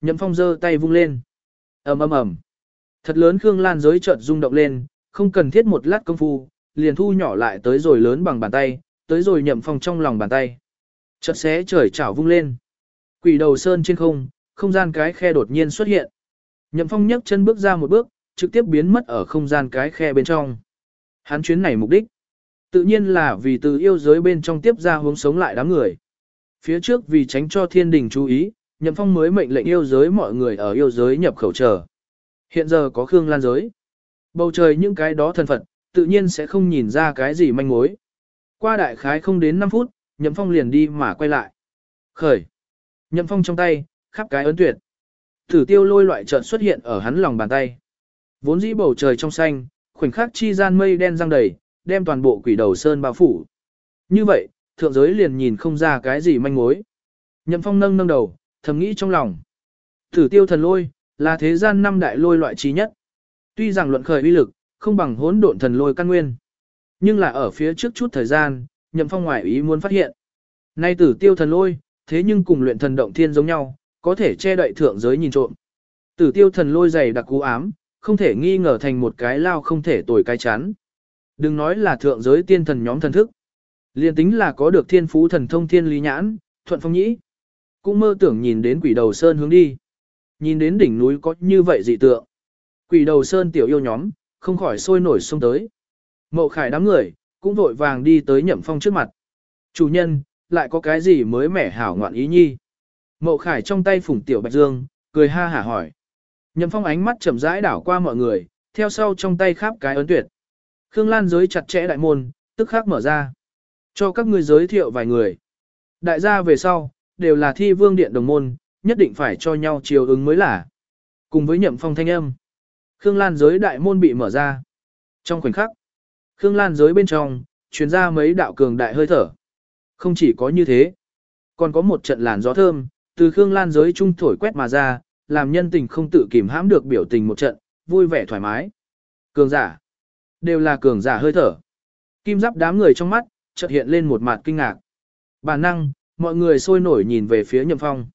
Nhậm Phong giơ tay vung lên. ầm ầm ầm. Thật lớn Khương Lan giới chợt rung động lên, không cần thiết một lát công phu, liền thu nhỏ lại tới rồi lớn bằng bàn tay, tới rồi Nhậm Phong trong lòng bàn tay. Chợt xé trời chảo vung lên. Quỷ đầu sơn trên không, không gian cái khe đột nhiên xuất hiện. Nhậm Phong nhấc chân bước ra một bước, trực tiếp biến mất ở không gian cái khe bên trong. Hắn chuyến này mục đích, tự nhiên là vì từ yêu giới bên trong tiếp ra hướng sống lại đám người. Phía trước vì tránh cho thiên đình chú ý, Nhậm Phong mới mệnh lệnh yêu giới mọi người ở yêu giới nhập khẩu chờ. Hiện giờ có Khương Lan giới. Bầu trời những cái đó thân phận tự nhiên sẽ không nhìn ra cái gì manh mối. Qua đại khái không đến 5 phút, Nhậm Phong liền đi mà quay lại. Khởi. Nhậm Phong trong tay, khắp cái ấn tuyệt. Thử tiêu lôi loại trận xuất hiện ở hắn lòng bàn tay. Vốn dĩ bầu trời trong xanh, khoảnh khắc chi gian mây đen răng đầy, đem toàn bộ quỷ đầu sơn bao phủ. Như vậy, thượng giới liền nhìn không ra cái gì manh mối. Nhậm Phong nâng nâng đầu, thầm nghĩ trong lòng. Thử tiêu thần lôi, là thế gian năm đại lôi loại trí nhất. Tuy rằng luận khởi uy lực, không bằng hỗn độn thần lôi căn nguyên. Nhưng là ở phía trước chút thời gian, Nhậm Phong ngoại ý muốn phát hiện. Nay tử tiêu thần lôi, thế nhưng cùng luyện thần động thiên giống nhau, có thể che đậy thượng giới nhìn trộm. Tử tiêu thần lôi dày đặc cú ám, không thể nghi ngờ thành một cái lao không thể tồi cái chán. Đừng nói là thượng giới tiên thần nhóm thần thức. Liên tính là có được thiên phú thần thông thiên lý nhãn, thuận phong nhĩ. Cũng mơ tưởng nhìn đến quỷ đầu sơn hướng đi. Nhìn đến đỉnh núi có như vậy dị tượng. Quỷ đầu sơn tiểu yêu nhóm, không khỏi sôi nổi xông tới. Mậu khải đám người, cũng vội vàng đi tới nhậm phong trước mặt. Chủ nhân, lại có cái gì mới mẻ hảo ngoạn ý nhi. Mậu khải trong tay phủng tiểu bạch dương, cười ha hả hỏi. Nhậm phong ánh mắt chậm rãi đảo qua mọi người, theo sau trong tay khắp cái ấn tuyệt. Khương Lan giới chặt chẽ đại môn, tức khắc mở ra. Cho các ngươi giới thiệu vài người. Đại gia về sau, đều là thi vương điện đồng môn, nhất định phải cho nhau chiều ứng mới là. Cùng với nhậm phong thanh âm. Khương Lan giới đại môn bị mở ra. Trong khoảnh khắc, Khương Lan giới bên trong, truyền ra mấy đạo cường đại hơi thở. Không chỉ có như thế, còn có một trận làn gió thơm, từ Khương Lan giới trung thổi quét mà ra, làm nhân tình không tự kìm hãm được biểu tình một trận, vui vẻ thoải mái. Cường giả, đều là cường giả hơi thở. Kim giáp đám người trong mắt, chợt hiện lên một mặt kinh ngạc. Bản năng, mọi người sôi nổi nhìn về phía Nhậm Phong.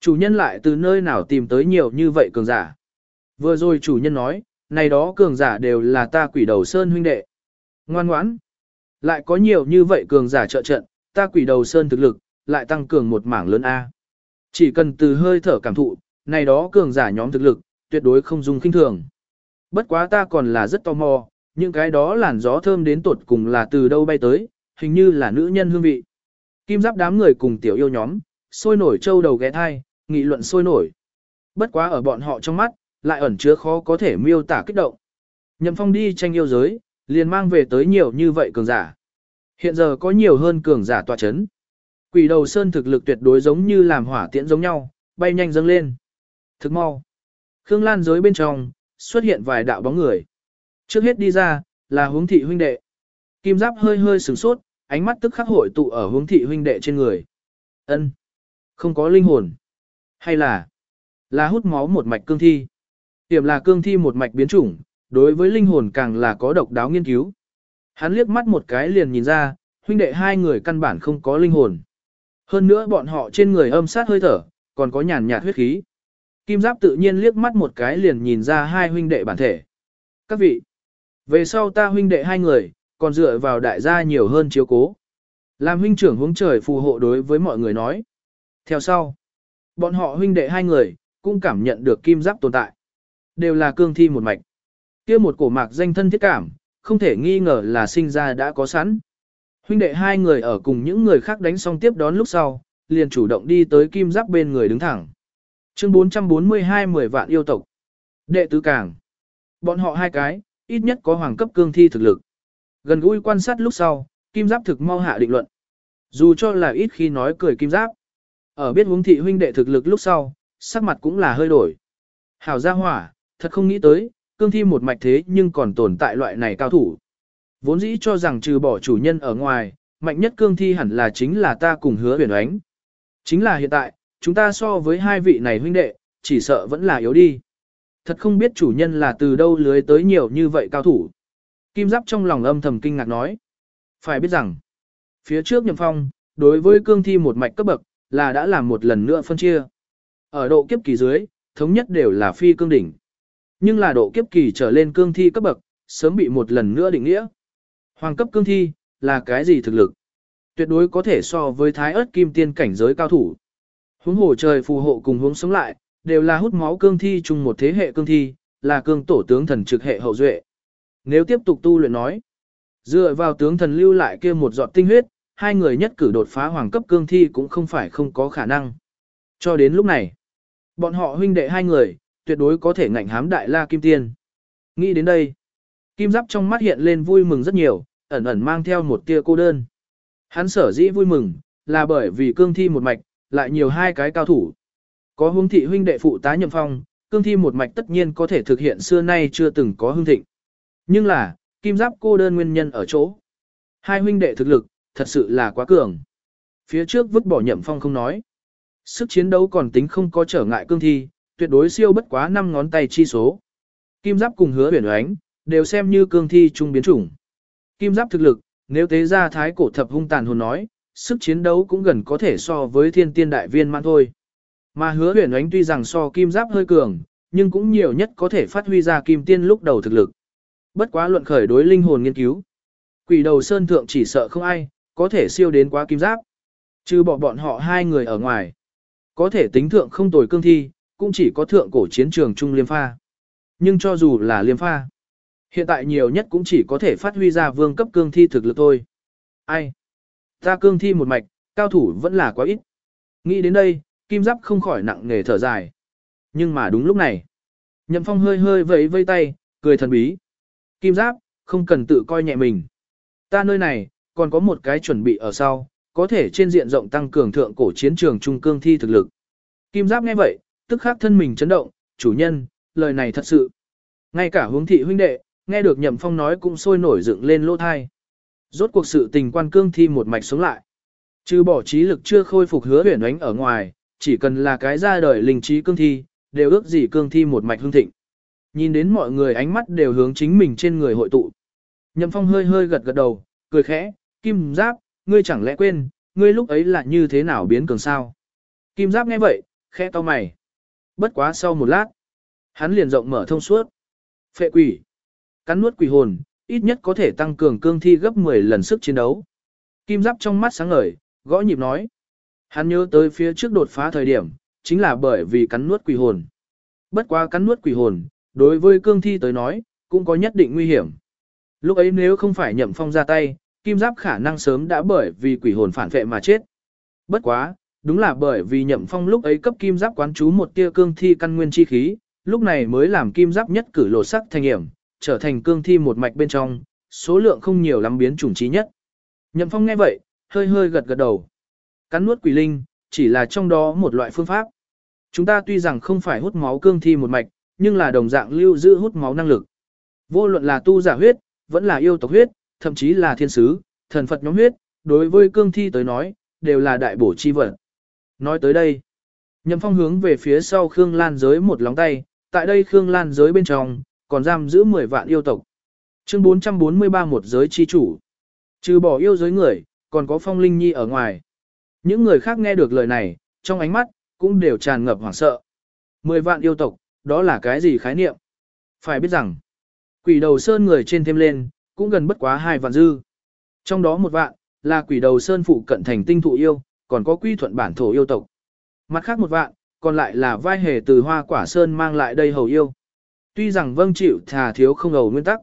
Chủ nhân lại từ nơi nào tìm tới nhiều như vậy cường giả. Vừa rồi chủ nhân nói, này đó cường giả đều là ta quỷ đầu sơn huynh đệ. Ngoan ngoãn. Lại có nhiều như vậy cường giả trợ trận, ta quỷ đầu sơn thực lực, lại tăng cường một mảng lớn A. Chỉ cần từ hơi thở cảm thụ, này đó cường giả nhóm thực lực, tuyệt đối không dùng kinh thường. Bất quá ta còn là rất tò mò, những cái đó làn gió thơm đến tột cùng là từ đâu bay tới, hình như là nữ nhân hương vị. Kim giáp đám người cùng tiểu yêu nhóm, sôi nổi trâu đầu ghé thai, nghị luận sôi nổi. Bất quá ở bọn họ trong mắt, lại ẩn chứa khó có thể miêu tả kích động. Nhậm phong đi tranh yêu giới, liền mang về tới nhiều như vậy cường giả. Hiện giờ có nhiều hơn cường giả tòa chấn. Quỷ đầu sơn thực lực tuyệt đối giống như làm hỏa tiễn giống nhau, bay nhanh dâng lên. Thực mau. Khương Lan giới bên trong, xuất hiện vài đạo bóng người. Trước hết đi ra, là hướng thị huynh đệ. Kim giáp hơi hơi sửng sốt, ánh mắt tức khắc hội tụ ở hướng thị huynh đệ trên người. ân Không có linh hồn. Hay là, là hút máu một mạch cương thi. Tiềm là cương thi một mạch biến chủng, đối với linh hồn càng là có độc đáo nghiên cứu. Hắn liếc mắt một cái liền nhìn ra, huynh đệ hai người căn bản không có linh hồn. Hơn nữa bọn họ trên người âm sát hơi thở, còn có nhàn nhạt huyết khí. Kim Giáp tự nhiên liếc mắt một cái liền nhìn ra hai huynh đệ bản thể. Các vị, về sau ta huynh đệ hai người, còn dựa vào đại gia nhiều hơn chiếu cố. Làm huynh trưởng hướng trời phù hộ đối với mọi người nói. Theo sau, bọn họ huynh đệ hai người, cũng cảm nhận được kim giáp tồn tại. Đều là cương thi một mạch. kia một cổ mạc danh thân thiết cảm, không thể nghi ngờ là sinh ra đã có sẵn. Huynh đệ hai người ở cùng những người khác đánh xong tiếp đón lúc sau, liền chủ động đi tới kim giáp bên người đứng thẳng. Chương 442 10 vạn yêu tộc. Đệ tứ càng. Bọn họ hai cái, ít nhất có hoàng cấp cương thi thực lực. Gần gũi quan sát lúc sau, kim giáp thực mau hạ định luận. Dù cho là ít khi nói cười kim giáp. Ở biết huống thị huynh đệ thực lực lúc sau, sắc mặt cũng là hơi đổi. Hảo gia hỏa, thật không nghĩ tới, cương thi một mạch thế nhưng còn tồn tại loại này cao thủ. Vốn dĩ cho rằng trừ bỏ chủ nhân ở ngoài, mạnh nhất cương thi hẳn là chính là ta cùng hứa huyền ánh. Chính là hiện tại, chúng ta so với hai vị này huynh đệ, chỉ sợ vẫn là yếu đi. Thật không biết chủ nhân là từ đâu lưới tới nhiều như vậy cao thủ. Kim Giáp trong lòng âm thầm kinh ngạc nói. Phải biết rằng, phía trước nhậm phong, đối với cương thi một mạch cấp bậc, là đã làm một lần nữa phân chia. Ở độ kiếp kỳ dưới, thống nhất đều là phi cương đỉnh. Nhưng là độ kiếp kỳ trở lên cương thi cấp bậc, sớm bị một lần nữa định nghĩa. Hoàng cấp cương thi, là cái gì thực lực? Tuyệt đối có thể so với thái ớt kim tiên cảnh giới cao thủ. Huống hồ trời phù hộ cùng hướng sống lại, đều là hút máu cương thi chung một thế hệ cương thi, là cương tổ tướng thần trực hệ hậu duệ. Nếu tiếp tục tu luyện nói, dựa vào tướng thần lưu lại kia một giọt tinh huyết, hai người nhất cử đột phá hoàng cấp cương thi cũng không phải không có khả năng. Cho đến lúc này, bọn họ huynh đệ hai người, tuyệt đối có thể ngạnh hám đại la kim tiên. Nghĩ đến đây, kim giáp trong mắt hiện lên vui mừng rất nhiều, ẩn ẩn mang theo một tia cô đơn. Hắn sở dĩ vui mừng, là bởi vì cương thi một mạch, lại nhiều hai cái cao thủ. Có hướng thị huynh đệ phụ tá nhậm phong, cương thi một mạch tất nhiên có thể thực hiện xưa nay chưa từng có hương thịnh. Nhưng là, kim giáp cô đơn nguyên nhân ở chỗ. Hai huynh đệ thực lực, thật sự là quá cường. Phía trước vứt bỏ nhậm phong không nói. Sức chiến đấu còn tính không có trở ngại cương thi, tuyệt đối siêu bất quá 5 ngón tay chi số. Kim giáp cùng hứa huyền oánh, đều xem như cương thi trung biến chủng. Kim giáp thực lực, nếu tế ra thái cổ thập hung tàn hồn nói, sức chiến đấu cũng gần có thể so với thiên tiên đại viên mãn thôi. Mà hứa huyền oánh tuy rằng so kim giáp hơi cường, nhưng cũng nhiều nhất có thể phát huy ra kim tiên lúc đầu thực lực. Bất quá luận khởi đối linh hồn nghiên cứu. Quỷ đầu sơn thượng chỉ sợ không ai, có thể siêu đến quá kim giáp. Trừ bỏ bọn họ hai người ở ngoài. Có thể tính thượng không tồi cương thi, cũng chỉ có thượng cổ chiến trường trung liêm pha. Nhưng cho dù là liêm pha, hiện tại nhiều nhất cũng chỉ có thể phát huy ra vương cấp cương thi thực lực thôi. Ai? Ta cương thi một mạch, cao thủ vẫn là quá ít. Nghĩ đến đây, kim giáp không khỏi nặng nề thở dài. Nhưng mà đúng lúc này, nhậm phong hơi hơi vẫy vây tay, cười thần bí. Kim giáp, không cần tự coi nhẹ mình. Ta nơi này, còn có một cái chuẩn bị ở sau, có thể trên diện rộng tăng cường thượng cổ chiến trường trung cương thi thực lực. Kim giáp nghe vậy, tức khắc thân mình chấn động, chủ nhân, lời này thật sự. Ngay cả hướng thị huynh đệ, nghe được nhậm phong nói cũng sôi nổi dựng lên lỗ thai. Rốt cuộc sự tình quan cương thi một mạch sống lại. Trừ bỏ trí lực chưa khôi phục hứa huyền ánh ở ngoài, chỉ cần là cái ra đời linh trí cương thi, đều ước gì cương thi một mạch hương thịnh. Nhìn đến mọi người ánh mắt đều hướng chính mình trên người hội tụ. Nhậm phong hơi hơi gật gật đầu, cười khẽ, kim giáp, ngươi chẳng lẽ quên, ngươi lúc ấy là như thế nào biến cường sao? Kim giáp nghe vậy, khẽ to mày. Bất quá sau một lát, hắn liền rộng mở thông suốt. Phệ quỷ, cắn nuốt quỷ hồn, ít nhất có thể tăng cường cương thi gấp 10 lần sức chiến đấu. Kim giáp trong mắt sáng ngời, gõ nhịp nói. Hắn nhớ tới phía trước đột phá thời điểm, chính là bởi vì cắn nuốt quỷ hồn. Bất quá cắn nuốt quỷ hồn, đối với cương thi tới nói, cũng có nhất định nguy hiểm. Lúc ấy nếu không phải nhậm phong ra tay, kim giáp khả năng sớm đã bởi vì quỷ hồn phản vệ mà chết. Bất quá, đúng là bởi vì nhậm phong lúc ấy cấp kim giáp quán chú một tia cương thi căn nguyên chi khí, lúc này mới làm kim giáp nhất cử lột sắc thành hiểm, trở thành cương thi một mạch bên trong, số lượng không nhiều lắm biến chủng trí nhất. Nhậm phong nghe vậy, hơi hơi gật gật đầu. Cắn nuốt quỷ linh, chỉ là trong đó một loại phương pháp. Chúng ta tuy rằng không phải hút máu cương thi một mạch, nhưng là đồng dạng lưu giữ hút máu năng lực. Vô luận là tu giả huyết, vẫn là yêu tộc huyết, thậm chí là thiên sứ, thần Phật nhóm huyết, đối với cương thi tới nói, đều là đại bổ chi vật. Nói tới đây, Nhậm Phong hướng về phía sau Khương Lan giới một lóng tay, tại đây Khương Lan giới bên trong, còn giam giữ 10 vạn yêu tộc. Chương 443 một giới chi chủ. Trừ bỏ yêu giới người, còn có Phong Linh Nhi ở ngoài. Những người khác nghe được lời này, trong ánh mắt, cũng đều tràn ngập hoảng sợ. 10 vạn yêu tộc, đó là cái gì khái niệm? Phải biết rằng, quỷ đầu sơn người trên thêm lên, cũng gần bất quá hai vạn dư. Trong đó một vạn, là quỷ đầu sơn phụ cận thành tinh thụ yêu, còn có quy thuận bản thổ yêu tộc. Mặt khác một vạn, còn lại là vai hề từ hoa quả sơn mang lại đây hầu yêu. Tuy rằng vâng chịu thà thiếu không hầu nguyên tắc.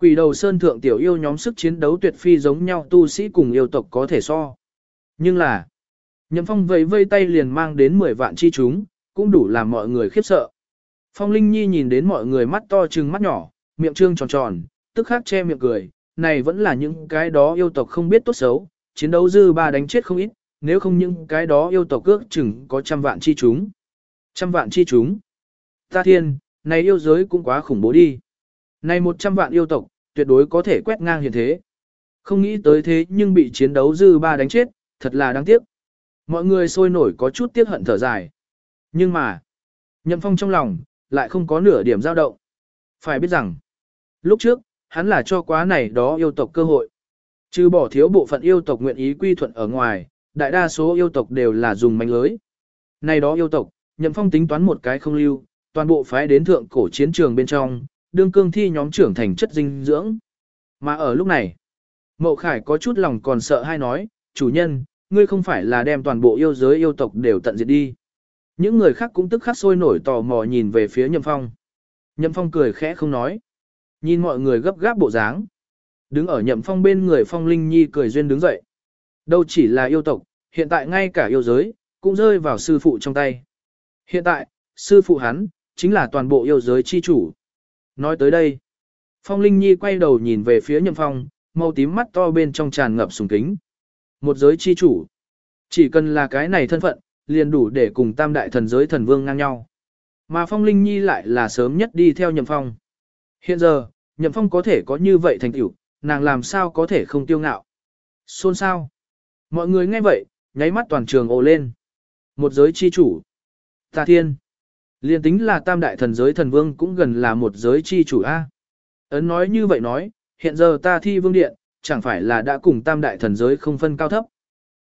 Quỷ đầu sơn thượng tiểu yêu nhóm sức chiến đấu tuyệt phi giống nhau tu sĩ cùng yêu tộc có thể so. Nhưng là, nhậm phong vẫy vây tay liền mang đến 10 vạn chi chúng, cũng đủ làm mọi người khiếp sợ. Phong Linh Nhi nhìn đến mọi người mắt to trừng mắt nhỏ, miệng trương tròn tròn, tức khắc che miệng cười, này vẫn là những cái đó yêu tộc không biết tốt xấu, chiến đấu dư ba đánh chết không ít, nếu không những cái đó yêu tộc cước chừng có trăm vạn chi chúng. Trăm vạn chi chúng. Ta thiên, này yêu giới cũng quá khủng bố đi. Này một trăm vạn yêu tộc, tuyệt đối có thể quét ngang hiện thế. Không nghĩ tới thế nhưng bị chiến đấu dư ba đánh chết, thật là đáng tiếc. Mọi người sôi nổi có chút tiếc hận thở dài. Nhưng mà, Nhậm Phong trong lòng, lại không có nửa điểm dao động. Phải biết rằng, lúc trước, hắn là cho quá này đó yêu tộc cơ hội. Trừ bỏ thiếu bộ phận yêu tộc nguyện ý quy thuận ở ngoài, đại đa số yêu tộc đều là dùng manh lưới. Này đó yêu tộc, Nhậm Phong tính toán một cái không lưu, toàn bộ phái đến thượng cổ chiến trường bên trong, đương cương thi nhóm trưởng thành chất dinh dưỡng. Mà ở lúc này, Mậu Khải có chút lòng còn sợ hay nói, chủ nhân, ngươi không phải là đem toàn bộ yêu giới yêu tộc đều tận diệt đi. Những người khác cũng tức khắc sôi nổi tò mò nhìn về phía Nhậm Phong. Nhậm Phong cười khẽ không nói. Nhìn mọi người gấp gáp bộ dáng. Đứng ở Nhậm Phong bên người Phong Linh Nhi cười duyên đứng dậy. Đâu chỉ là yêu tộc, hiện tại ngay cả yêu giới, cũng rơi vào sư phụ trong tay. Hiện tại, sư phụ hắn, chính là toàn bộ yêu giới chi chủ. Nói tới đây, Phong Linh Nhi quay đầu nhìn về phía Nhậm Phong, màu tím mắt to bên trong tràn ngập sùng kính. Một giới chi chủ. Chỉ cần là cái này thân phận, liền đủ để cùng tam đại thần giới thần vương ngang nhau. Mà Phong Linh Nhi lại là sớm nhất đi theo Nhậm Phong. Hiện giờ, Nhậm Phong có thể có như vậy thành tựu, nàng làm sao có thể không tiêu ngạo. Xôn sao? Mọi người nghe vậy, nháy mắt toàn trường ồ lên. Một giới chi chủ. Tà thiên. Liên tính là tam đại thần giới thần vương cũng gần là một giới chi chủ A. Ấn nói như vậy nói, hiện giờ ta thi vương điện, chẳng phải là đã cùng tam đại thần giới không phân cao thấp.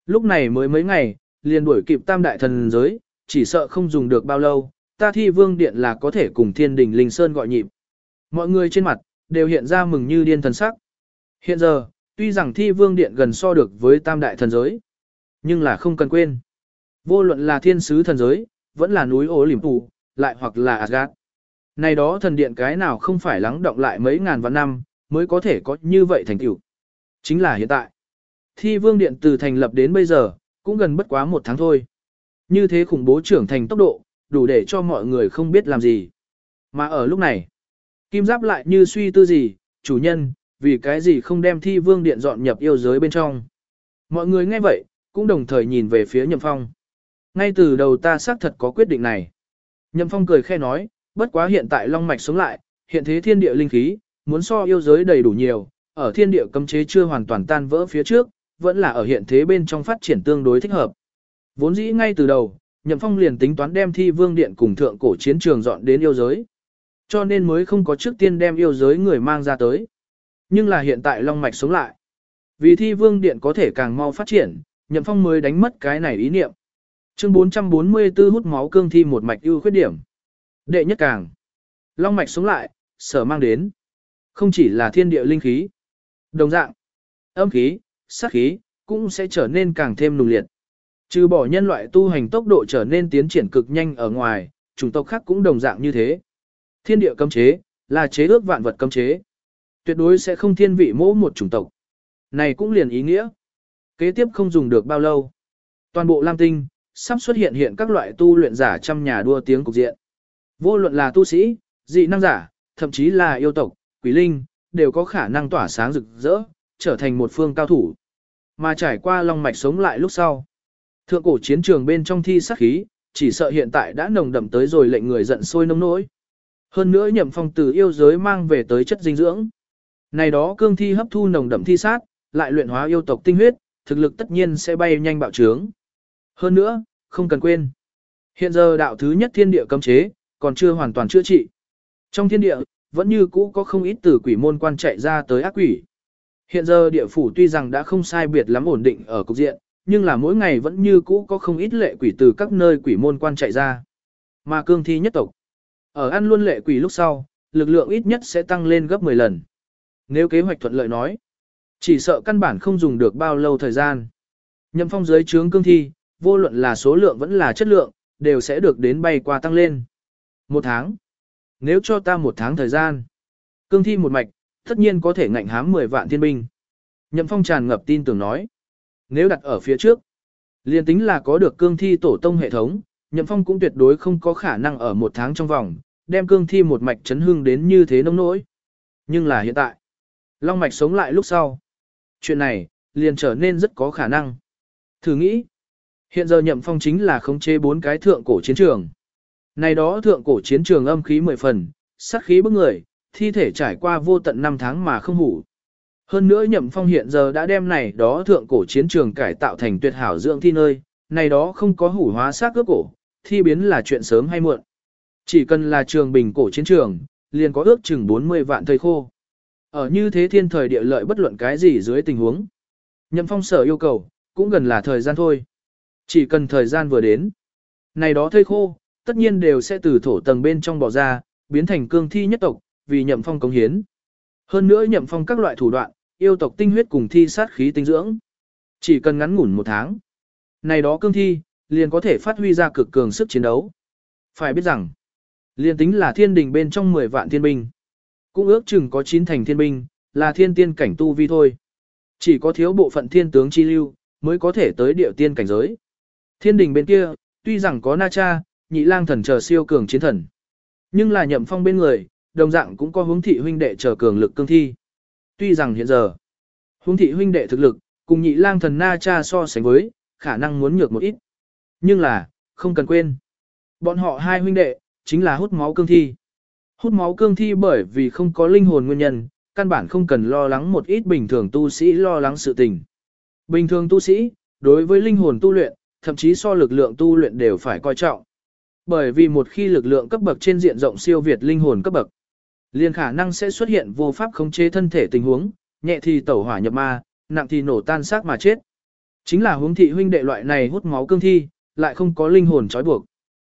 Lúc này mới mấy ngày, liền đuổi kịp tam đại thần giới, chỉ sợ không dùng được bao lâu, ta thi vương điện là có thể cùng thiên đình linh sơn gọi nhịp. Mọi người trên mặt, đều hiện ra mừng như điên thần sắc. Hiện giờ, tuy rằng thi vương điện gần so được với tam đại thần giới, nhưng là không cần quên. Vô luận là thiên sứ thần giới, vẫn là núi ố liềm tù, lại hoặc là Asgard. Này đó thần điện cái nào không phải lắng động lại mấy ngàn vạn năm, mới có thể có như vậy thành tựu. Chính là hiện tại. Thi vương điện từ thành lập đến bây giờ, cũng gần bất quá một tháng thôi. Như thế khủng bố trưởng thành tốc độ, đủ để cho mọi người không biết làm gì. Mà ở lúc này, Kim Giáp lại như suy tư gì, chủ nhân, vì cái gì không đem thi vương điện dọn nhập yêu giới bên trong. Mọi người nghe vậy, cũng đồng thời nhìn về phía Nhậm Phong. Ngay từ đầu ta xác thật có quyết định này. Nhậm Phong cười khe nói, bất quá hiện tại Long Mạch sống lại, hiện thế thiên địa linh khí, muốn so yêu giới đầy đủ nhiều, ở thiên địa cấm chế chưa hoàn toàn tan vỡ phía trước, vẫn là ở hiện thế bên trong phát triển tương đối thích hợp. Vốn dĩ ngay từ đầu, Nhậm Phong liền tính toán đem thi vương điện cùng thượng cổ chiến trường dọn đến yêu giới. Cho nên mới không có trước tiên đem yêu giới người mang ra tới. Nhưng là hiện tại Long Mạch sống lại. Vì thi vương điện có thể càng mau phát triển, Nhậm Phong mới đánh mất cái này ý niệm. Chương 444 hút máu cương thi một mạch ưu khuyết điểm. Đệ nhất càng. Long mạch sống lại, sở mang đến. Không chỉ là thiên địa linh khí. Đồng dạng, âm khí, sát khí, cũng sẽ trở nên càng thêm nùng liệt. Trừ bỏ nhân loại tu hành tốc độ trở nên tiến triển cực nhanh ở ngoài, chủng tộc khác cũng đồng dạng như thế. Thiên địa cấm chế, là chế ước vạn vật cấm chế. Tuyệt đối sẽ không thiên vị mỗ một chủng tộc. Này cũng liền ý nghĩa. Kế tiếp không dùng được bao lâu. Toàn bộ Lam Tinh, sắp xuất hiện hiện các loại tu luyện giả trăm nhà đua tiếng cục diện. Vô luận là tu sĩ, dị năng giả, thậm chí là yêu tộc, quỷ linh, đều có khả năng tỏa sáng rực rỡ, trở thành một phương cao thủ. Mà trải qua long mạch sống lại lúc sau. Thượng cổ chiến trường bên trong thi sát khí, chỉ sợ hiện tại đã nồng đậm tới rồi lệnh người giận sôi nông nỗi. Hơn nữa nhậm phong từ yêu giới mang về tới chất dinh dưỡng. Này đó cương thi hấp thu nồng đậm thi sát, lại luyện hóa yêu tộc tinh huyết, thực lực tất nhiên sẽ bay nhanh bạo trướng. Hơn nữa, không cần quên. Hiện giờ đạo thứ nhất thiên địa cấm chế, còn chưa hoàn toàn chữa trị. Trong thiên địa, vẫn như cũ có không ít tử quỷ môn quan chạy ra tới ác quỷ. Hiện giờ địa phủ tuy rằng đã không sai biệt lắm ổn định ở cục diện, nhưng là mỗi ngày vẫn như cũ có không ít lệ quỷ từ các nơi quỷ môn quan chạy ra. Mà cương thi nhất tộc. Ở ăn luôn lệ quỷ lúc sau, lực lượng ít nhất sẽ tăng lên gấp 10 lần. Nếu kế hoạch thuận lợi nói, chỉ sợ căn bản không dùng được bao lâu thời gian. Nhậm phong dưới trướng cương thi, vô luận là số lượng vẫn là chất lượng, đều sẽ được đến bay qua tăng lên. Một tháng. Nếu cho ta một tháng thời gian, cương thi một mạch, tất nhiên có thể ngạnh hám 10 vạn thiên binh. Nhậm phong tràn ngập tin tưởng nói. Nếu đặt ở phía trước, liền tính là có được cương thi tổ tông hệ thống, Nhậm phong cũng tuyệt đối không có khả năng ở một tháng trong vòng, đem cương thi một mạch chấn hương đến như thế nông nỗi. Nhưng là hiện tại, long mạch sống lại lúc sau. Chuyện này, liền trở nên rất có khả năng. Thử nghĩ, Hiện giờ nhậm phong chính là khống chế bốn cái thượng cổ chiến trường. Này đó thượng cổ chiến trường âm khí mười phần, sát khí bức người, thi thể trải qua vô tận năm tháng mà không hủ. Hơn nữa nhậm phong hiện giờ đã đem này đó thượng cổ chiến trường cải tạo thành tuyệt hảo dưỡng thi nơi, này đó không có hủ hóa xác cướp cổ, thi biến là chuyện sớm hay muộn. Chỉ cần là trường bình cổ chiến trường, liền có ước chừng 40 vạn thời khô. Ở như thế thiên thời địa lợi bất luận cái gì dưới tình huống. Nhậm phong sở yêu cầu, cũng gần là thời gian thôi. Chỉ cần thời gian vừa đến. Này đó thây khô, tất nhiên đều sẽ từ thổ tầng bên trong bỏ ra, biến thành cương thi nhất tộc, vì nhậm phong cống hiến. Hơn nữa nhậm phong các loại thủ đoạn, yêu tộc tinh huyết cùng thi sát khí tinh dưỡng. Chỉ cần ngắn ngủn một tháng. Này đó cương thi, liền có thể phát huy ra cực cường sức chiến đấu. Phải biết rằng, liền tính là thiên đình bên trong 10 vạn thiên binh. Cũng ước chừng có 9 thành thiên binh, là thiên tiên cảnh tu vi thôi. Chỉ có thiếu bộ phận thiên tướng chi lưu, mới có thể tới địa tiên cảnh giới. Thiên đình bên kia, tuy rằng có Na Cha, nhị lang thần chờ siêu cường chiến thần. Nhưng là nhậm phong bên người, đồng dạng cũng có hướng thị huynh đệ chờ cường lực cương thi. Tuy rằng hiện giờ, hướng thị huynh đệ thực lực, cùng nhị lang thần Na Cha so sánh với, khả năng muốn nhược một ít. Nhưng là, không cần quên. Bọn họ hai huynh đệ, chính là hút máu cương thi. Hút máu cương thi bởi vì không có linh hồn nguyên nhân, căn bản không cần lo lắng một ít bình thường tu sĩ lo lắng sự tình. Bình thường tu sĩ, đối với linh hồn tu luyện, thậm chí so lực lượng tu luyện đều phải coi trọng. Bởi vì một khi lực lượng cấp bậc trên diện rộng siêu việt linh hồn cấp bậc, liền khả năng sẽ xuất hiện vô pháp khống chế thân thể tình huống, nhẹ thì tẩu hỏa nhập ma, nặng thì nổ tan xác mà chết. Chính là huống thị huynh đệ loại này hút máu cương thi, lại không có linh hồn trói buộc.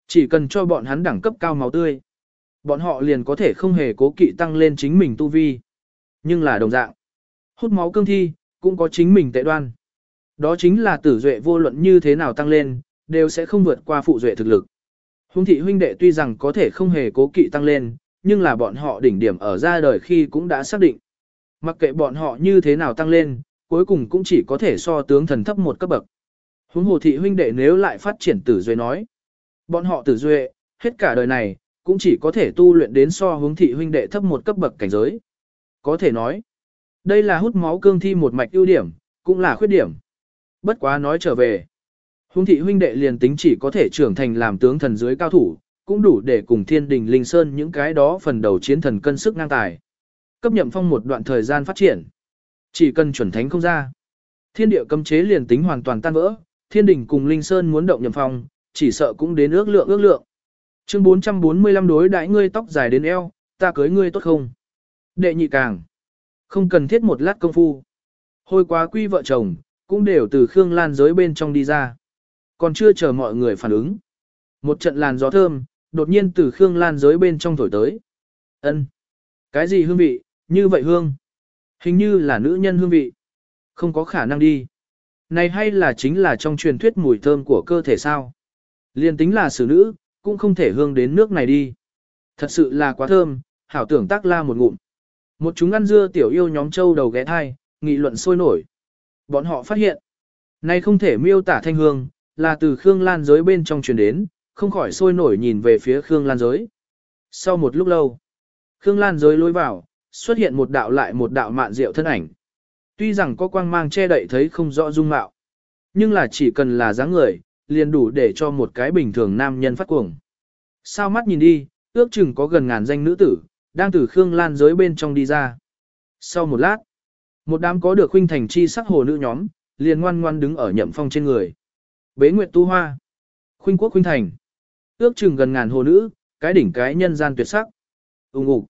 Chỉ cần cho bọn hắn đẳng cấp cao máu tươi, bọn họ liền có thể không hề cố kỵ tăng lên chính mình tu vi. Nhưng là đồng dạng, hút máu cương thi, cũng có chính mình tệ đoan. Đó chính là tử duệ vô luận như thế nào tăng lên, đều sẽ không vượt qua phụ duệ thực lực. huống thị huynh đệ tuy rằng có thể không hề cố kỵ tăng lên, nhưng là bọn họ đỉnh điểm ở ra đời khi cũng đã xác định. Mặc kệ bọn họ như thế nào tăng lên, cuối cùng cũng chỉ có thể so tướng thần thấp một cấp bậc. Huống hồ thị huynh đệ nếu lại phát triển tử duệ nói. Bọn họ tử duệ, hết cả đời này, cũng chỉ có thể tu luyện đến so hướng thị huynh đệ thấp một cấp bậc cảnh giới. Có thể nói, đây là hút máu cương thi một mạch ưu điểm, cũng là khuyết điểm. Bất quá nói trở về. hướng thị huynh đệ liền tính chỉ có thể trưởng thành làm tướng thần dưới cao thủ, cũng đủ để cùng thiên đình linh sơn những cái đó phần đầu chiến thần cân sức ngang tài. Cấp nhậm phong một đoạn thời gian phát triển. Chỉ cần chuẩn thánh không ra. Thiên địa cấm chế liền tính hoàn toàn tan vỡ, thiên đình cùng linh sơn muốn động nhậm phong, chỉ sợ cũng đến ước lượng ước lượng. Chương 445 đối đại ngươi tóc dài đến eo, ta cưới ngươi tốt không? Đệ nhị càng. Không cần thiết một lát công phu. Hồi quá quy vợ chồng, cũng đều từ Khương Lan giới bên trong đi ra. Còn chưa chờ mọi người phản ứng. Một trận làn gió thơm, đột nhiên từ Khương Lan giới bên trong thổi tới. ân Cái gì hương vị, như vậy hương? Hình như là nữ nhân hương vị. Không có khả năng đi. Này hay là chính là trong truyền thuyết mùi thơm của cơ thể sao? Liên tính là xử nữ, cũng không thể hương đến nước này đi. Thật sự là quá thơm, hảo tưởng tác la một ngụm. Một chúng ăn dưa tiểu yêu nhóm châu đầu ghé thai, nghị luận sôi nổi. Bọn họ phát hiện, nay không thể miêu tả thanh hương, là từ Khương Lan giới bên trong truyền đến, không khỏi sôi nổi nhìn về phía Khương Lan giới. Sau một lúc lâu, Khương Lan giới lôi vào, xuất hiện một đạo lại một đạo mạn diệu thân ảnh. Tuy rằng có quang mang che đậy thấy không rõ dung mạo, nhưng là chỉ cần là dáng người, liền đủ để cho một cái bình thường nam nhân phát cuồng. Sao mắt nhìn đi, ước chừng có gần ngàn danh nữ tử, đang từ Khương Lan giới bên trong đi ra. Sau một lát, một đám có được huynh thành chi sắc hồ nữ nhóm, liền ngoan ngoan đứng ở nhậm phong trên người. Bế Nguyệt Tu Hoa, Khuynh Quốc Khuynh Thành, ước chừng gần ngàn hồ nữ, cái đỉnh cái nhân gian tuyệt sắc. ung ục,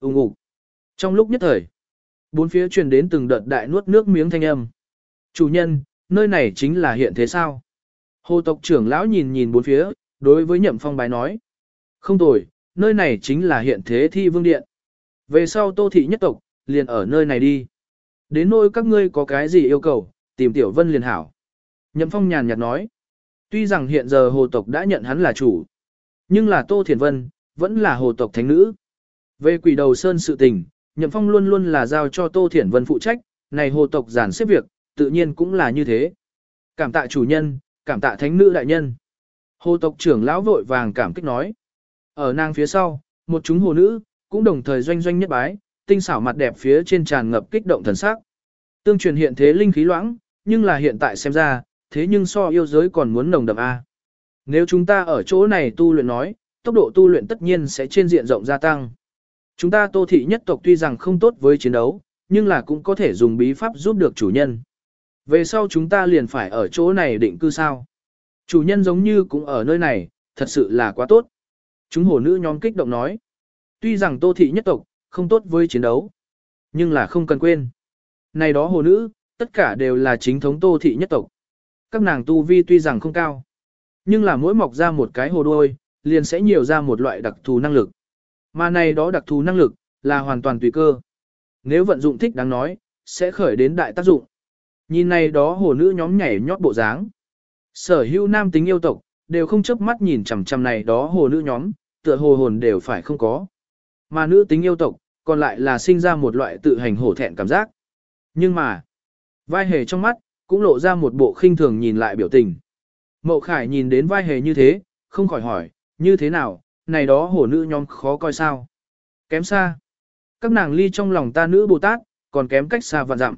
ung ục. Trong lúc nhất thời, bốn phía truyền đến từng đợt đại nuốt nước miếng thanh âm. Chủ nhân, nơi này chính là hiện thế sao? Hồ tộc trưởng lão nhìn nhìn bốn phía, đối với nhậm phong bái nói. Không tồi, nơi này chính là hiện thế thi vương điện. Về sau tô thị nhất tộc, liền ở nơi này đi. Đến nơi các ngươi có cái gì yêu cầu, tìm tiểu vân liền hảo. Nhậm phong nhàn nhạt nói. Tuy rằng hiện giờ hồ tộc đã nhận hắn là chủ, nhưng là tô thiền vân, vẫn là hồ tộc thánh nữ. Về quỷ đầu sơn sự tình, nhậm phong luôn luôn là giao cho tô thiền vân phụ trách, này hồ tộc giản xếp việc, tự nhiên cũng là như thế. Cảm tạ chủ nhân, cảm tạ thánh nữ đại nhân. Hồ tộc trưởng lão vội vàng cảm kích nói. Ở nàng phía sau, một chúng hồ nữ, cũng đồng thời doanh doanh nhất bái, tinh xảo mặt đẹp phía trên tràn ngập kích động thần sắc. Tương truyền hiện thế linh khí loãng, nhưng là hiện tại xem ra, thế nhưng so yêu giới còn muốn nồng đậm A. Nếu chúng ta ở chỗ này tu luyện nói, tốc độ tu luyện tất nhiên sẽ trên diện rộng gia tăng. Chúng ta tô thị nhất tộc tuy rằng không tốt với chiến đấu, nhưng là cũng có thể dùng bí pháp giúp được chủ nhân. Về sau chúng ta liền phải ở chỗ này định cư sao. Chủ nhân giống như cũng ở nơi này, thật sự là quá tốt. Chúng hồ nữ nhóm kích động nói. Tuy rằng tô thị nhất tộc, không tốt với chiến đấu. Nhưng là không cần quên. Này đó hồ nữ, tất cả đều là chính thống tô thị nhất tộc. Các nàng tu vi tuy rằng không cao. Nhưng là mỗi mọc ra một cái hồ đôi liền sẽ nhiều ra một loại đặc thù năng lực. Mà này đó đặc thù năng lực, là hoàn toàn tùy cơ. Nếu vận dụng thích đáng nói, sẽ khởi đến đại tác dụng. Nhìn này đó hồ nữ nhóm nhảy nhót bộ dáng. Sở hữu nam tính yêu tộc, đều không chớp mắt nhìn chằm chằm này đó hồ nữ nhóm, tựa hồ hồn đều phải không có. Mà nữ tính yêu tộc, còn lại là sinh ra một loại tự hành hổ thẹn cảm giác. Nhưng mà, vai hề trong mắt, cũng lộ ra một bộ khinh thường nhìn lại biểu tình. Mậu Khải nhìn đến vai hề như thế, không khỏi hỏi, như thế nào, này đó hổ nữ nhóm khó coi sao. Kém xa. Các nàng ly trong lòng ta nữ Bồ Tát, còn kém cách xa vạn dặm.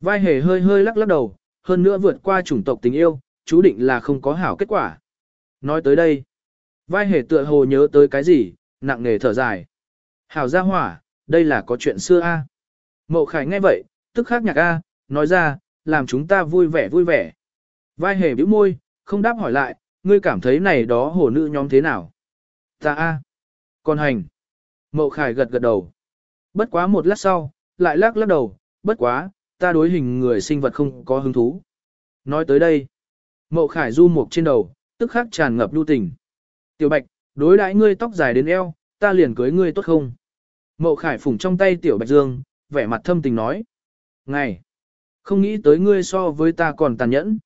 Vai hề hơi hơi lắc lắc đầu, hơn nữa vượt qua chủng tộc tình yêu, chú định là không có hảo kết quả. Nói tới đây, vai hề tựa hồ nhớ tới cái gì, nặng nề thở dài. Hảo gia hỏa, đây là có chuyện xưa a. Mậu Khải nghe vậy, tức khắc nhạc a, nói ra, làm chúng ta vui vẻ vui vẻ. Vai hề bĩu môi, không đáp hỏi lại, ngươi cảm thấy này đó hồ nữ nhóm thế nào? Ta a. Còn hành. Mậu Khải gật gật đầu. Bất quá một lát sau, lại lắc lắc đầu, bất quá, ta đối hình người sinh vật không có hứng thú. Nói tới đây, Mậu Khải du mục trên đầu, tức khắc tràn ngập lưu tình. Tiểu Bạch, đối đãi ngươi tóc dài đến eo, ta liền cưới ngươi tốt không? Mậu Khải phủng trong tay Tiểu Bạch Dương, vẻ mặt thâm tình nói. Ngày, không nghĩ tới ngươi so với ta còn tàn nhẫn.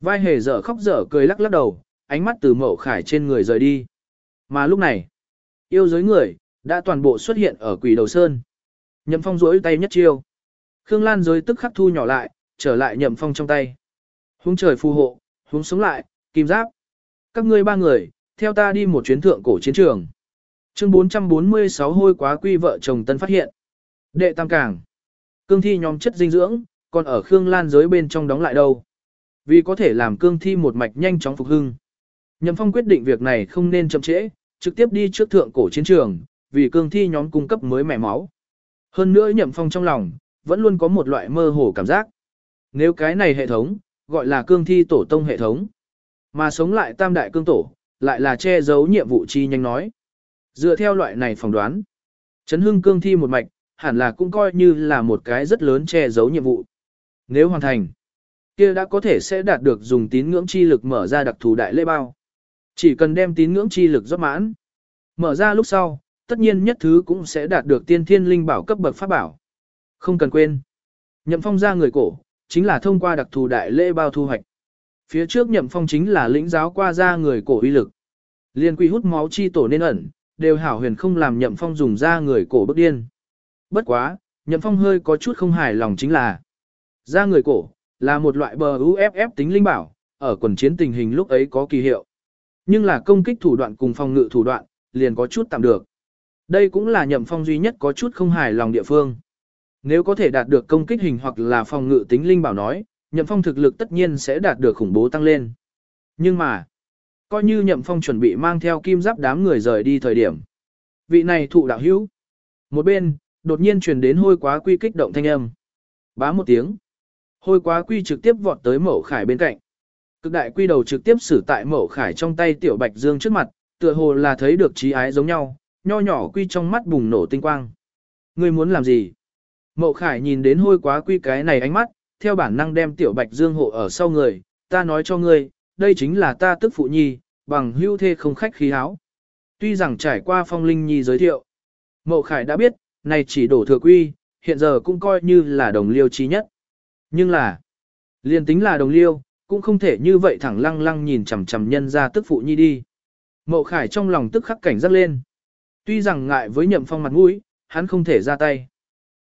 Vai hề dở khóc dở cười lắc lắc đầu, ánh mắt từ Mậu Khải trên người rời đi. Mà lúc này, yêu giới người, đã toàn bộ xuất hiện ở quỷ đầu sơn. Nhậm phong rỗi tay nhất chiêu. Khương Lan giới tức khắc thu nhỏ lại, trở lại nhậm phong trong tay. Hướng trời phù hộ, hướng sống lại, kim giáp. Các ngươi ba người, theo ta đi một chuyến thượng cổ chiến trường. Chương 446 hôi quá quy vợ chồng tân phát hiện. Đệ tam cảng. Cương thi nhóm chất dinh dưỡng, còn ở Khương Lan giới bên trong đóng lại đâu. Vì có thể làm cương thi một mạch nhanh chóng phục hưng. Nhậm Phong quyết định việc này không nên chậm trễ, trực tiếp đi trước thượng cổ chiến trường, vì cương thi nhóm cung cấp mới mẻ máu. Hơn nữa Nhậm Phong trong lòng, vẫn luôn có một loại mơ hồ cảm giác. Nếu cái này hệ thống, gọi là cương thi tổ tông hệ thống, mà sống lại tam đại cương tổ, lại là che giấu nhiệm vụ chi nhanh nói. Dựa theo loại này phỏng đoán, chấn hưng cương thi một mạch, hẳn là cũng coi như là một cái rất lớn che giấu nhiệm vụ. Nếu hoàn thành, kia đã có thể sẽ đạt được dùng tín ngưỡng chi lực mở ra đặc thù đại lễ bao. Chỉ cần đem tín ngưỡng chi lực rót mãn. Mở ra lúc sau, tất nhiên nhất thứ cũng sẽ đạt được tiên thiên linh bảo cấp bậc pháp bảo. Không cần quên. Nhậm phong ra người cổ, chính là thông qua đặc thù đại lễ bao thu hoạch. Phía trước nhậm phong chính là lĩnh giáo qua ra người cổ uy lực. Liên quy hút máu chi tổ nên ẩn, đều hảo huyền không làm nhậm phong dùng ra người cổ bức điên. Bất quá, nhậm phong hơi có chút không hài lòng chính là ra người cổ, là một loại bờ UFF tính linh bảo, ở quần chiến tình hình lúc ấy có kỳ hiệu. Nhưng là công kích thủ đoạn cùng phòng ngự thủ đoạn, liền có chút tạm được. Đây cũng là nhậm phong duy nhất có chút không hài lòng địa phương. Nếu có thể đạt được công kích hình hoặc là phòng ngự tính linh bảo nói, nhậm phong thực lực tất nhiên sẽ đạt được khủng bố tăng lên. Nhưng mà, coi như nhậm phong chuẩn bị mang theo kim giáp đám người rời đi thời điểm. Vị này thụ đạo hữu. Một bên, đột nhiên truyền đến hôi quá quy kích động thanh âm. Bá một tiếng. Hôi quá quy trực tiếp vọt tới mẫu khải bên cạnh. Cực đại quy đầu trực tiếp xử tại mẫu khải trong tay tiểu bạch dương trước mặt, tựa hồ là thấy được trí ái giống nhau, nho nhỏ quy trong mắt bùng nổ tinh quang. Ngươi muốn làm gì? Mậu khải nhìn đến hôi quá quy cái này ánh mắt, theo bản năng đem tiểu bạch dương hộ ở sau người, ta nói cho ngươi, đây chính là ta tức phụ nhi, bằng hưu thê không khách khí áo. Tuy rằng trải qua phong linh nhi giới thiệu, Mậu khải đã biết, này chỉ đổ thừa quy, hiện giờ cũng coi như là đồng liêu trí nhất. Nhưng là, liền tính là đồng liêu, cũng không thể như vậy thẳng lăng lăng nhìn chằm chằm nhân ra tức phụ nhi đi. Mậu khải trong lòng tức khắc cảnh giác lên. Tuy rằng ngại với nhậm phong mặt mũi, hắn không thể ra tay.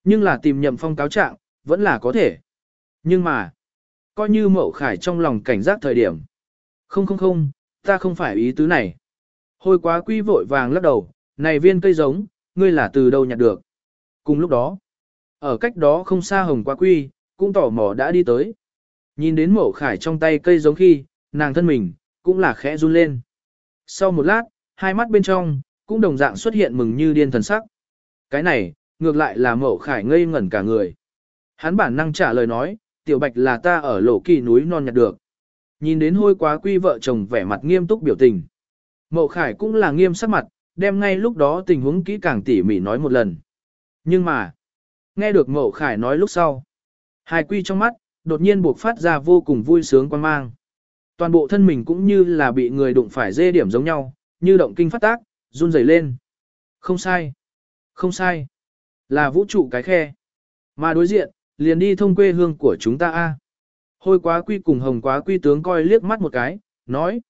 Nhưng là tìm nhậm phong cáo trạng, vẫn là có thể. Nhưng mà, coi như mậu khải trong lòng cảnh giác thời điểm. Không không không, ta không phải ý tứ này. Hồi quá quy vội vàng lắc đầu, này viên cây giống, ngươi là từ đâu nhặt được. Cùng lúc đó, ở cách đó không xa hồng quá quy, cũng tỏ mò đã đi tới. Nhìn đến mậu khải trong tay cây giống khi, nàng thân mình, cũng là khẽ run lên. Sau một lát, hai mắt bên trong, cũng đồng dạng xuất hiện mừng như điên thần sắc. Cái này, ngược lại là mậu khải ngây ngẩn cả người. Hắn bản năng trả lời nói, tiểu bạch là ta ở lỗ kỳ núi non nhặt được. Nhìn đến hôi quá quy vợ chồng vẻ mặt nghiêm túc biểu tình. Mậu khải cũng là nghiêm sắc mặt, đem ngay lúc đó tình huống kỹ càng tỉ mỉ nói một lần. Nhưng mà, nghe được mậu khải nói lúc sau. Hai quy trong mắt, đột nhiên buộc phát ra vô cùng vui sướng quan mang. Toàn bộ thân mình cũng như là bị người đụng phải dê điểm giống nhau, như động kinh phát tác, run rẩy lên. Không sai. Không sai. Là vũ trụ cái khe. Mà đối diện, liền đi thông quê hương của chúng ta a. Hôi quá quy cùng hồng quá quy tướng coi liếc mắt một cái, nói.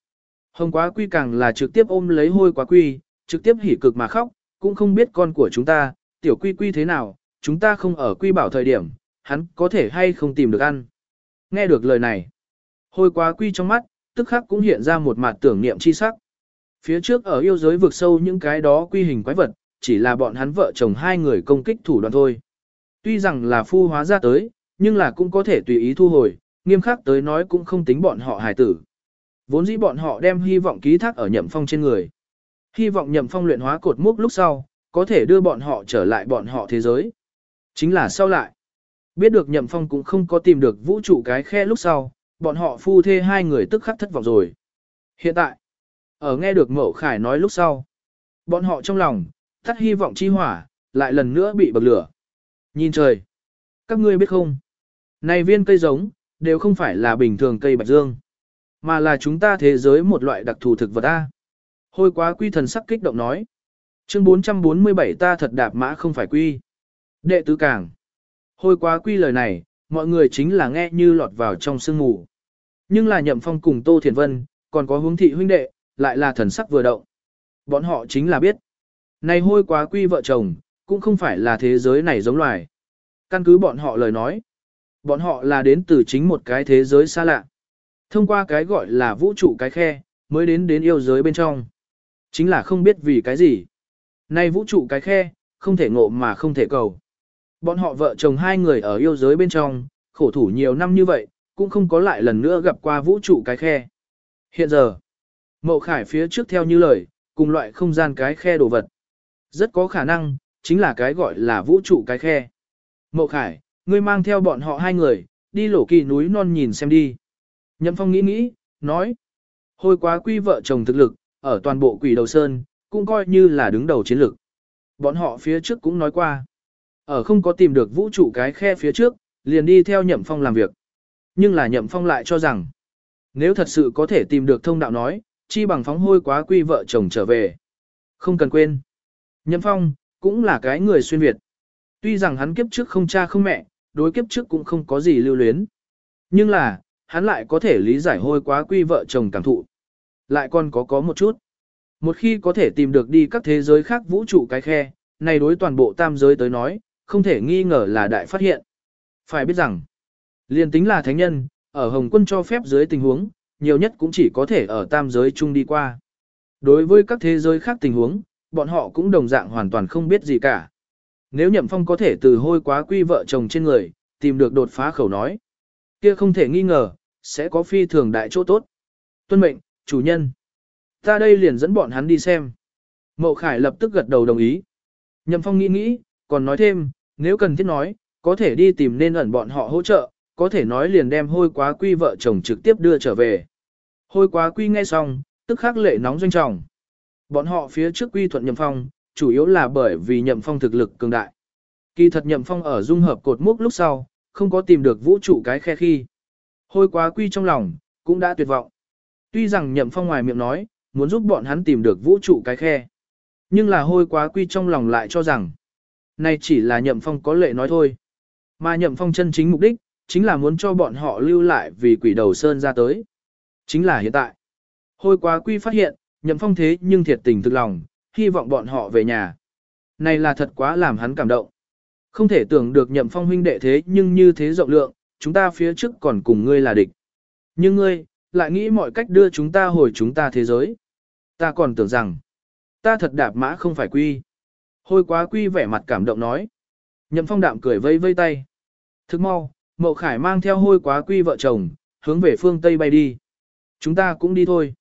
Hồng quá quy càng là trực tiếp ôm lấy hôi quá quy, trực tiếp hỉ cực mà khóc, cũng không biết con của chúng ta, tiểu quy quy thế nào, chúng ta không ở quy bảo thời điểm, hắn có thể hay không tìm được ăn. Nghe được lời này, hôi quá quy trong mắt, tức khắc cũng hiện ra một mặt tưởng niệm chi sắc. Phía trước ở yêu giới vực sâu những cái đó quy hình quái vật, chỉ là bọn hắn vợ chồng hai người công kích thủ đoạn thôi. Tuy rằng là phu hóa ra tới, nhưng là cũng có thể tùy ý thu hồi, nghiêm khắc tới nói cũng không tính bọn họ hài tử. Vốn dĩ bọn họ đem hy vọng ký thác ở nhậm phong trên người. Hy vọng nhậm phong luyện hóa cột mốc lúc sau, có thể đưa bọn họ trở lại bọn họ thế giới. Chính là sau lại. Biết được nhậm phong cũng không có tìm được vũ trụ cái khe lúc sau, bọn họ phu thê hai người tức khắc thất vọng rồi. Hiện tại, ở nghe được mậu khải nói lúc sau, bọn họ trong lòng, thắt hy vọng chi hỏa, lại lần nữa bị bậc lửa. Nhìn trời, các ngươi biết không? Này viên cây giống, đều không phải là bình thường cây bạch dương, mà là chúng ta thế giới một loại đặc thù thực vật A. Hôi quá quy thần sắc kích động nói. Chương 447 ta thật đạp mã không phải quy. Đệ tứ càng. Hôi quá quy lời này, mọi người chính là nghe như lọt vào trong sương mù. Nhưng là nhậm phong cùng Tô Thiền Vân, còn có hướng thị huynh đệ, lại là thần sắc vừa động. Bọn họ chính là biết. Này hôi quá quy vợ chồng, cũng không phải là thế giới này giống loài. Căn cứ bọn họ lời nói. Bọn họ là đến từ chính một cái thế giới xa lạ. Thông qua cái gọi là vũ trụ cái khe, mới đến đến yêu giới bên trong. Chính là không biết vì cái gì. Này vũ trụ cái khe, không thể ngộ mà không thể cầu. Bọn họ vợ chồng hai người ở yêu giới bên trong, khổ thủ nhiều năm như vậy, cũng không có lại lần nữa gặp qua vũ trụ cái khe. Hiện giờ, mậu khải phía trước theo như lời, cùng loại không gian cái khe đồ vật. Rất có khả năng, chính là cái gọi là vũ trụ cái khe. Mậu khải, ngươi mang theo bọn họ hai người, đi lổ kỳ núi non nhìn xem đi. Nhậm phong nghĩ nghĩ, nói. Hồi quá quy vợ chồng thực lực, ở toàn bộ quỷ đầu sơn, cũng coi như là đứng đầu chiến lược. Bọn họ phía trước cũng nói qua. Ở không có tìm được vũ trụ cái khe phía trước, liền đi theo nhậm phong làm việc. Nhưng là nhậm phong lại cho rằng, nếu thật sự có thể tìm được thông đạo nói, chi bằng phóng hôi quá quy vợ chồng trở về. Không cần quên. Nhậm phong, cũng là cái người xuyên Việt. Tuy rằng hắn kiếp trước không cha không mẹ, đối kiếp trước cũng không có gì lưu luyến. Nhưng là, hắn lại có thể lý giải hôi quá quy vợ chồng cảm thụ. Lại còn có có một chút. Một khi có thể tìm được đi các thế giới khác vũ trụ cái khe, này đối toàn bộ tam giới tới nói, không thể nghi ngờ là đại phát hiện. Phải biết rằng, liền tính là thánh nhân, ở Hồng quân cho phép dưới tình huống, nhiều nhất cũng chỉ có thể ở tam giới chung đi qua. Đối với các thế giới khác tình huống, bọn họ cũng đồng dạng hoàn toàn không biết gì cả. Nếu Nhậm Phong có thể từ hôi quá quy vợ chồng trên người, tìm được đột phá khẩu nói, kia không thể nghi ngờ, sẽ có phi thường đại chỗ tốt. Tuân mệnh, chủ nhân. Ta đây liền dẫn bọn hắn đi xem. Mậu Khải lập tức gật đầu đồng ý. Nhậm Phong nghĩ nghĩ, còn nói thêm, nếu cần thiết nói, có thể đi tìm nên ẩn bọn họ hỗ trợ, có thể nói liền đem hôi quá quy vợ chồng trực tiếp đưa trở về. Hôi quá quy nghe xong, tức khắc lệ nóng doanh trọng. Bọn họ phía trước quy thuận Nhậm Phong, chủ yếu là bởi vì Nhậm Phong thực lực cường đại. Kỳ thật Nhậm Phong ở dung hợp cột mốc lúc sau, không có tìm được vũ trụ cái khe khi. Hôi quá quy trong lòng, cũng đã tuyệt vọng. Tuy rằng Nhậm Phong ngoài miệng nói, muốn giúp bọn hắn tìm được vũ trụ cái khe. Nhưng là hôi quá quy trong lòng lại cho rằng, nay chỉ là nhậm phong có lệ nói thôi. Mà nhậm phong chân chính mục đích, chính là muốn cho bọn họ lưu lại vì quỷ đầu sơn ra tới. Chính là hiện tại. Hôi quá quy phát hiện, nhậm phong thế nhưng thiệt tình thực lòng, hy vọng bọn họ về nhà. Này là thật quá làm hắn cảm động. Không thể tưởng được nhậm phong huynh đệ thế nhưng như thế rộng lượng, chúng ta phía trước còn cùng ngươi là địch. Nhưng ngươi, lại nghĩ mọi cách đưa chúng ta hồi chúng ta thế giới. Ta còn tưởng rằng, ta thật đạp mã không phải quy. Hôi quá quy vẻ mặt cảm động nói. Nhậm phong đạm cười vây vây tay. Thức mau, mậu khải mang theo hôi quá quy vợ chồng, hướng về phương Tây bay đi. Chúng ta cũng đi thôi.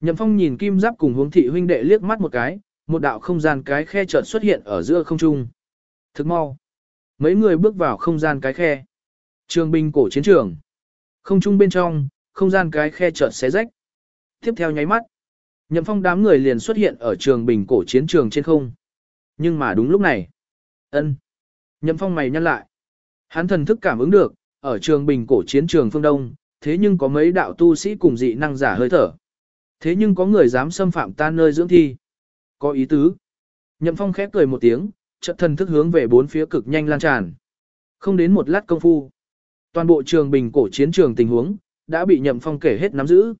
Nhậm phong nhìn kim giáp cùng hướng thị huynh đệ liếc mắt một cái, một đạo không gian cái khe chợt xuất hiện ở giữa không trung. Thức mau. Mấy người bước vào không gian cái khe. Trường binh cổ chiến trường. Không trung bên trong, không gian cái khe chợt xé rách. Tiếp theo nháy mắt. Nhậm phong đám người liền xuất hiện ở trường bình cổ chiến trường trên không. Nhưng mà đúng lúc này. ân Nhậm phong mày nhăn lại. Hắn thần thức cảm ứng được, ở trường bình cổ chiến trường phương Đông, thế nhưng có mấy đạo tu sĩ cùng dị năng giả hơi thở. Thế nhưng có người dám xâm phạm ta nơi dưỡng thi. Có ý tứ. Nhậm phong khép cười một tiếng, chợt thần thức hướng về bốn phía cực nhanh lan tràn. Không đến một lát công phu. Toàn bộ trường bình cổ chiến trường tình huống, đã bị nhậm phong kể hết nắm giữ.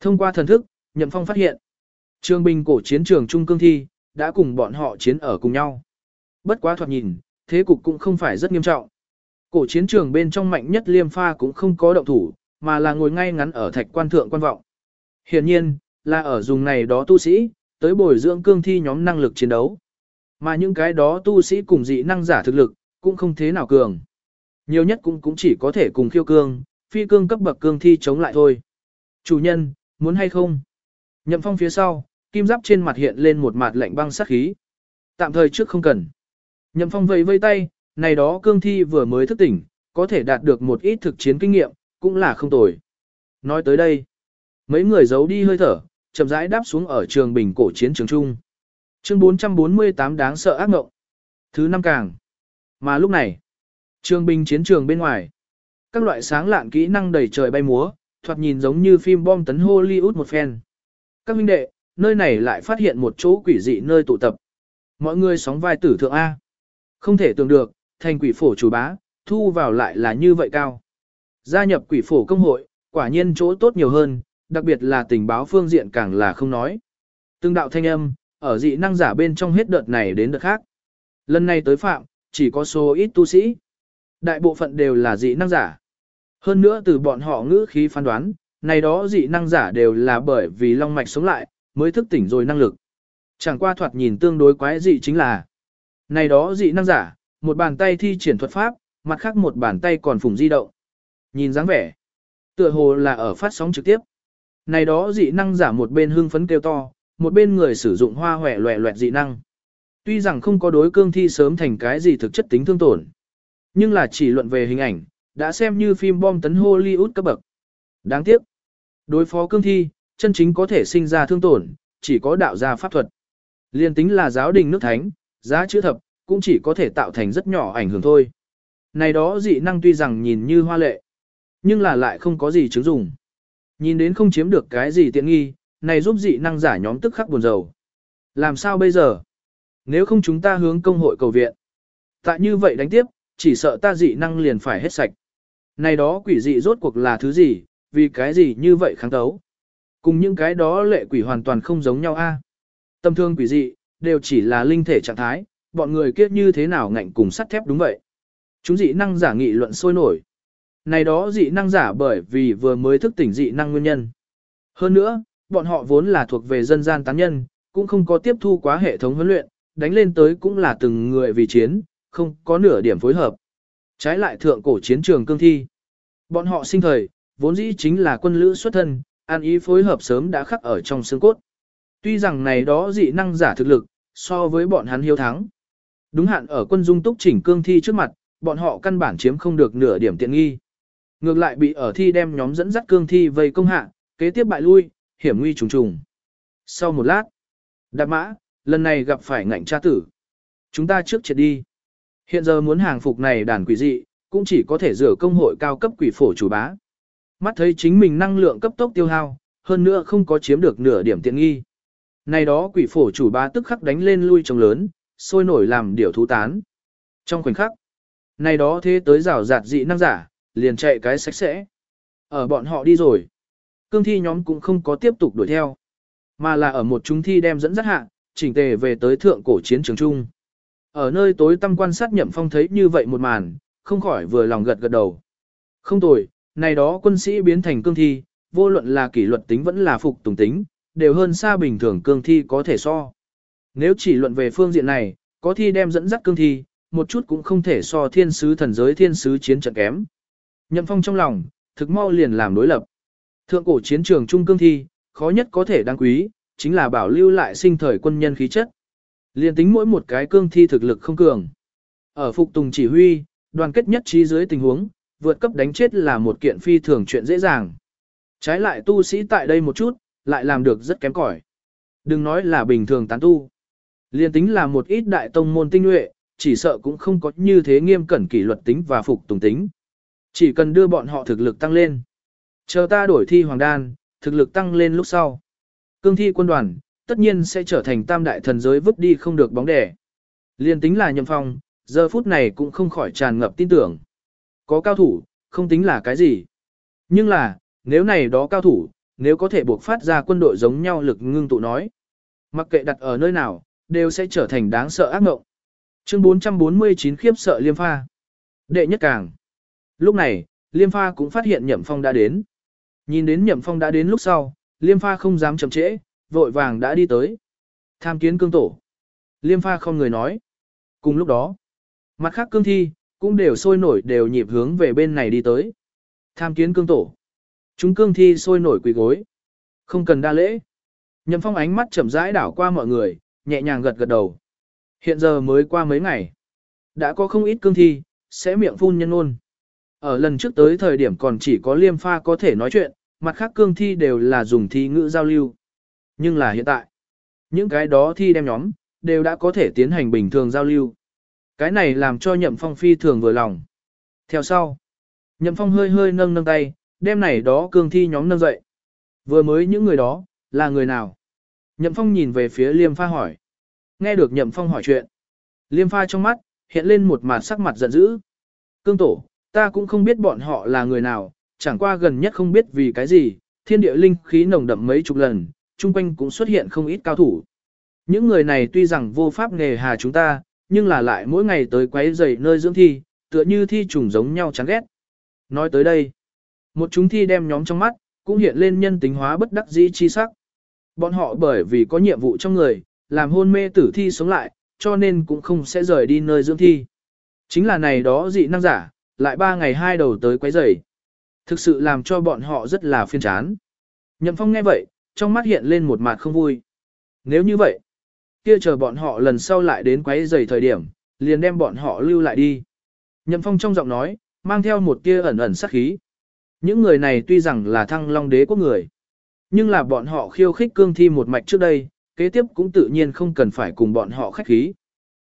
Thông qua thần thức, nhậm phong phát hiện. Trường bình cổ chiến trường trung cương thi, đã cùng bọn họ chiến ở cùng nhau. Bất quá thoạt nhìn, thế cục cũng không phải rất nghiêm trọng. Cổ chiến trường bên trong mạnh nhất liêm pha cũng không có động thủ, mà là ngồi ngay ngắn ở thạch quan thượng quan vọng. Hiển nhiên, là ở dùng này đó tu sĩ, tới bồi dưỡng cương thi nhóm năng lực chiến đấu. Mà những cái đó tu sĩ cùng dị năng giả thực lực, cũng không thế nào cường. Nhiều nhất cũng cũng chỉ có thể cùng khiêu cương, phi cương cấp bậc cương thi chống lại thôi. Chủ nhân, muốn hay không? Nhậm phong phía sau, kim giáp trên mặt hiện lên một mặt lạnh băng sát khí. Tạm thời trước không cần. Nhậm phong vẫy vây tay, này đó cương thi vừa mới thức tỉnh, có thể đạt được một ít thực chiến kinh nghiệm, cũng là không tồi. Nói tới đây, mấy người giấu đi hơi thở, chậm rãi đáp xuống ở trường bình cổ chiến trường trung. Chương 448 đáng sợ ác ngộng. Thứ năm càng. Mà lúc này, trường bình chiến trường bên ngoài, các loại sáng lạn kỹ năng đầy trời bay múa, thoạt nhìn giống như phim bom tấn Hollywood một phen. Các huynh đệ, nơi này lại phát hiện một chỗ quỷ dị nơi tụ tập. Mọi người sóng vai tử thượng A. Không thể tưởng được, thành quỷ phổ chủ bá, thu vào lại là như vậy cao. Gia nhập quỷ phổ công hội, quả nhiên chỗ tốt nhiều hơn, đặc biệt là tình báo phương diện càng là không nói. Từng đạo thanh âm, ở dị năng giả bên trong hết đợt này đến đợt khác. Lần này tới phạm, chỉ có số ít tu sĩ. Đại bộ phận đều là dị năng giả. Hơn nữa từ bọn họ ngữ khí phán đoán, này đó dị năng giả đều là bởi vì long mạch sống lại, mới thức tỉnh rồi năng lực. Chẳng qua thoạt nhìn tương đối quái dị chính là này đó dị năng giả, một bàn tay thi triển thuật pháp, mặt khác một bàn tay còn phùng di động. Nhìn dáng vẻ, tựa hồ là ở phát sóng trực tiếp. Này đó dị năng giả một bên hưng phấn kêu to, một bên người sử dụng hoa hòe loẹ loẹt dị năng. Tuy rằng không có đối cương thi sớm thành cái gì thực chất tính thương tổn, nhưng là chỉ luận về hình ảnh, đã xem như phim bom tấn Hollywood cấp bậc. Đáng tiếc, đối phó cương thi, chân chính có thể sinh ra thương tổn, chỉ có đạo gia pháp thuật. Liên tính là giáo đình nước thánh, giá chữ thập, cũng chỉ có thể tạo thành rất nhỏ ảnh hưởng thôi. Này đó dị năng tuy rằng nhìn như hoa lệ, nhưng là lại không có gì chứng dụng. Nhìn đến không chiếm được cái gì tiện nghi, này giúp dị năng giả nhóm tức khắc buồn rầu. Làm sao bây giờ? Nếu không chúng ta hướng công hội cầu viện. Tại như vậy đánh tiếp, chỉ sợ ta dị năng liền phải hết sạch. Này đó quỷ dị rốt cuộc là thứ gì, vì cái gì như vậy kháng tấu. Cùng những cái đó lệ quỷ hoàn toàn không giống nhau a. Tâm thương quỷ dị, đều chỉ là linh thể trạng thái, bọn người kiếp như thế nào ngạnh cùng sắt thép đúng vậy. Chúng dị năng giả nghị luận sôi nổi. Này đó dị năng giả bởi vì vừa mới thức tỉnh dị năng nguyên nhân. Hơn nữa, bọn họ vốn là thuộc về dân gian tán nhân, cũng không có tiếp thu quá hệ thống huấn luyện, đánh lên tới cũng là từng người vì chiến, không có nửa điểm phối hợp. Trái lại thượng cổ chiến trường cương thi. Bọn họ sinh thời, vốn dĩ chính là quân lữ xuất thân, an ý phối hợp sớm đã khắc ở trong xương cốt. Tuy rằng này đó dị năng giả thực lực, so với bọn hắn hiếu thắng. Đúng hạn ở quân dung túc chỉnh cương thi trước mặt, bọn họ căn bản chiếm không được nửa điểm tiện nghi. Ngược lại bị ở thi đem nhóm dẫn dắt cương thi vây công hạ, kế tiếp bại lui, hiểm nguy trùng trùng. Sau một lát, đạp mã, lần này gặp phải ngạnh tra tử. Chúng ta trước triệt đi. Hiện giờ muốn hàng phục này đàn quỷ dị, cũng chỉ có thể rửa công hội cao cấp quỷ phổ chủ bá. Mắt thấy chính mình năng lượng cấp tốc tiêu hao, hơn nữa không có chiếm được nửa điểm tiện nghi. Này đó quỷ phổ chủ ba tức khắc đánh lên lui trồng lớn, sôi nổi làm điều thú tán. Trong khoảnh khắc, này đó thế tới rào rạt dị năng giả, liền chạy cái sạch sẽ. Ở bọn họ đi rồi. Cương thi nhóm cũng không có tiếp tục đuổi theo. Mà là ở một chúng thi đem dẫn dắt hạ, chỉnh tề về tới thượng cổ chiến trường trung. Ở nơi tối tâm quan sát nhậm phong thấy như vậy một màn, không khỏi vừa lòng gật gật đầu. Không tồi, này đó quân sĩ biến thành cương thi, vô luận là kỷ luật tính vẫn là phục tùng tính, đều hơn xa bình thường cương thi có thể so. Nếu chỉ luận về phương diện này, có thi đem dẫn dắt cương thi, một chút cũng không thể so thiên sứ thần giới thiên sứ chiến trận kém. Nhậm phong trong lòng, thực mau liền làm đối lập. Thượng cổ chiến trường trung cương thi, khó nhất có thể đáng quý, chính là bảo lưu lại sinh thời quân nhân khí chất. Liên tính mỗi một cái cương thi thực lực không cường. Ở phục tùng chỉ huy, đoàn kết nhất trí dưới tình huống, vượt cấp đánh chết là một kiện phi thường chuyện dễ dàng. Trái lại tu sĩ tại đây một chút, lại làm được rất kém cỏi. Đừng nói là bình thường tán tu. Liên tính là một ít đại tông môn tinh nhuệ, chỉ sợ cũng không có như thế nghiêm cẩn kỷ luật tính và phục tùng tính. Chỉ cần đưa bọn họ thực lực tăng lên. Chờ ta đổi thi hoàng đan, thực lực tăng lên lúc sau. cương thi quân đoàn, tất nhiên sẽ trở thành tam đại thần giới vứt đi không được bóng đẻ. Liên tính là nhầm phong, giờ phút này cũng không khỏi tràn ngập tin tưởng. Có cao thủ, không tính là cái gì. Nhưng là, nếu này đó cao thủ, nếu có thể buộc phát ra quân đội giống nhau lực ngưng tụ nói. Mặc kệ đặt ở nơi nào, đều sẽ trở thành đáng sợ ác mộng. Chương 449 khiếp sợ liêm pha. Đệ nhất càng. Lúc này, liêm pha cũng phát hiện nhậm phong đã đến. Nhìn đến nhậm phong đã đến lúc sau, liêm pha không dám chậm trễ, vội vàng đã đi tới. Tham kiến cương tổ. Liêm pha không người nói. Cùng lúc đó, mặt khác cương thi, cũng đều sôi nổi đều nhịp hướng về bên này đi tới. Tham kiến cương tổ. Chúng cương thi sôi nổi quỳ gối. Không cần đa lễ. Nhậm phong ánh mắt chậm rãi đảo qua mọi người, nhẹ nhàng gật gật đầu. Hiện giờ mới qua mấy ngày. Đã có không ít cương thi, sẽ miệng phun nhân ôn. Ở lần trước tới thời điểm còn chỉ có liêm pha có thể nói chuyện, mặt khác cương thi đều là dùng thi ngữ giao lưu. Nhưng là hiện tại, những cái đó thi đem nhóm, đều đã có thể tiến hành bình thường giao lưu. Cái này làm cho nhậm phong phi thường vừa lòng. Theo sau, nhậm phong hơi hơi nâng nâng tay, đem này đó cương thi nhóm nâng dậy. Vừa mới những người đó, là người nào? Nhậm phong nhìn về phía liêm pha hỏi. Nghe được nhậm phong hỏi chuyện. Liêm pha trong mắt, hiện lên một mặt sắc mặt giận dữ. Cương tổ, ta cũng không biết bọn họ là người nào, chẳng qua gần nhất không biết vì cái gì, thiên địa linh khí nồng đậm mấy chục lần, chung quanh cũng xuất hiện không ít cao thủ. Những người này tuy rằng vô pháp nghề hà chúng ta, nhưng là lại mỗi ngày tới quấy rầy nơi dưỡng thi, tựa như thi trùng giống nhau chán ghét. Nói tới đây, một chúng thi đem nhóm trong mắt, cũng hiện lên nhân tính hóa bất đắc dĩ chi sắc. Bọn họ bởi vì có nhiệm vụ trong người, làm hôn mê tử thi sống lại, cho nên cũng không sẽ rời đi nơi dưỡng thi. Chính là này đó dị năng giả, lại ba ngày hai đầu tới quấy rầy. Thực sự làm cho bọn họ rất là phiên chán. Nhậm Phong nghe vậy, trong mắt hiện lên một mặt không vui. Nếu như vậy, kia chờ bọn họ lần sau lại đến quấy rầy thời điểm, liền đem bọn họ lưu lại đi. Nhậm Phong trong giọng nói, mang theo một tia ẩn ẩn sát khí. Những người này tuy rằng là thăng long đế quốc người, nhưng là bọn họ khiêu khích cương thi một mạch trước đây, kế tiếp cũng tự nhiên không cần phải cùng bọn họ khách khí.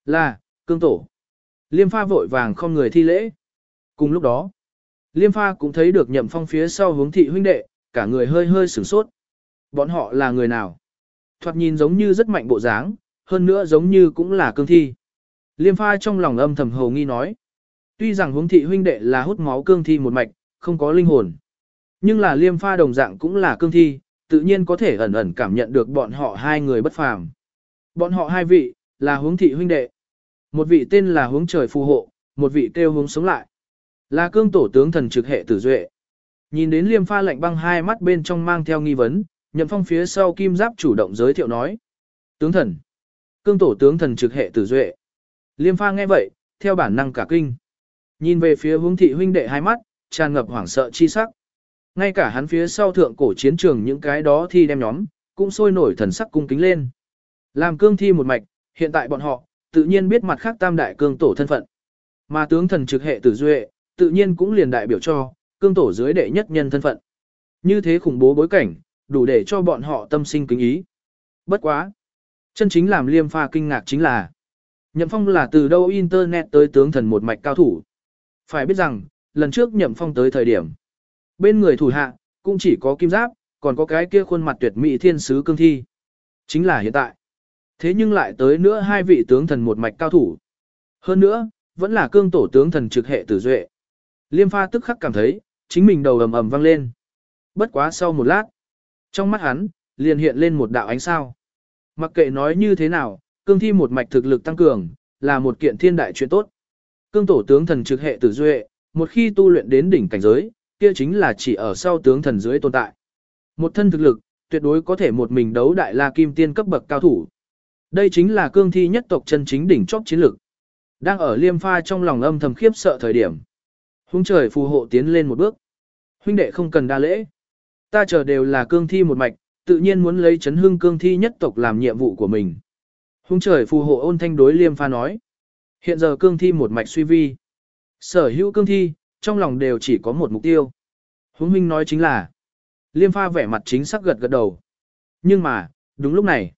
Là, cương tổ. Liêm pha vội vàng không người thi lễ. Cùng lúc đó, Liêm pha cũng thấy được nhậm phong phía sau hướng thị huynh đệ, cả người hơi hơi sửng sốt. Bọn họ là người nào? Thoạt nhìn giống như rất mạnh bộ dáng, hơn nữa giống như cũng là cương thi. Liêm pha trong lòng âm thầm hầu nghi nói. Tuy rằng hướng thị huynh đệ là hút máu cương thi một mạch, không có linh hồn. Nhưng là liêm pha đồng dạng cũng là cương thi, tự nhiên có thể ẩn ẩn cảm nhận được bọn họ hai người bất phàm. Bọn họ hai vị, là hướng thị huynh đệ. Một vị tên là hướng trời phù hộ, một vị kêu hướng sống lại. Là cương tổ tướng thần trực hệ tử duệ. Nhìn đến liêm pha lạnh băng hai mắt bên trong mang theo nghi vấn, nhậm phong phía sau kim giáp chủ động giới thiệu nói. Tướng thần. Cương tổ tướng thần trực hệ tử duệ. Liêm pha nghe vậy, theo bản năng cả kinh. Nhìn về phía hướng thị huynh đệ hai mắt, tràn ngập hoảng sợ chi sắc. Ngay cả hắn phía sau thượng cổ chiến trường những cái đó thi đem nhóm, cũng sôi nổi thần sắc cung kính lên. Làm cương thi một mạch, hiện tại bọn họ, tự nhiên biết mặt khác tam đại cương tổ thân phận. Mà tướng thần trực hệ tử duệ, tự nhiên cũng liền đại biểu cho, cương tổ dưới đệ nhất nhân thân phận. Như thế khủng bố bối cảnh, đủ để cho bọn họ tâm sinh kính ý. Bất quá. Chân chính làm liêm pha kinh ngạc chính là, Nhậm Phong là từ đâu Internet tới tướng thần một mạch cao thủ. Phải biết rằng, lần trước Nhậm Phong tới thời điểm, bên người thủ hạ, cũng chỉ có kim giáp, còn có cái kia khuôn mặt tuyệt mỹ thiên sứ cương thi. Chính là hiện tại. Thế nhưng lại tới nữa hai vị tướng thần một mạch cao thủ. Hơn nữa, vẫn là cương tổ tướng thần trực hệ tử duệ. Liêm pha tức khắc cảm thấy, chính mình đầu ầm ầm vang lên. Bất quá sau một lát, trong mắt hắn, liền hiện lên một đạo ánh sao. Mặc kệ nói như thế nào, cương thi một mạch thực lực tăng cường, là một kiện thiên đại chuyện tốt. Cương tổ tướng thần trực hệ tử duệ, một khi tu luyện đến đỉnh cảnh giới, kia chính là chỉ ở sau tướng thần dưới tồn tại. Một thân thực lực, tuyệt đối có thể một mình đấu đại la kim tiên cấp bậc cao thủ. Đây chính là cương thi nhất tộc chân chính đỉnh chóp chiến lực. Đang ở liêm pha trong lòng âm thầm khiếp sợ thời điểm. Hung trời phù hộ tiến lên một bước. Huynh đệ không cần đa lễ. Ta chờ đều là cương thi một mạch, tự nhiên muốn lấy chấn hưng cương thi nhất tộc làm nhiệm vụ của mình. Hung trời phù hộ ôn thanh đối liêm pha nói. Hiện giờ cương thi một mạch suy vi. Sở hữu cương thi, trong lòng đều chỉ có một mục tiêu. Hùng huynh nói chính là. Liêm pha vẻ mặt chính xác gật gật đầu. Nhưng mà, đúng lúc này.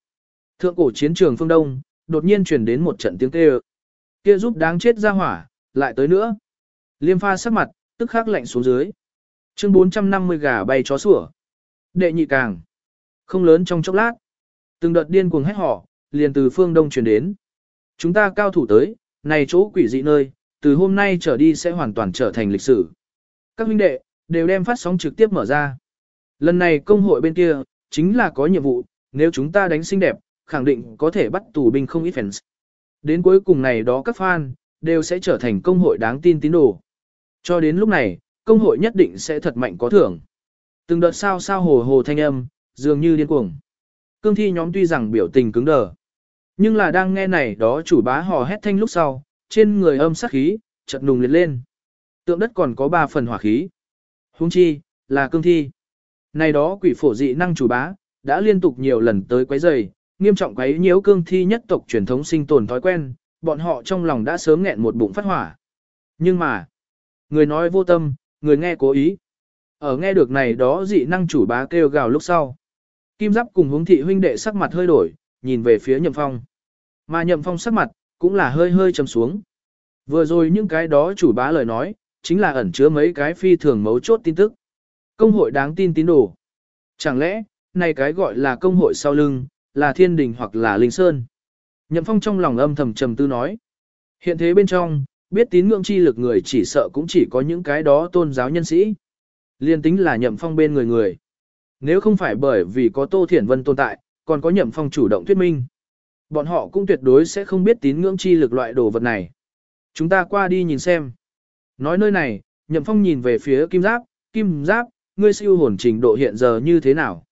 Thượng cổ chiến trường phương Đông, đột nhiên truyền đến một trận tiếng kêu. Kia giúp đáng chết ra hỏa, lại tới nữa. Liêm pha sắc mặt, tức khắc lạnh xuống dưới. Chương 450 gà bay chó sủa. Đệ nhị càng. Không lớn trong chốc lát. Từng đợt điên cuồng hét họ, liền từ phương đông truyền đến. Chúng ta cao thủ tới, này chỗ quỷ dị nơi, từ hôm nay trở đi sẽ hoàn toàn trở thành lịch sử. Các huynh đệ, đều đem phát sóng trực tiếp mở ra. Lần này công hội bên kia, chính là có nhiệm vụ, nếu chúng ta đánh xinh đẹp, khẳng định có thể bắt tù binh không ít fans. Đến cuối cùng này đó các fan, đều sẽ trở thành công hội đáng tin tín đồ. Cho đến lúc này, công hội nhất định sẽ thật mạnh có thưởng. Từng đợt sao sao hồ hồ thanh âm, dường như điên cuồng. Cương thi nhóm tuy rằng biểu tình cứng đờ, nhưng là đang nghe này đó chủ bá hò hét thanh lúc sau, trên người âm sát khí, chợt nùng liệt lên. Tượng đất còn có ba phần hỏa khí. Hung chi, là cương thi. Này đó quỷ phổ dị năng chủ bá, đã liên tục nhiều lần tới quấy rầy, nghiêm trọng quấy nhiễu cương thi nhất tộc truyền thống sinh tồn thói quen, bọn họ trong lòng đã sớm nghẹn một bụng phát hỏa. Nhưng mà, người nói vô tâm, người nghe cố ý. Ở nghe được này đó dị năng chủ bá kêu gào lúc sau. Kim Giáp cùng hướng thị huynh đệ sắc mặt hơi đổi, nhìn về phía Nhậm Phong. Mà Nhậm Phong sắc mặt, cũng là hơi hơi trầm xuống. Vừa rồi những cái đó chủ bá lời nói, chính là ẩn chứa mấy cái phi thường mấu chốt tin tức. Công hội đáng tin tín đồ. Chẳng lẽ, này cái gọi là công hội sau lưng, là thiên đình hoặc là linh sơn. Nhậm Phong trong lòng âm thầm trầm tư nói. Hiện thế bên trong, biết tín ngưỡng chi lực người chỉ sợ cũng chỉ có những cái đó tôn giáo nhân sĩ. Liên tính là Nhậm Phong bên người người. Nếu không phải bởi vì có Tô Thiển Vân tồn tại, còn có Nhậm Phong chủ động thuyết minh. Bọn họ cũng tuyệt đối sẽ không biết tín ngưỡng chi lực loại đồ vật này. Chúng ta qua đi nhìn xem. Nói nơi này, Nhậm Phong nhìn về phía Kim Giáp, Kim Giáp, ngươi siêu hồn trình độ hiện giờ như thế nào?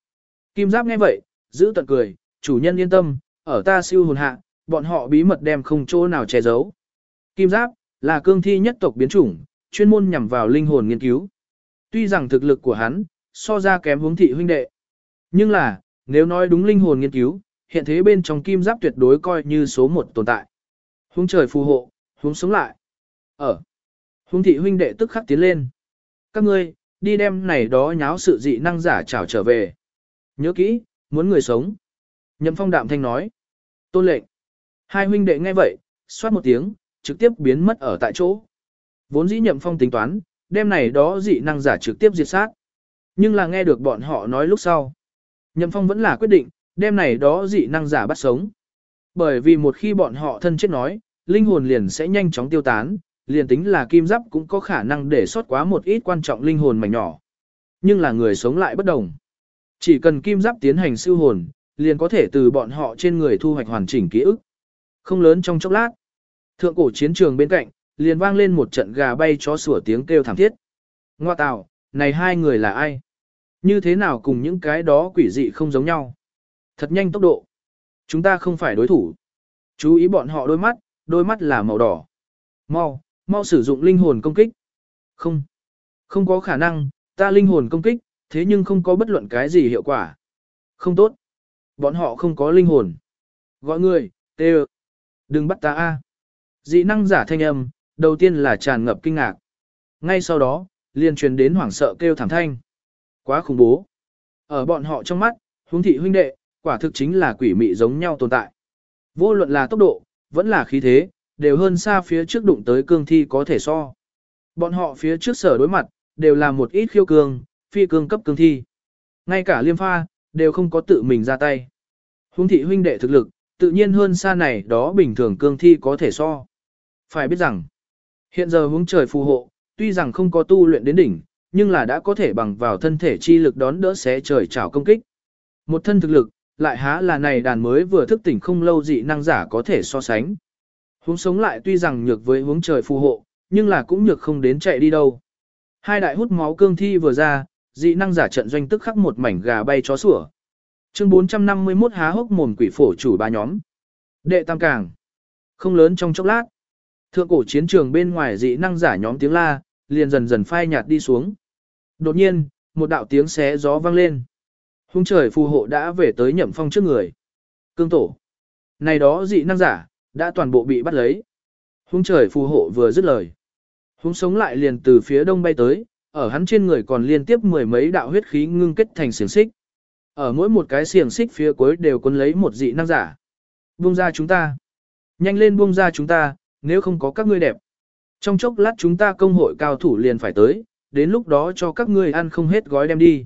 Kim Giáp nghe vậy, giữ tận cười, chủ nhân yên tâm, ở ta siêu hồn hạ, bọn họ bí mật đem không chỗ nào che giấu. Kim Giáp, là cương thi nhất tộc biến chủng, chuyên môn nhằm vào linh hồn nghiên cứu. Tuy rằng thực lực của hắn, so ra kém hướng thị huynh đệ. Nhưng là, nếu nói đúng linh hồn nghiên cứu, hiện thế bên trong kim giáp tuyệt đối coi như số một tồn tại. Hướng trời phù hộ, hướng sống lại. Ở. Hướng thị huynh đệ tức khắc tiến lên. Các ngươi, đi đem này đó nháo sự dị năng giả trảo trở về. Nhớ kỹ, muốn người sống. Nhậm phong đạm thanh nói. Tôn lệnh. Hai huynh đệ nghe vậy, xoát một tiếng, trực tiếp biến mất ở tại chỗ. Vốn dĩ nhậm phong tính toán, đem này đó dị năng giả trực tiếp diệt sát. Nhưng là nghe được bọn họ nói lúc sau. Nhậm phong vẫn là quyết định, đêm này đó dị năng giả bắt sống. Bởi vì một khi bọn họ thân chết nói, linh hồn liền sẽ nhanh chóng tiêu tán, liền tính là kim giáp cũng có khả năng để sót quá một ít quan trọng linh hồn mảnh nhỏ. Nhưng là người sống lại bất đồng. Chỉ cần kim giáp tiến hành siêu hồn, liền có thể từ bọn họ trên người thu hoạch hoàn chỉnh ký ức. Không lớn trong chốc lát. Thượng cổ chiến trường bên cạnh, liền vang lên một trận gà bay chó sủa tiếng kêu thảm thiết. Ngoa tào, này hai người là ai? Như thế nào cùng những cái đó quỷ dị không giống nhau? Thật nhanh tốc độ. Chúng ta không phải đối thủ. Chú ý bọn họ đôi mắt, đôi mắt là màu đỏ. Mau, mau sử dụng linh hồn công kích. Không, không có khả năng, ta linh hồn công kích, thế nhưng không có bất luận cái gì hiệu quả. Không tốt. Bọn họ không có linh hồn. Gọi người, tê Đừng bắt ta a. Dị năng giả thanh âm, đầu tiên là tràn ngập kinh ngạc. Ngay sau đó, liền truyền đến hoảng sợ kêu thảm thanh. Quá khủng bố. Ở bọn họ trong mắt, huống thị huynh đệ, quả thực chính là quỷ mị giống nhau tồn tại. Vô luận là tốc độ, vẫn là khí thế, đều hơn xa phía trước đụng tới cương thi có thể so. Bọn họ phía trước sở đối mặt, đều là một ít khiêu cương, phi cương cấp cương thi. Ngay cả liêm pha, đều không có tự mình ra tay. Hung thị huynh đệ thực lực, tự nhiên hơn xa này đó bình thường cương thi có thể so. Phải biết rằng, hiện giờ hướng trời phù hộ, tuy rằng không có tu luyện đến đỉnh, nhưng là đã có thể bằng vào thân thể chi lực đón đỡ xé trời chảo công kích. Một thân thực lực, lại há là này đàn mới vừa thức tỉnh không lâu dị năng giả có thể so sánh. Hướng sống lại tuy rằng nhược với hướng trời phù hộ, nhưng là cũng nhược không đến chạy đi đâu. Hai đại hút máu cương thi vừa ra, dị năng giả trận doanh tức khắc một mảnh gà bay chó sủa. Chương 451 há hốc mồm quỷ phổ chủ ba nhóm. Đệ tam càng. Không lớn trong chốc lát. Thượng cổ chiến trường bên ngoài dị năng giả nhóm tiếng la, liền dần dần phai nhạt đi xuống. Đột nhiên, một đạo tiếng xé gió vang lên. Hung trời phù hộ đã về tới nhậm phong trước người. Cương tổ. Này đó dị năng giả, đã toàn bộ bị bắt lấy. Hung trời phù hộ vừa dứt lời. Hung sống lại liền từ phía đông bay tới, ở hắn trên người còn liên tiếp mười mấy đạo huyết khí ngưng kết thành xiềng xích. Ở mỗi một cái xiềng xích phía cuối đều cuốn lấy một dị năng giả. Buông ra chúng ta. Nhanh lên buông ra chúng ta, nếu không có các ngươi đẹp. Trong chốc lát chúng ta công hội cao thủ liền phải tới, đến lúc đó cho các ngươi ăn không hết gói đem đi.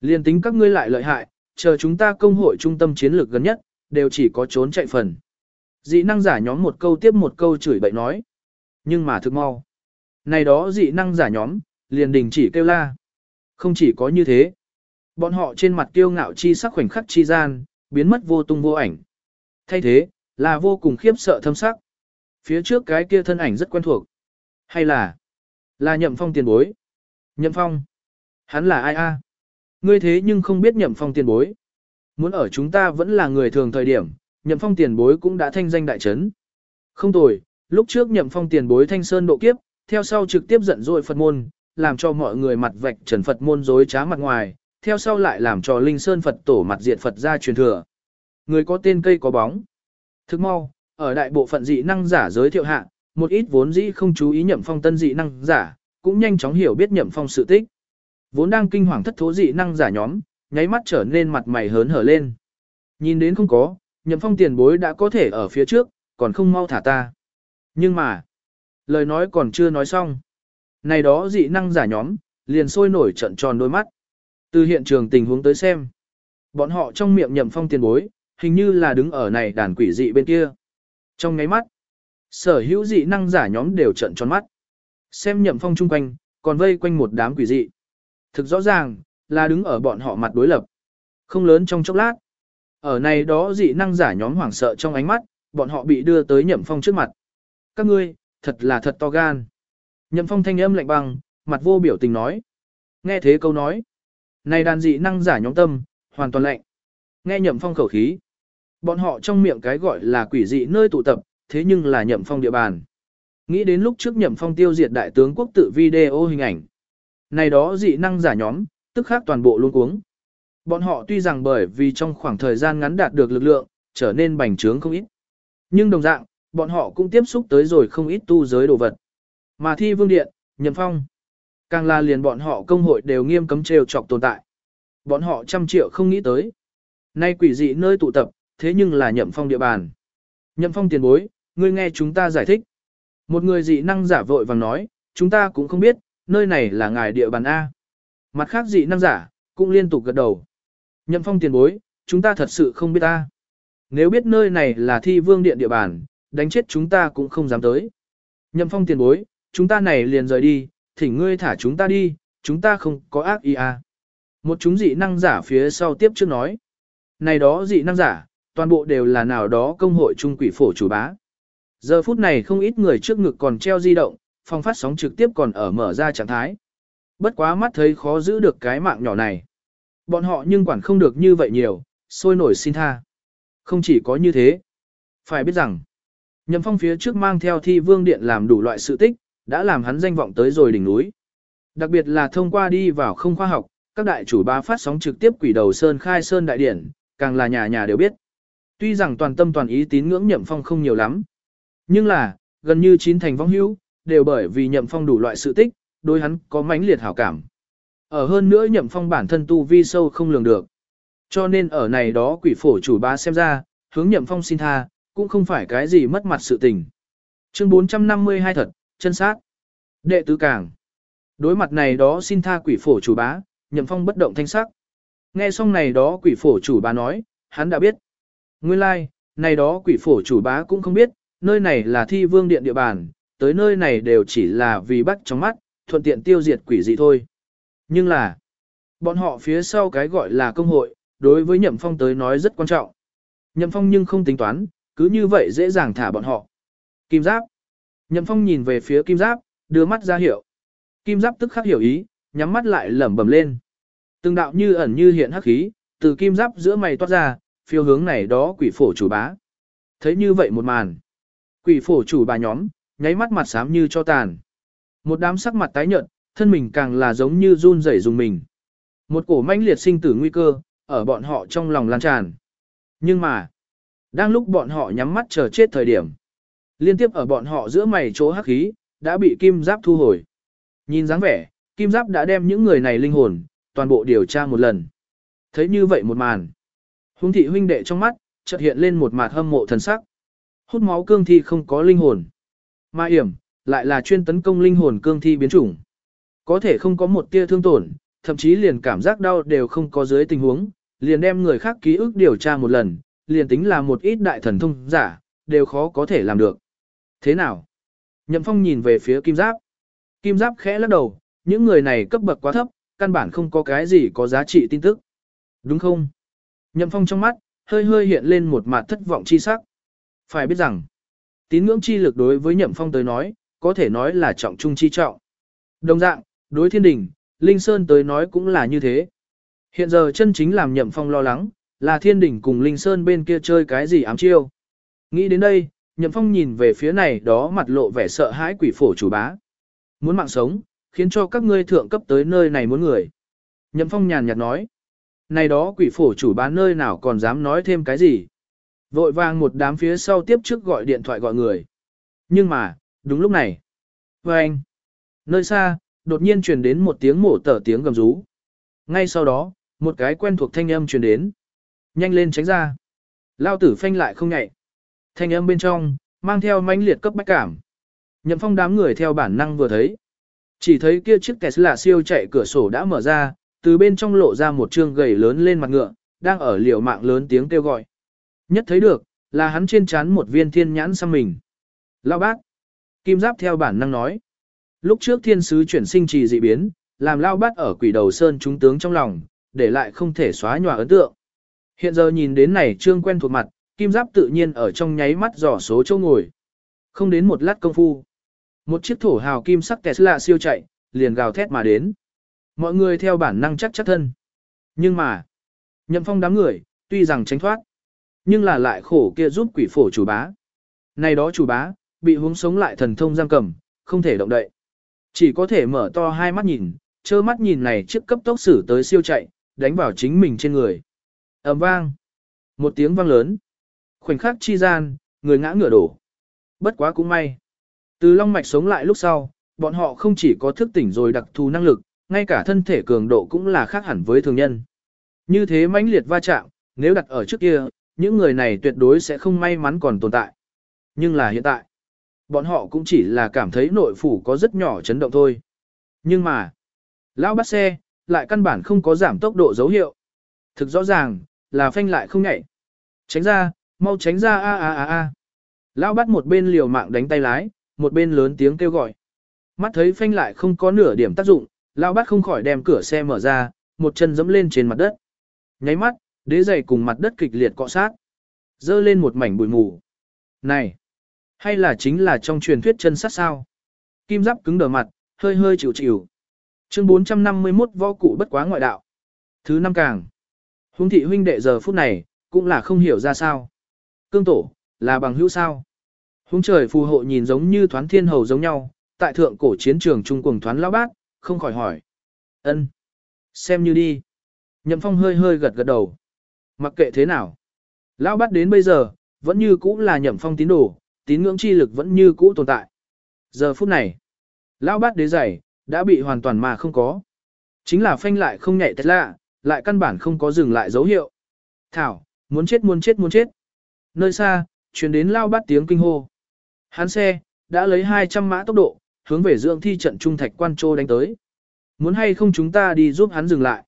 Liền tính các ngươi lại lợi hại, chờ chúng ta công hội trung tâm chiến lược gần nhất, đều chỉ có trốn chạy phần. Dị năng giả nhóm một câu tiếp một câu chửi bậy nói. Nhưng mà thực mau. Này đó dị năng giả nhóm, liền đình chỉ kêu la. Không chỉ có như thế. Bọn họ trên mặt kiêu ngạo chi sắc khoảnh khắc chi gian, biến mất vô tung vô ảnh. Thay thế, là vô cùng khiếp sợ thâm sắc. Phía trước cái kia thân ảnh rất quen thuộc. Hay là, là nhậm phong tiền bối. Nhậm phong. Hắn là ai a? Ngươi thế nhưng không biết nhậm phong tiền bối. Muốn ở chúng ta vẫn là người thường thời điểm, nhậm phong tiền bối cũng đã thanh danh đại trấn. Không tồi, lúc trước nhậm phong tiền bối thanh sơn độ kiếp, theo sau trực tiếp giận dội Phật môn, làm cho mọi người mặt vạch trần Phật môn dối trá mặt ngoài, theo sau lại làm cho Linh Sơn Phật tổ mặt diệt Phật ra truyền thừa. Người có tên cây có bóng. Thức mau, ở đại bộ phận dị năng giả giới thiệu hạ, một ít vốn dĩ không chú ý nhậm phong tân dị năng giả, cũng nhanh chóng hiểu biết nhậm phong sự tích. Vốn đang kinh hoàng thất thố dị năng giả nhóm, nháy mắt trở nên mặt mày hớn hở lên. Nhìn đến không có, nhậm phong tiền bối đã có thể ở phía trước, còn không mau thả ta. Nhưng mà, lời nói còn chưa nói xong. Này đó dị năng giả nhóm, liền sôi nổi trận tròn đôi mắt. Từ hiện trường tình huống tới xem, bọn họ trong miệng nhậm phong tiền bối, hình như là đứng ở này đàn quỷ dị bên kia. Trong ngáy mắt, sở hữu dị năng giả nhóm đều trận tròn mắt. Xem nhậm phong chung quanh, còn vây quanh một đám quỷ dị. Thực rõ ràng, là đứng ở bọn họ mặt đối lập. Không lớn trong chốc lát. Ở này đó dị năng giả nhóm hoảng sợ trong ánh mắt, bọn họ bị đưa tới nhậm phong trước mặt. Các ngươi, thật là thật to gan. Nhậm phong thanh âm lạnh băng, mặt vô biểu tình nói. Nghe thế câu nói. Này đàn dị năng giả nhóm tâm, hoàn toàn lạnh. Nghe nhậm phong khẩu khí. Bọn họ trong miệng cái gọi là quỷ dị nơi tụ tập, thế nhưng là nhậm phong địa bàn. Nghĩ đến lúc trước nhậm phong tiêu diệt đại tướng quốc tự video hình ảnh. Này đó dị năng giả nhóm, tức khác toàn bộ luôn cuống. Bọn họ tuy rằng bởi vì trong khoảng thời gian ngắn đạt được lực lượng, trở nên bành trướng không ít. Nhưng đồng dạng, bọn họ cũng tiếp xúc tới rồi không ít tu giới đồ vật. Mà thi vương điện, nhậm phong, càng là liền bọn họ công hội đều nghiêm cấm trêu chọc tồn tại. Bọn họ trăm triệu không nghĩ tới. Nay quỷ dị nơi tụ tập, thế nhưng là nhậm phong địa bàn. Nhậm phong tiền bối, ngươi nghe chúng ta giải thích. Một người dị năng giả vội vàng nói, chúng ta cũng không biết, nơi này là ngài địa bàn A. Mặt khác dị năng giả, cũng liên tục gật đầu. Nhậm phong tiền bối, chúng ta thật sự không biết ta. Nếu biết nơi này là thi vương điện địa bàn, đánh chết chúng ta cũng không dám tới. Nhậm phong tiền bối, chúng ta này liền rời đi, thỉnh ngươi thả chúng ta đi, chúng ta không có ác ý à. Một chúng dị năng giả phía sau tiếp trước nói. Này đó dị năng giả, toàn bộ đều là nào đó công hội trung quỷ phổ chủ bá. Giờ phút này không ít người trước ngực còn treo di động, phòng phát sóng trực tiếp còn ở mở ra trạng thái. Bất quá mắt thấy khó giữ được cái mạng nhỏ này. Bọn họ nhưng quản không được như vậy nhiều, sôi nổi xin tha. Không chỉ có như thế. Phải biết rằng, nhậm phong phía trước mang theo thi vương điện làm đủ loại sự tích, đã làm hắn danh vọng tới rồi đỉnh núi. Đặc biệt là thông qua đi vào không khoa học, các đại chủ ba phát sóng trực tiếp quỷ đầu Sơn khai Sơn Đại Điển, càng là nhà nhà đều biết. Tuy rằng toàn tâm toàn ý tín ngưỡng nhậm phong không nhiều lắm, nhưng là, gần như chín thành vong hữu, đều bởi vì nhậm phong đủ loại sự tích, đối hắn có mãnh liệt hảo cảm. Ở hơn nữa nhậm phong bản thân tu vi sâu không lường được. Cho nên ở này đó quỷ phổ chủ ba xem ra, hướng nhậm phong xin tha, cũng không phải cái gì mất mặt sự tình. Chương 452 thật, chân sát. Đệ tứ càng. Đối mặt này đó xin tha quỷ phổ chủ bá, nhậm phong bất động thanh sắc. Nghe xong này đó quỷ phổ chủ bá nói, hắn đã biết. Nguyên lai, like, này đó quỷ phổ chủ bá cũng không biết, nơi này là thi vương điện địa bàn, tới nơi này đều chỉ là vì bắt trong mắt, thuận tiện tiêu diệt quỷ dị thôi. Nhưng là, bọn họ phía sau cái gọi là công hội, đối với nhậm phong tới nói rất quan trọng. Nhậm phong nhưng không tính toán, cứ như vậy dễ dàng thả bọn họ. Kim giáp. Nhậm phong nhìn về phía kim giáp, đưa mắt ra hiệu. Kim giáp tức khắc hiểu ý, nhắm mắt lại lẩm bẩm lên. Từng đạo như ẩn như hiện hắc khí, từ kim giáp giữa mày toát ra, phiêu hướng này đó quỷ phổ chủ bá. Thấy như vậy một màn. Quỷ phổ chủ bà nhóm, nháy mắt mặt xám như cho tàn. Một đám sắc mặt tái nhợt, thân mình càng là giống như run rẩy dùng mình. Một cổ mãnh liệt sinh tử nguy cơ, ở bọn họ trong lòng lan tràn. Nhưng mà, đang lúc bọn họ nhắm mắt chờ chết thời điểm, liên tiếp ở bọn họ giữa mày chỗ hắc khí, đã bị kim giáp thu hồi. Nhìn dáng vẻ, kim giáp đã đem những người này linh hồn, toàn bộ điều tra một lần. Thấy như vậy một màn. Hùng thị huynh đệ trong mắt, chợt hiện lên một mặt hâm mộ thần sắc. Hút máu cương thi không có linh hồn. Ma hiểm, lại là chuyên tấn công linh hồn cương thi biến chủng. Có thể không có một tia thương tổn, thậm chí liền cảm giác đau đều không có dưới tình huống, liền đem người khác ký ức điều tra một lần, liền tính là một ít đại thần thông giả, đều khó có thể làm được. Thế nào? Nhậm Phong nhìn về phía Kim Giáp. Kim Giáp khẽ lắc đầu, những người này cấp bậc quá thấp, căn bản không có cái gì có giá trị tin tức. Đúng không? Nhậm Phong trong mắt, hơi hơi hiện lên một mặt thất vọng chi sắc. Phải biết rằng, tín ngưỡng chi lực đối với Nhậm Phong tới nói, có thể nói là trọng trung chi trọng. Đồng dạng, đối thiên đình, Linh Sơn tới nói cũng là như thế. Hiện giờ chân chính làm Nhậm Phong lo lắng, là thiên đình cùng Linh Sơn bên kia chơi cái gì ám chiêu. Nghĩ đến đây, Nhậm Phong nhìn về phía này đó mặt lộ vẻ sợ hãi quỷ phổ chủ bá. Muốn mạng sống, khiến cho các ngươi thượng cấp tới nơi này muốn người. Nhậm Phong nhàn nhạt nói. Này đó quỷ phổ chủ bán nơi nào còn dám nói thêm cái gì. Vội vàng một đám phía sau tiếp trước gọi điện thoại gọi người. Nhưng mà, đúng lúc này. Và anh, nơi xa, đột nhiên truyền đến một tiếng mổ tở tiếng gầm rú. Ngay sau đó, một cái quen thuộc thanh âm truyền đến. Nhanh lên tránh ra. Lao tử phanh lại không nhạy. Thanh âm bên trong, mang theo mãnh liệt cấp bách cảm. Nhậm phong đám người theo bản năng vừa thấy. Chỉ thấy kia chiếc Tesla siêu chạy cửa sổ đã mở ra, từ bên trong lộ ra một trương gầy lớn lên mặt ngựa, đang ở liều mạng lớn tiếng kêu gọi. Nhất thấy được, là hắn trên chán một viên thiên nhãn xăm mình. Lão bác. Kim Giáp theo bản năng nói. Lúc trước thiên sứ chuyển sinh trì dị biến, làm Lao bác ở quỷ đầu sơn trung tướng trong lòng, để lại không thể xóa nhòa ấn tượng. Hiện giờ nhìn đến này trương quen thuộc mặt, Kim Giáp tự nhiên ở trong nháy mắt dò số chỗ ngồi. Không đến một lát công phu. Một chiếc thổ hào kim sắc Tesla siêu chạy, liền gào thét mà đến. Mọi người theo bản năng chắc chắc thân. Nhưng mà, nhậm phong đám người, tuy rằng tránh thoát, nhưng là lại khổ kia giúp quỷ phổ chủ bá. Này đó chủ bá, bị hướng sống lại thần thông giam cầm, không thể động đậy. Chỉ có thể mở to hai mắt nhìn, trơ mắt nhìn này chiếc cấp tốc xử tới siêu chạy, đánh vào chính mình trên người. ầm vang. Một tiếng vang lớn. Khoảnh khắc chi gian, người ngã ngửa đổ. Bất quá cũng may. Từ long mạch sống lại lúc sau, bọn họ không chỉ có thức tỉnh rồi đặc thù năng lực, ngay cả thân thể cường độ cũng là khác hẳn với thường nhân. Như thế mãnh liệt va chạm, nếu đặt ở trước kia, những người này tuyệt đối sẽ không may mắn còn tồn tại. Nhưng là hiện tại, bọn họ cũng chỉ là cảm thấy nội phủ có rất nhỏ chấn động thôi. Nhưng mà, lão bắt xe, lại căn bản không có giảm tốc độ dấu hiệu. Thực rõ ràng, là phanh lại không nhảy. Tránh ra, mau tránh ra a a a a. Lão bắt một bên liều mạng đánh tay lái, một bên lớn tiếng kêu gọi. Mắt thấy phanh lại không có nửa điểm tác dụng, lão bát không khỏi đem cửa xe mở ra, một chân dẫm lên trên mặt đất. Nháy mắt, đế giày cùng mặt đất kịch liệt cọ sát. Dơ lên một mảnh bụi mù. Này! Hay là chính là trong truyền thuyết chân sát sao? Kim giáp cứng đờ mặt, hơi hơi chịu chịu. Chương 451 võ cụ bất quá ngoại đạo. Thứ năm càng. Hùng thị huynh đệ giờ phút này, cũng là không hiểu ra sao. Cương tổ, là bằng hữu sao. Hùng trời phù hộ nhìn giống như thoán thiên hầu giống nhau, tại thượng cổ chiến trường trung cùng thoán lão bác, không khỏi hỏi. ân Xem như đi. Nhậm phong hơi hơi gật gật đầu. Mặc kệ thế nào. Lão bắt đến bây giờ, vẫn như cũ là nhậm phong tín đồ, tín ngưỡng chi lực vẫn như cũ tồn tại. Giờ phút này, lão bát đế giày, đã bị hoàn toàn mà không có. Chính là phanh lại không nhảy tết lạ, lại căn bản không có dừng lại dấu hiệu. Thảo, muốn chết muốn chết muốn chết. Nơi xa, chuyển đến lao bát tiếng kinh hô. Hắn xe, đã lấy 200 mã tốc độ, hướng về dưỡng thi trận trung thạch quan trô đánh tới. Muốn hay không chúng ta đi giúp hắn dừng lại.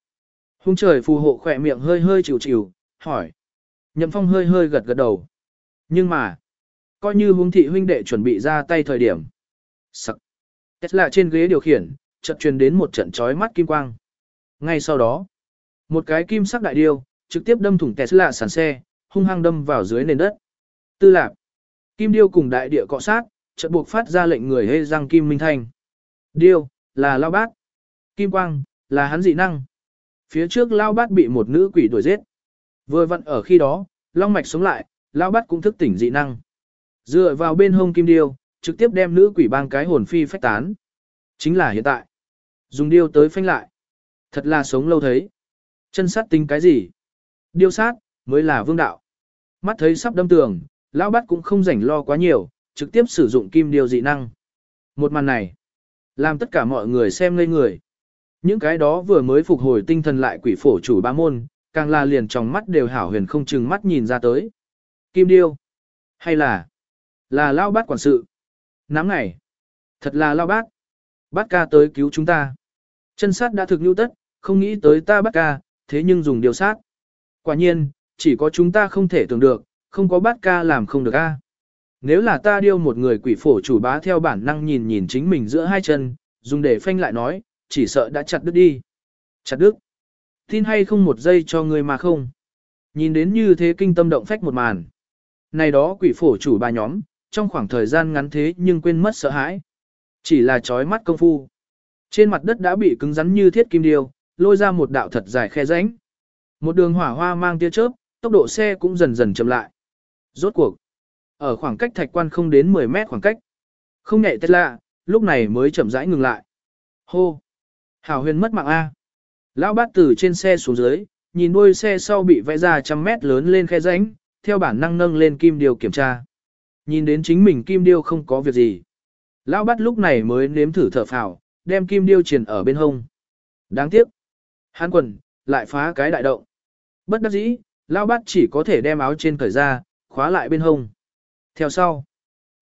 Hung trời phù hộ khỏe miệng hơi hơi chịu chịu, hỏi. Nhậm phong hơi hơi gật gật đầu. Nhưng mà, coi như huống thị huynh đệ chuẩn bị ra tay thời điểm. Sắc. Tesla trên ghế điều khiển, chợt truyền đến một trận chói mắt kim quang. Ngay sau đó, một cái kim sắc đại điêu, trực tiếp đâm thủng Tesla sàn xe, hung hăng đâm vào dưới nền đất. Tư lạc. Kim điêu cùng đại địa cọ sát, chợt buộc phát ra lệnh người hê răng kim minh thanh. Điêu, là lao bát. Kim quang, là hắn dị năng. Phía trước lao bát bị một nữ quỷ đuổi giết. Vừa vặn ở khi đó, long mạch sống lại, lao bát cũng thức tỉnh dị năng. Dựa vào bên hông kim điêu, trực tiếp đem nữ quỷ bang cái hồn phi phách tán. Chính là hiện tại. Dùng điêu tới phanh lại. Thật là sống lâu thấy. Chân sát tính cái gì? Điêu sát, mới là vương đạo. Mắt thấy sắp đâm tường, lão bắt cũng không rảnh lo quá nhiều, trực tiếp sử dụng kim điêu dị năng. Một màn này, làm tất cả mọi người xem ngây người. Những cái đó vừa mới phục hồi tinh thần lại quỷ phổ chủ ba môn, càng là liền trong mắt đều hảo huyền không chừng mắt nhìn ra tới. Kim điêu, hay là, là lao bát quản sự. Nắm ngày, thật là lao bát. Bát ca tới cứu chúng ta. Chân sát đã thực nhu tất, không nghĩ tới ta bát ca, thế nhưng dùng điều sát. Quả nhiên, chỉ có chúng ta không thể tưởng được, không có bát ca làm không được a. Nếu là ta điêu một người quỷ phổ chủ bá theo bản năng nhìn nhìn chính mình giữa hai chân, dùng để phanh lại nói, chỉ sợ đã chặt đứt đi. Chặt đứt. Tin hay không một giây cho người mà không. Nhìn đến như thế kinh tâm động phách một màn. Này đó quỷ phổ chủ ba nhóm, trong khoảng thời gian ngắn thế nhưng quên mất sợ hãi. Chỉ là trói mắt công phu. Trên mặt đất đã bị cứng rắn như thiết kim điêu, lôi ra một đạo thật dài khe rãnh. Một đường hỏa hoa mang tia chớp, tốc độ xe cũng dần dần chậm lại. Rốt cuộc, ở khoảng cách thạch quan không đến 10 mét khoảng cách. Không nhẹ tết lạ, lúc này mới chậm rãi ngừng lại. Hô! Hảo huyền mất mạng A. Lão bát từ trên xe xuống dưới, nhìn đuôi xe sau bị vẽ ra trăm mét lớn lên khe rãnh, theo bản năng nâng lên kim điều kiểm tra. Nhìn đến chính mình kim điêu không có việc gì. Lão bắt lúc này mới nếm thử thở phào, đem kim điêu triển ở bên hông. Đáng tiếc. Hán quần, lại phá cái đại động. Bất đắc dĩ, Lão bắt chỉ có thể đem áo trên cởi ra, khóa lại bên hông. Theo sau.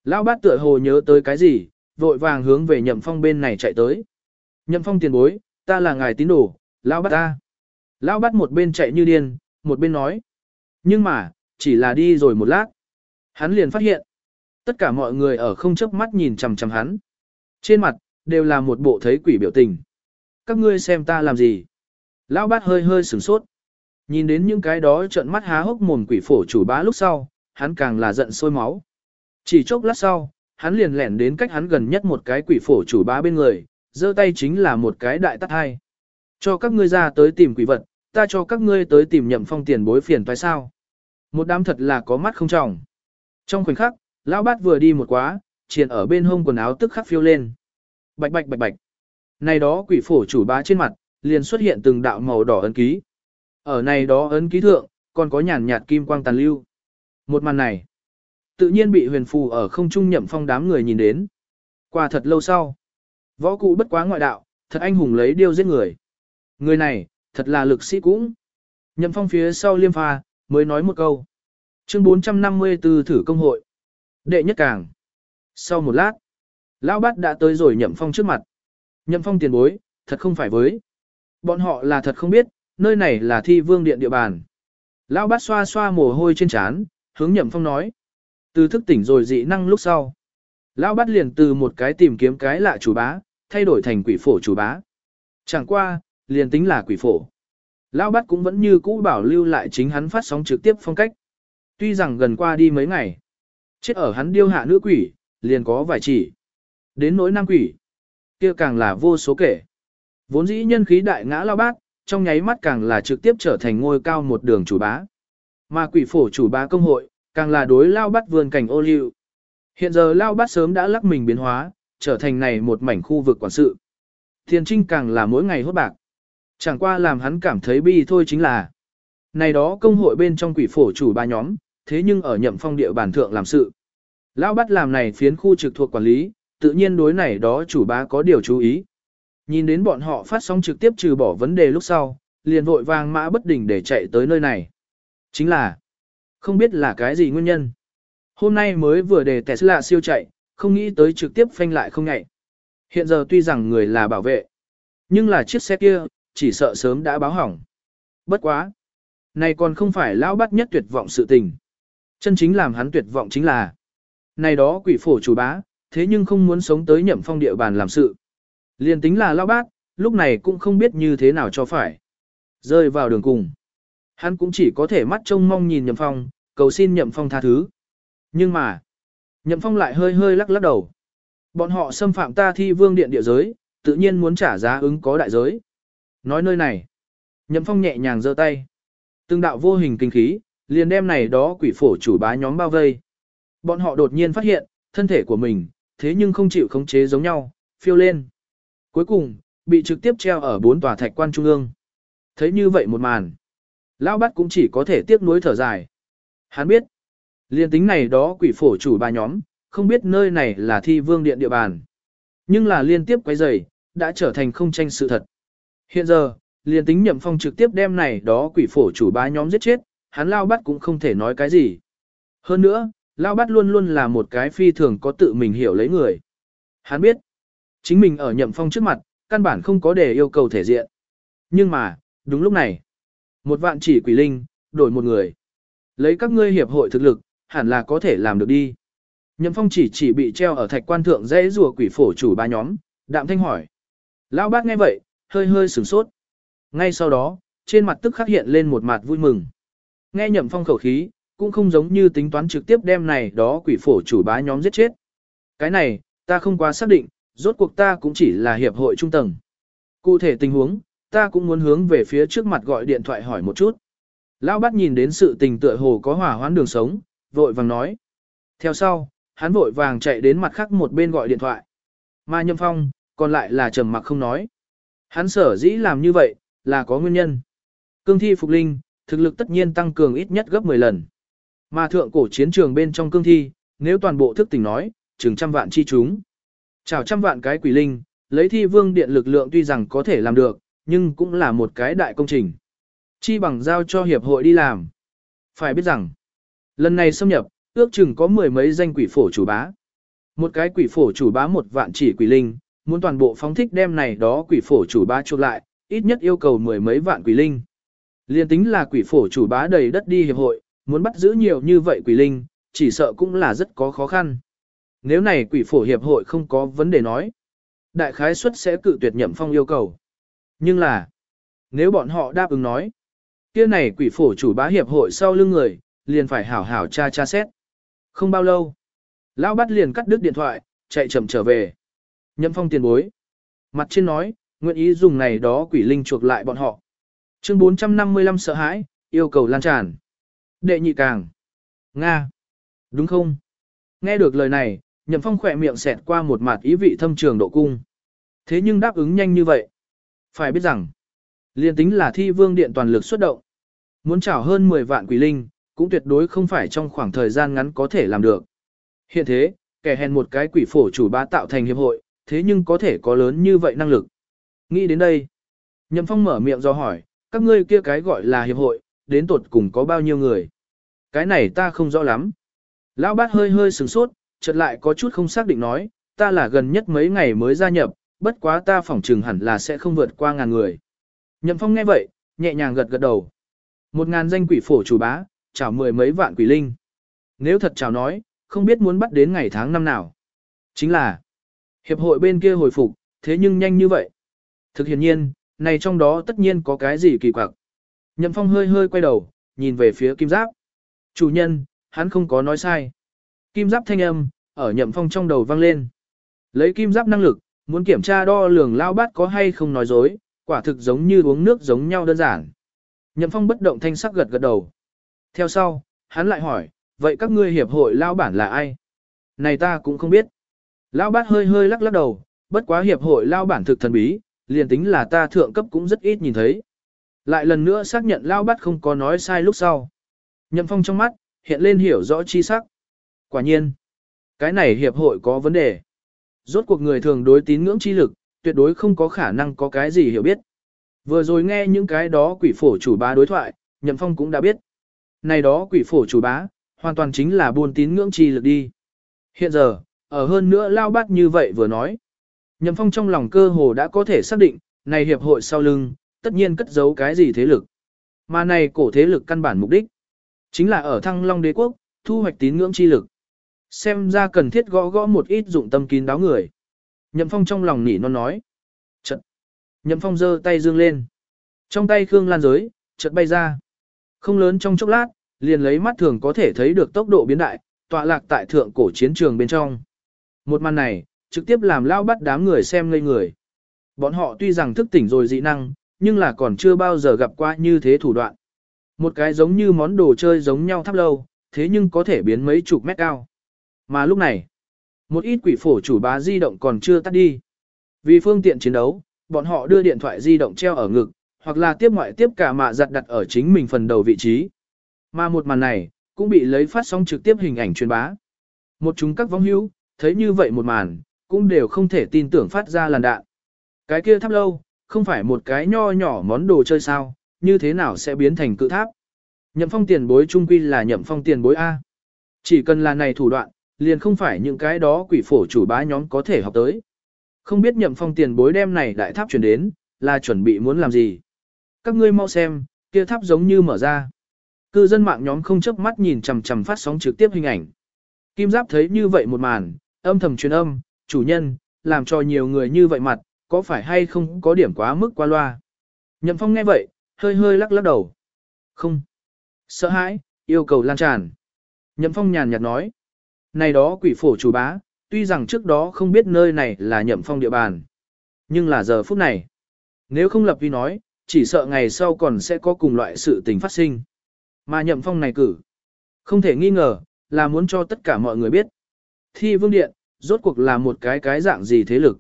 Lão bát tựa hồ nhớ tới cái gì, vội vàng hướng về nhậm phong bên này chạy tới. Nhậm phong tiền bối, ta là ngài tín đồ, lão bát ta. Lão bát một bên chạy như điên, một bên nói. Nhưng mà, chỉ là đi rồi một lát. Hắn liền phát hiện. Tất cả mọi người ở không chớp mắt nhìn chằm chằm hắn. Trên mặt, đều là một bộ thấy quỷ biểu tình. Các ngươi xem ta làm gì? Lão bát hơi hơi sửng sốt. Nhìn đến những cái đó trợn mắt há hốc mồm quỷ phổ chủ bá lúc sau, hắn càng là giận sôi máu. Chỉ chốc lát sau, hắn liền lẻn đến cách hắn gần nhất một cái quỷ phổ chủ bá bên người, giơ tay chính là một cái đại tát hai. Cho các ngươi ra tới tìm quỷ vật, ta cho các ngươi tới tìm nhậm phong tiền bối phiền phải sao. Một đám thật là có mắt không trọng. Trong khoảnh khắc, lão bát vừa đi một quá, triền ở bên hông quần áo tức khắc phiêu lên. Bạch bạch bạch bạch. Này đó quỷ phổ chủ bá trên mặt, liền xuất hiện từng đạo màu đỏ ấn ký. Ở này đó ấn ký thượng, còn có nhàn nhạt kim quang tàn lưu. Một màn này, tự nhiên bị huyền phù ở không trung nhậm phong đám người nhìn đến. Qua thật lâu sau, võ cụ bất quá ngoại đạo, thật anh hùng lấy điêu giết người. Người này, thật là lực sĩ cũng. Nhậm phong phía sau liêm pha, mới nói một câu. Chương 454 thử công hội. Đệ nhất càng. Sau một lát, Lão Bát đã tới rồi Nhậm Phong trước mặt. Nhậm Phong tiền bối, thật không phải với. Bọn họ là thật không biết, nơi này là thi vương điện địa bàn. Lão Bát xoa xoa mồ hôi trên trán, hướng Nhậm Phong nói. Từ thức tỉnh rồi dị năng lúc sau. Lão bắt liền từ một cái tìm kiếm cái lạ chủ bá, thay đổi thành quỷ phổ chủ bá. Chẳng qua, liền tính là quỷ phổ. Lão bắt cũng vẫn như cũ bảo lưu lại chính hắn phát sóng trực tiếp phong cách. Tuy rằng gần qua đi mấy ngày, chết ở hắn điêu hạ nữ quỷ, liền có vài chỉ. Đến nỗi nam quỷ, kia càng là vô số kể. Vốn dĩ nhân khí đại ngã lao bát, trong nháy mắt càng là trực tiếp trở thành ngôi cao một đường chủ bá. Mà quỷ phổ chủ bá công hội, càng là đối lao bắt vườn cảnh ô liu. Hiện giờ lao bắt sớm đã lắc mình biến hóa, trở thành này một mảnh khu vực quản sự. Thiên trinh càng là mỗi ngày hốt bạc. Chẳng qua làm hắn cảm thấy bi thôi chính là này đó công hội bên trong quỷ phổ chủ ba nhóm, thế nhưng ở nhậm phong địa bản thượng làm sự. Lão bắt làm này phiến khu trực thuộc quản lý, tự nhiên đối này đó chủ bá có điều chú ý. Nhìn đến bọn họ phát sóng trực tiếp trừ bỏ vấn đề lúc sau, liền vội vàng mã bất đình để chạy tới nơi này. Chính là, không biết là cái gì nguyên nhân. Hôm nay mới vừa để Tesla siêu chạy, không nghĩ tới trực tiếp phanh lại không ngại. Hiện giờ tuy rằng người là bảo vệ, nhưng là chiếc xe kia, chỉ sợ sớm đã báo hỏng. Bất quá. Này còn không phải lão bắt nhất tuyệt vọng sự tình. Chân chính làm hắn tuyệt vọng chính là. Này đó quỷ phổ chủ bá, thế nhưng không muốn sống tới nhậm phong địa bàn làm sự. Liên tính là lão bác, lúc này cũng không biết như thế nào cho phải. Rơi vào đường cùng. Hắn cũng chỉ có thể mắt trông mong nhìn nhậm phong, cầu xin nhậm phong tha thứ. Nhưng mà, nhậm phong lại hơi hơi lắc lắc đầu. Bọn họ xâm phạm ta thi vương điện địa giới, tự nhiên muốn trả giá ứng có đại giới. Nói nơi này, nhậm phong nhẹ nhàng giơ tay. Từng đạo vô hình kinh khí, liền đem này đó quỷ phổ chủ bá nhóm bao vây. Bọn họ đột nhiên phát hiện, thân thể của mình, thế nhưng không chịu khống chế giống nhau, phiêu lên. Cuối cùng, bị trực tiếp treo ở bốn tòa thạch quan trung ương. Thấy như vậy một màn, lão bắt cũng chỉ có thể tiếc nuối thở dài. Hắn biết, liên tính này đó quỷ phổ chủ ba nhóm, không biết nơi này là thi vương điện địa bàn. Nhưng là liên tiếp quay rầy, đã trở thành không tranh sự thật. Hiện giờ, liên tính nhậm phong trực tiếp đem này đó quỷ phổ chủ ba nhóm giết chết, hắn lao bắt cũng không thể nói cái gì. Hơn nữa, lao bắt luôn luôn là một cái phi thường có tự mình hiểu lấy người. Hắn biết, chính mình ở nhậm phong trước mặt, căn bản không có để yêu cầu thể diện. Nhưng mà, đúng lúc này, một vạn chỉ quỷ linh, đổi một người. Lấy các ngươi hiệp hội thực lực, hẳn là có thể làm được đi. Nhậm phong chỉ chỉ bị treo ở thạch quan thượng dễ rùa quỷ phổ chủ ba nhóm, đạm thanh hỏi. Lão bác nghe vậy, hơi hơi sửng sốt. Ngay sau đó, trên mặt tức khắc hiện lên một mặt vui mừng. Nghe nhậm phong khẩu khí, cũng không giống như tính toán trực tiếp đem này đó quỷ phổ chủ bá nhóm giết chết. Cái này, ta không quá xác định, rốt cuộc ta cũng chỉ là hiệp hội trung tầng. Cụ thể tình huống, ta cũng muốn hướng về phía trước mặt gọi điện thoại hỏi một chút. Lão bắt nhìn đến sự tình tựa hồ có hỏa hoãn đường sống, vội vàng nói. Theo sau, hắn vội vàng chạy đến mặt khác một bên gọi điện thoại. Mà Nhâm Phong, còn lại là trầm mặc không nói. Hắn sở dĩ làm như vậy, là có nguyên nhân. Cương thi phục linh, thực lực tất nhiên tăng cường ít nhất gấp 10 lần. Mà thượng cổ chiến trường bên trong cương thi, nếu toàn bộ thức tỉnh nói, chừng trăm vạn chi chúng. Chào trăm vạn cái quỷ linh, lấy thi vương điện lực lượng tuy rằng có thể làm được, nhưng cũng là một cái đại công trình. Chi bằng giao cho hiệp hội đi làm. Phải biết rằng, lần này xâm nhập, ước chừng có mười mấy danh quỷ phổ chủ bá. Một cái quỷ phổ chủ bá một vạn chỉ quỷ linh, muốn toàn bộ phóng thích đem này đó quỷ phổ chủ bá chuộc lại, ít nhất yêu cầu mười mấy vạn quỷ linh. Liên tính là quỷ phổ chủ bá đầy đất đi hiệp hội, muốn bắt giữ nhiều như vậy quỷ linh, chỉ sợ cũng là rất có khó khăn. Nếu này quỷ phổ hiệp hội không có vấn đề nói, đại khái suất sẽ cự tuyệt nhậm phong yêu cầu. Nhưng là, nếu bọn họ đáp ứng nói, kia này quỷ phổ chủ bá hiệp hội sau lưng người, liền phải hảo hảo tra tra xét. Không bao lâu, lão bắt liền cắt đứt điện thoại, chạy chậm trở về. Nhậm phong tiền bối. Mặt trên nói, nguyện ý dùng này đó quỷ linh chuộc lại bọn họ. Chương 455 sợ hãi, yêu cầu lan tràn. Đệ nhị càng. Nga. Đúng không? Nghe được lời này, nhậm phong khỏe miệng xẹt qua một mặt ý vị thâm trường độ cung. Thế nhưng đáp ứng nhanh như vậy. Phải biết rằng, liên tính là thi vương điện toàn lực xuất động. Muốn trảo hơn 10 vạn quỷ linh, cũng tuyệt đối không phải trong khoảng thời gian ngắn có thể làm được. Hiện thế, kẻ hèn một cái quỷ phổ chủ bá tạo thành hiệp hội, thế nhưng có thể có lớn như vậy năng lực. Nghĩ đến đây, Nhậm Phong mở miệng do hỏi, các ngươi kia cái gọi là hiệp hội, đến tột cùng có bao nhiêu người? Cái này ta không rõ lắm. Lão bát hơi hơi sừng sốt, chợt lại có chút không xác định nói, ta là gần nhất mấy ngày mới gia nhập, bất quá ta phỏng trừng hẳn là sẽ không vượt qua ngàn người. Nhậm Phong nghe vậy, nhẹ nhàng gật gật đầu. Một ngàn danh quỷ phổ chủ bá, chào mười mấy vạn quỷ linh. Nếu thật chào nói, không biết muốn bắt đến ngày tháng năm nào. Chính là, hiệp hội bên kia hồi phục, thế nhưng nhanh như vậy. Thực hiện nhiên, này trong đó tất nhiên có cái gì kỳ quặc. Nhậm Phong hơi hơi quay đầu, nhìn về phía Kim Giáp. Chủ nhân, hắn không có nói sai. Kim Giáp thanh âm, ở Nhậm Phong trong đầu vang lên. Lấy Kim Giáp năng lực, muốn kiểm tra đo lường lao bát có hay không nói dối, quả thực giống như uống nước giống nhau đơn giản. Nhậm Phong bất động thanh sắc gật gật đầu. Theo sau, hắn lại hỏi, vậy các ngươi hiệp hội lao bản là ai? Này ta cũng không biết. Lao bát hơi hơi lắc lắc đầu, bất quá hiệp hội lao bản thực thần bí, liền tính là ta thượng cấp cũng rất ít nhìn thấy. Lại lần nữa xác nhận lao bát không có nói sai lúc sau. Nhậm Phong trong mắt, hiện lên hiểu rõ chi sắc. Quả nhiên, cái này hiệp hội có vấn đề. Rốt cuộc người thường đối tín ngưỡng chi lực, tuyệt đối không có khả năng có cái gì hiểu biết. Vừa rồi nghe những cái đó quỷ phổ chủ bá đối thoại, Nhậm Phong cũng đã biết. Này đó quỷ phổ chủ bá, hoàn toàn chính là buôn tín ngưỡng chi lực đi. Hiện giờ, ở hơn nữa lao bát như vậy vừa nói. Nhậm Phong trong lòng cơ hồ đã có thể xác định, này hiệp hội sau lưng, tất nhiên cất giấu cái gì thế lực. Mà này cổ thế lực căn bản mục đích, chính là ở thăng long đế quốc, thu hoạch tín ngưỡng chi lực. Xem ra cần thiết gõ gõ một ít dụng tâm kín đáo người. Nhậm Phong trong lòng nỉ non nói. Chật. Nhậm Phong giơ tay dương lên. Trong tay Khương Lan giới, chợt bay ra. Không lớn trong chốc lát, liền lấy mắt thường có thể thấy được tốc độ biến đại, tọa lạc tại thượng cổ chiến trường bên trong. Một màn này, trực tiếp làm lao bắt đám người xem ngây người. Bọn họ tuy rằng thức tỉnh rồi dị năng, nhưng là còn chưa bao giờ gặp qua như thế thủ đoạn. Một cái giống như món đồ chơi giống nhau thắp lâu, thế nhưng có thể biến mấy chục mét cao. Mà lúc này, một ít quỷ phổ chủ bá di động còn chưa tắt đi. Vì phương tiện chiến đấu, bọn họ đưa điện thoại di động treo ở ngực, hoặc là tiếp ngoại tiếp cả mạ giặt đặt ở chính mình phần đầu vị trí. Mà một màn này, cũng bị lấy phát sóng trực tiếp hình ảnh truyền bá. Một chúng các vong hữu, thấy như vậy một màn, cũng đều không thể tin tưởng phát ra làn đạn. Cái kia tháp lâu, không phải một cái nho nhỏ món đồ chơi sao, như thế nào sẽ biến thành cự tháp. Nhậm phong tiền bối trung quy là nhậm phong tiền bối A. Chỉ cần là này thủ đoạn, liền không phải những cái đó quỷ phổ chủ bá nhóm có thể học tới. Không biết nhậm phong tiền bối đem này đại tháp chuyển đến, là chuẩn bị muốn làm gì. Các ngươi mau xem, kia tháp giống như mở ra. Cư dân mạng nhóm không chớp mắt nhìn chằm chằm phát sóng trực tiếp hình ảnh. Kim Giáp thấy như vậy một màn, âm thầm truyền âm, chủ nhân, làm cho nhiều người như vậy mặt, có phải hay không có điểm quá mức qua loa. Nhậm Phong nghe vậy, hơi hơi lắc lắc đầu. Không. Sợ hãi, yêu cầu lan tràn. Nhậm Phong nhàn nhạt nói. Này đó quỷ phổ chủ bá, tuy rằng trước đó không biết nơi này là Nhậm Phong địa bàn. Nhưng là giờ phút này. Nếu không lập vi nói, chỉ sợ ngày sau còn sẽ có cùng loại sự tình phát sinh. Mà Nhậm Phong này cử. Không thể nghi ngờ, là muốn cho tất cả mọi người biết. Thi vương điện, rốt cuộc là một cái cái dạng gì thế lực.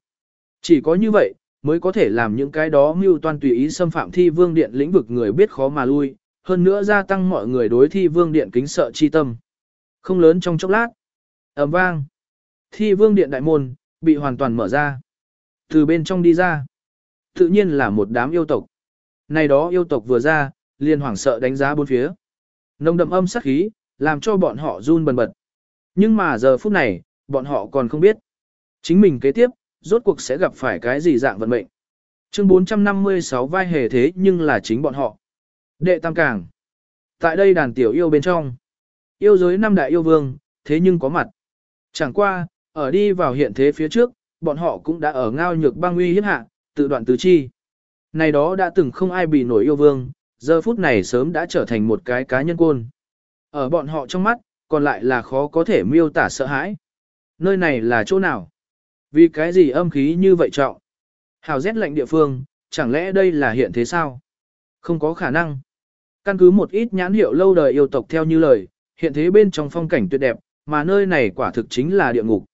Chỉ có như vậy, mới có thể làm những cái đó mưu toan tùy ý xâm phạm thi vương điện lĩnh vực người biết khó mà lui, hơn nữa gia tăng mọi người đối thi vương điện kính sợ chi tâm. Không lớn trong chốc lát ầm vang. Thi vương điện đại môn, bị hoàn toàn mở ra. Từ bên trong đi ra. Tự nhiên là một đám yêu tộc. Này đó yêu tộc vừa ra, liền hoảng sợ đánh giá bốn phía. Nông đậm âm sắc khí, làm cho bọn họ run bần bật. Nhưng mà giờ phút này, bọn họ còn không biết. Chính mình kế tiếp, rốt cuộc sẽ gặp phải cái gì dạng vận mệnh. Chương 456 vai hề thế nhưng là chính bọn họ. Đệ Tam Càng. Tại đây đàn tiểu yêu bên trong. Yêu giới năm đại yêu vương, thế nhưng có mặt. Chẳng qua, ở đi vào hiện thế phía trước, bọn họ cũng đã ở ngao nhược băng uy hiếp hạ, tự đoạn tứ chi. Này đó đã từng không ai bị nổi yêu vương, giờ phút này sớm đã trở thành một cái cá nhân côn. Ở bọn họ trong mắt, còn lại là khó có thể miêu tả sợ hãi. Nơi này là chỗ nào? Vì cái gì âm khí như vậy trọng? Hào rét lạnh địa phương, chẳng lẽ đây là hiện thế sao? Không có khả năng. Căn cứ một ít nhãn hiệu lâu đời yêu tộc theo như lời, hiện thế bên trong phong cảnh tuyệt đẹp, mà nơi này quả thực chính là địa ngục.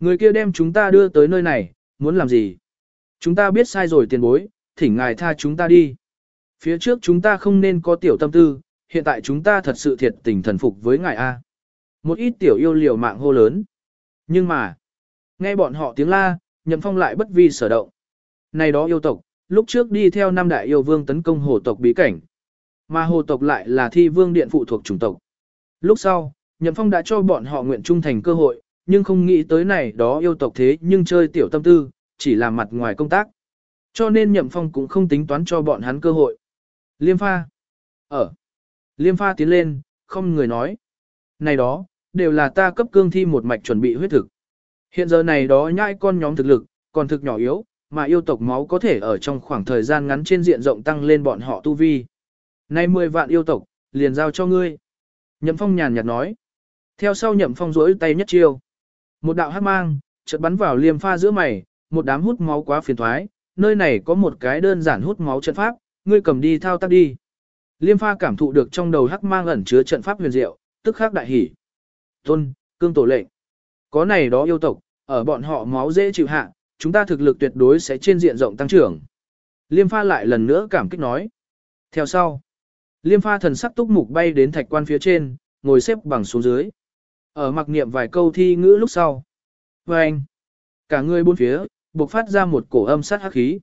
Người kia đem chúng ta đưa tới nơi này, muốn làm gì? Chúng ta biết sai rồi tiền bối, thỉnh ngài tha chúng ta đi. Phía trước chúng ta không nên có tiểu tâm tư, hiện tại chúng ta thật sự thiệt tình thần phục với ngài A. Một ít tiểu yêu liều mạng hô lớn. Nhưng mà, nghe bọn họ tiếng la, nhậm phong lại bất vi sở động. Này đó yêu tộc, lúc trước đi theo năm đại yêu vương tấn công hồ tộc bí cảnh. Mà hồ tộc lại là thi vương điện phụ thuộc chủng tộc. Lúc sau, nhậm phong đã cho bọn họ nguyện trung thành cơ hội, nhưng không nghĩ tới này đó yêu tộc thế nhưng chơi tiểu tâm tư, chỉ là mặt ngoài công tác. Cho nên nhậm phong cũng không tính toán cho bọn hắn cơ hội. Liêm pha. Ở. Liêm pha tiến lên, không người nói. Này đó, đều là ta cấp cương thi một mạch chuẩn bị huyết thực. Hiện giờ này đó nhãi con nhóm thực lực, còn thực nhỏ yếu, mà yêu tộc máu có thể ở trong khoảng thời gian ngắn trên diện rộng tăng lên bọn họ tu vi. Nay 10 vạn yêu tộc, liền giao cho ngươi. Nhậm phong nhàn nhạt nói. Theo sau nhậm phong rỗi tay nhất chiêu. Một đạo hát mang, chợt bắn vào liêm pha giữa mày, một đám hút máu quá phiền thoái, nơi này có một cái đơn giản hút máu trận pháp, ngươi cầm đi thao tác đi. Liêm pha cảm thụ được trong đầu hắc mang ẩn chứa trận pháp huyền diệu, tức khắc đại hỉ. Tôn, cương tổ lệnh. Có này đó yêu tộc, ở bọn họ máu dễ chịu hạ, chúng ta thực lực tuyệt đối sẽ trên diện rộng tăng trưởng. Liêm pha lại lần nữa cảm kích nói. Theo sau, liêm pha thần sắc túc mục bay đến thạch quan phía trên, ngồi xếp bằng xuống dưới. Ở mặc niệm vài câu thi ngữ lúc sau. Và anh, cả người bốn phía, bộc phát ra một cổ âm sát hắc khí.